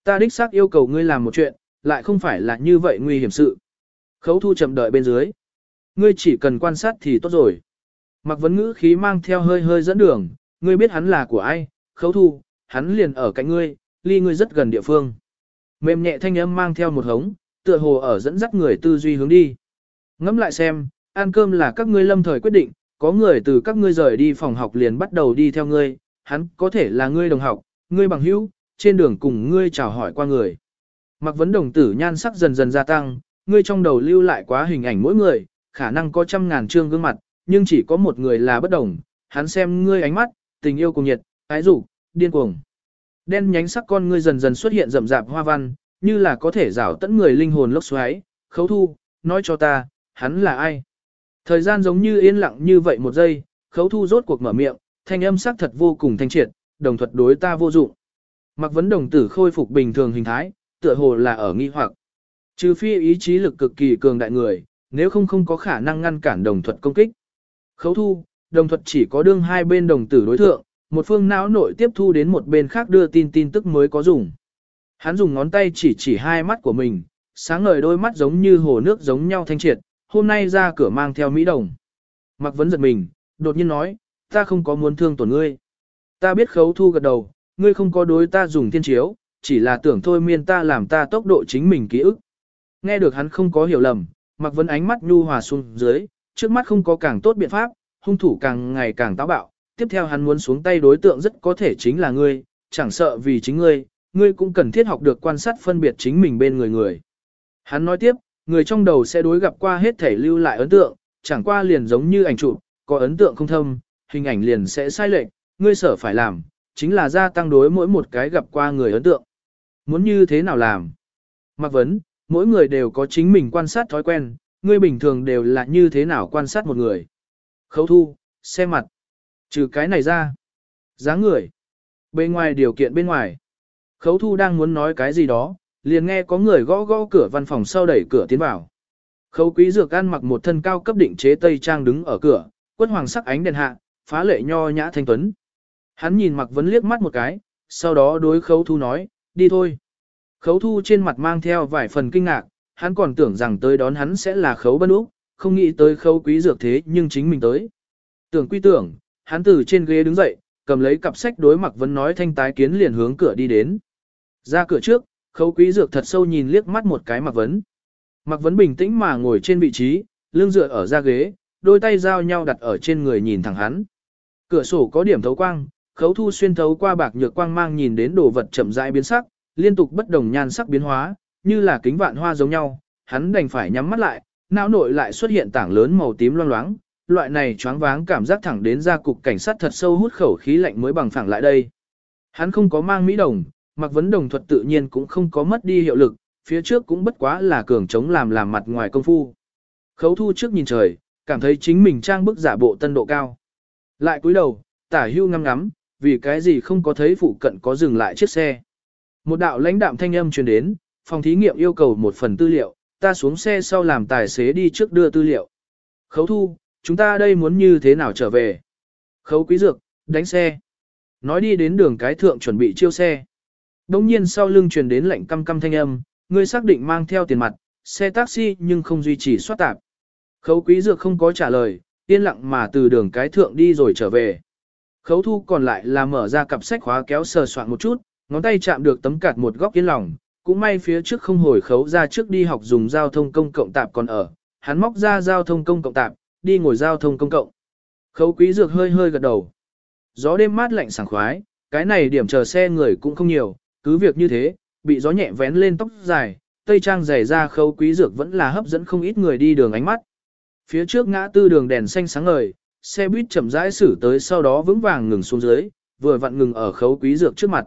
Ta đích xác yêu cầu ngươi làm một chuyện, lại không phải là như vậy nguy hiểm sự. Khấu thu chậm đợi bên dưới. Ngươi chỉ cần quan sát thì tốt rồi. Mặc vấn ngữ khí mang theo hơi hơi dẫn đường, ngươi biết hắn là của ai, khấu thu, hắn liền ở cạnh ngươi, ly ngươi rất gần địa phương. Mềm nhẹ thanh âm mang theo một hống, tựa hồ ở dẫn dắt người tư duy hướng đi. Ngẫm lại xem, ăn cơm là các ngươi lâm thời quyết định, có người từ các ngươi rời đi phòng học liền bắt đầu đi theo ngươi, hắn có thể là ngươi đồng học, ngươi bằng hữu, trên đường cùng ngươi chào hỏi qua người. Mặc vấn đồng tử nhan sắc dần dần gia tăng, ngươi trong đầu lưu lại quá hình ảnh mỗi người, khả năng có trăm ngàn trương gương mặt, nhưng chỉ có một người là bất đồng, hắn xem ngươi ánh mắt, tình yêu cùng nhiệt, ái dục, điên cuồng. Đen nhánh sắc con ngươi dần dần xuất hiện rậm rạp hoa văn, như là có thể rảo tận người linh hồn lốc xoáy, khấu thu, nói cho ta, hắn là ai? Thời gian giống như yên lặng như vậy một giây, khấu thu rốt cuộc mở miệng, thanh âm sắc thật vô cùng thanh triệt, đồng thuật đối ta vô dụng. Mặc vấn đồng tử khôi phục bình thường hình thái, tựa hồ là ở nghi hoặc. Trừ phi ý chí lực cực kỳ cường đại người, nếu không không có khả năng ngăn cản đồng thuật công kích. Khấu thu, đồng thuật chỉ có đương hai bên đồng tử đối thượng, một phương não nội tiếp thu đến một bên khác đưa tin tin tức mới có dùng. Hắn dùng ngón tay chỉ chỉ hai mắt của mình, sáng ngời đôi mắt giống như hồ nước giống nhau thanh triệt, hôm nay ra cửa mang theo Mỹ đồng. Mặc vấn giật mình, đột nhiên nói, ta không có muốn thương tổn ngươi. Ta biết khấu thu gật đầu, ngươi không có đối ta dùng thiên chiếu, chỉ là tưởng thôi miên ta làm ta tốc độ chính mình ký ức. Nghe được hắn không có hiểu lầm, mặc vấn ánh mắt nhu hòa xuống dưới, trước mắt không có càng tốt biện pháp, hung thủ càng ngày càng táo bạo. Tiếp theo hắn muốn xuống tay đối tượng rất có thể chính là ngươi, chẳng sợ vì chính ngươi, ngươi cũng cần thiết học được quan sát phân biệt chính mình bên người người. Hắn nói tiếp, người trong đầu sẽ đối gặp qua hết thể lưu lại ấn tượng, chẳng qua liền giống như ảnh chụp, có ấn tượng không thâm, hình ảnh liền sẽ sai lệch, ngươi sở phải làm, chính là gia tăng đối mỗi một cái gặp qua người ấn tượng. Muốn như thế nào làm? Mặc vấn, mỗi người đều có chính mình quan sát thói quen, ngươi bình thường đều là như thế nào quan sát một người. Khấu thu, xe mặt. Trừ cái này ra. dáng người. Bên ngoài điều kiện bên ngoài. Khấu thu đang muốn nói cái gì đó, liền nghe có người gõ gõ cửa văn phòng sau đẩy cửa tiến vào. Khấu quý dược ăn mặc một thân cao cấp định chế tây trang đứng ở cửa, quất hoàng sắc ánh đèn hạ, phá lệ nho nhã thanh tuấn. Hắn nhìn mặc vấn liếc mắt một cái, sau đó đối khấu thu nói, đi thôi. Khấu thu trên mặt mang theo vài phần kinh ngạc, hắn còn tưởng rằng tới đón hắn sẽ là khấu bân úc, không nghĩ tới khấu quý dược thế nhưng chính mình tới. Tưởng quy tưởng, hắn từ trên ghế đứng dậy, cầm lấy cặp sách đối mặt vấn nói thanh tái kiến liền hướng cửa đi đến. Ra cửa trước, khấu quý dược thật sâu nhìn liếc mắt một cái Mạc vấn. Mạc vấn bình tĩnh mà ngồi trên vị trí, lưng dựa ở ra ghế, đôi tay giao nhau đặt ở trên người nhìn thẳng hắn. Cửa sổ có điểm thấu quang, khấu thu xuyên thấu qua bạc nhược quang mang nhìn đến đồ vật chậm rãi biến sắc, liên tục bất đồng nhan sắc biến hóa, như là kính vạn hoa giống nhau, hắn đành phải nhắm mắt lại, não nội lại xuất hiện tảng lớn màu tím loang loáng, loại này choáng váng cảm giác thẳng đến ra cục cảnh sát thật sâu hút khẩu khí lạnh mới bằng phẳng lại đây. Hắn không có mang mỹ đồng, mặc vấn đồng thuật tự nhiên cũng không có mất đi hiệu lực, phía trước cũng bất quá là cường chống làm làm mặt ngoài công phu. Khấu thu trước nhìn trời, cảm thấy chính mình trang bức giả bộ tân độ cao. Lại cúi đầu, tả hưu ngắm ngắm, vì cái gì không có thấy phụ cận có dừng lại chiếc xe. Một đạo lãnh đạm thanh âm truyền đến, phòng thí nghiệm yêu cầu một phần tư liệu, ta xuống xe sau làm tài xế đi trước đưa tư liệu. Khấu thu, chúng ta đây muốn như thế nào trở về? Khấu quý dược, đánh xe. Nói đi đến đường cái thượng chuẩn bị chiêu xe. Đông nhiên sau lưng truyền đến lệnh căm căm thanh âm, ngươi xác định mang theo tiền mặt, xe taxi nhưng không duy trì soát tạp. Khấu quý dược không có trả lời, yên lặng mà từ đường cái thượng đi rồi trở về. Khấu thu còn lại là mở ra cặp sách khóa kéo sờ soạn một chút, ngón tay chạm được tấm cạt một góc yên lòng, cũng may phía trước không hồi khấu ra trước đi học dùng giao thông công cộng tạp còn ở, hắn móc ra giao thông công cộng tạp, đi ngồi giao thông công cộng. Khấu quý dược hơi hơi gật đầu. Gió đêm mát lạnh sảng khoái, cái này điểm chờ xe người cũng không nhiều, cứ việc như thế, bị gió nhẹ vén lên tóc dài, tây trang dày ra khấu quý dược vẫn là hấp dẫn không ít người đi đường ánh mắt. Phía trước ngã tư đường đèn xanh sáng ngời, xe buýt chậm rãi xử tới sau đó vững vàng ngừng xuống dưới, vừa vặn ngừng ở khấu quý dược trước mặt.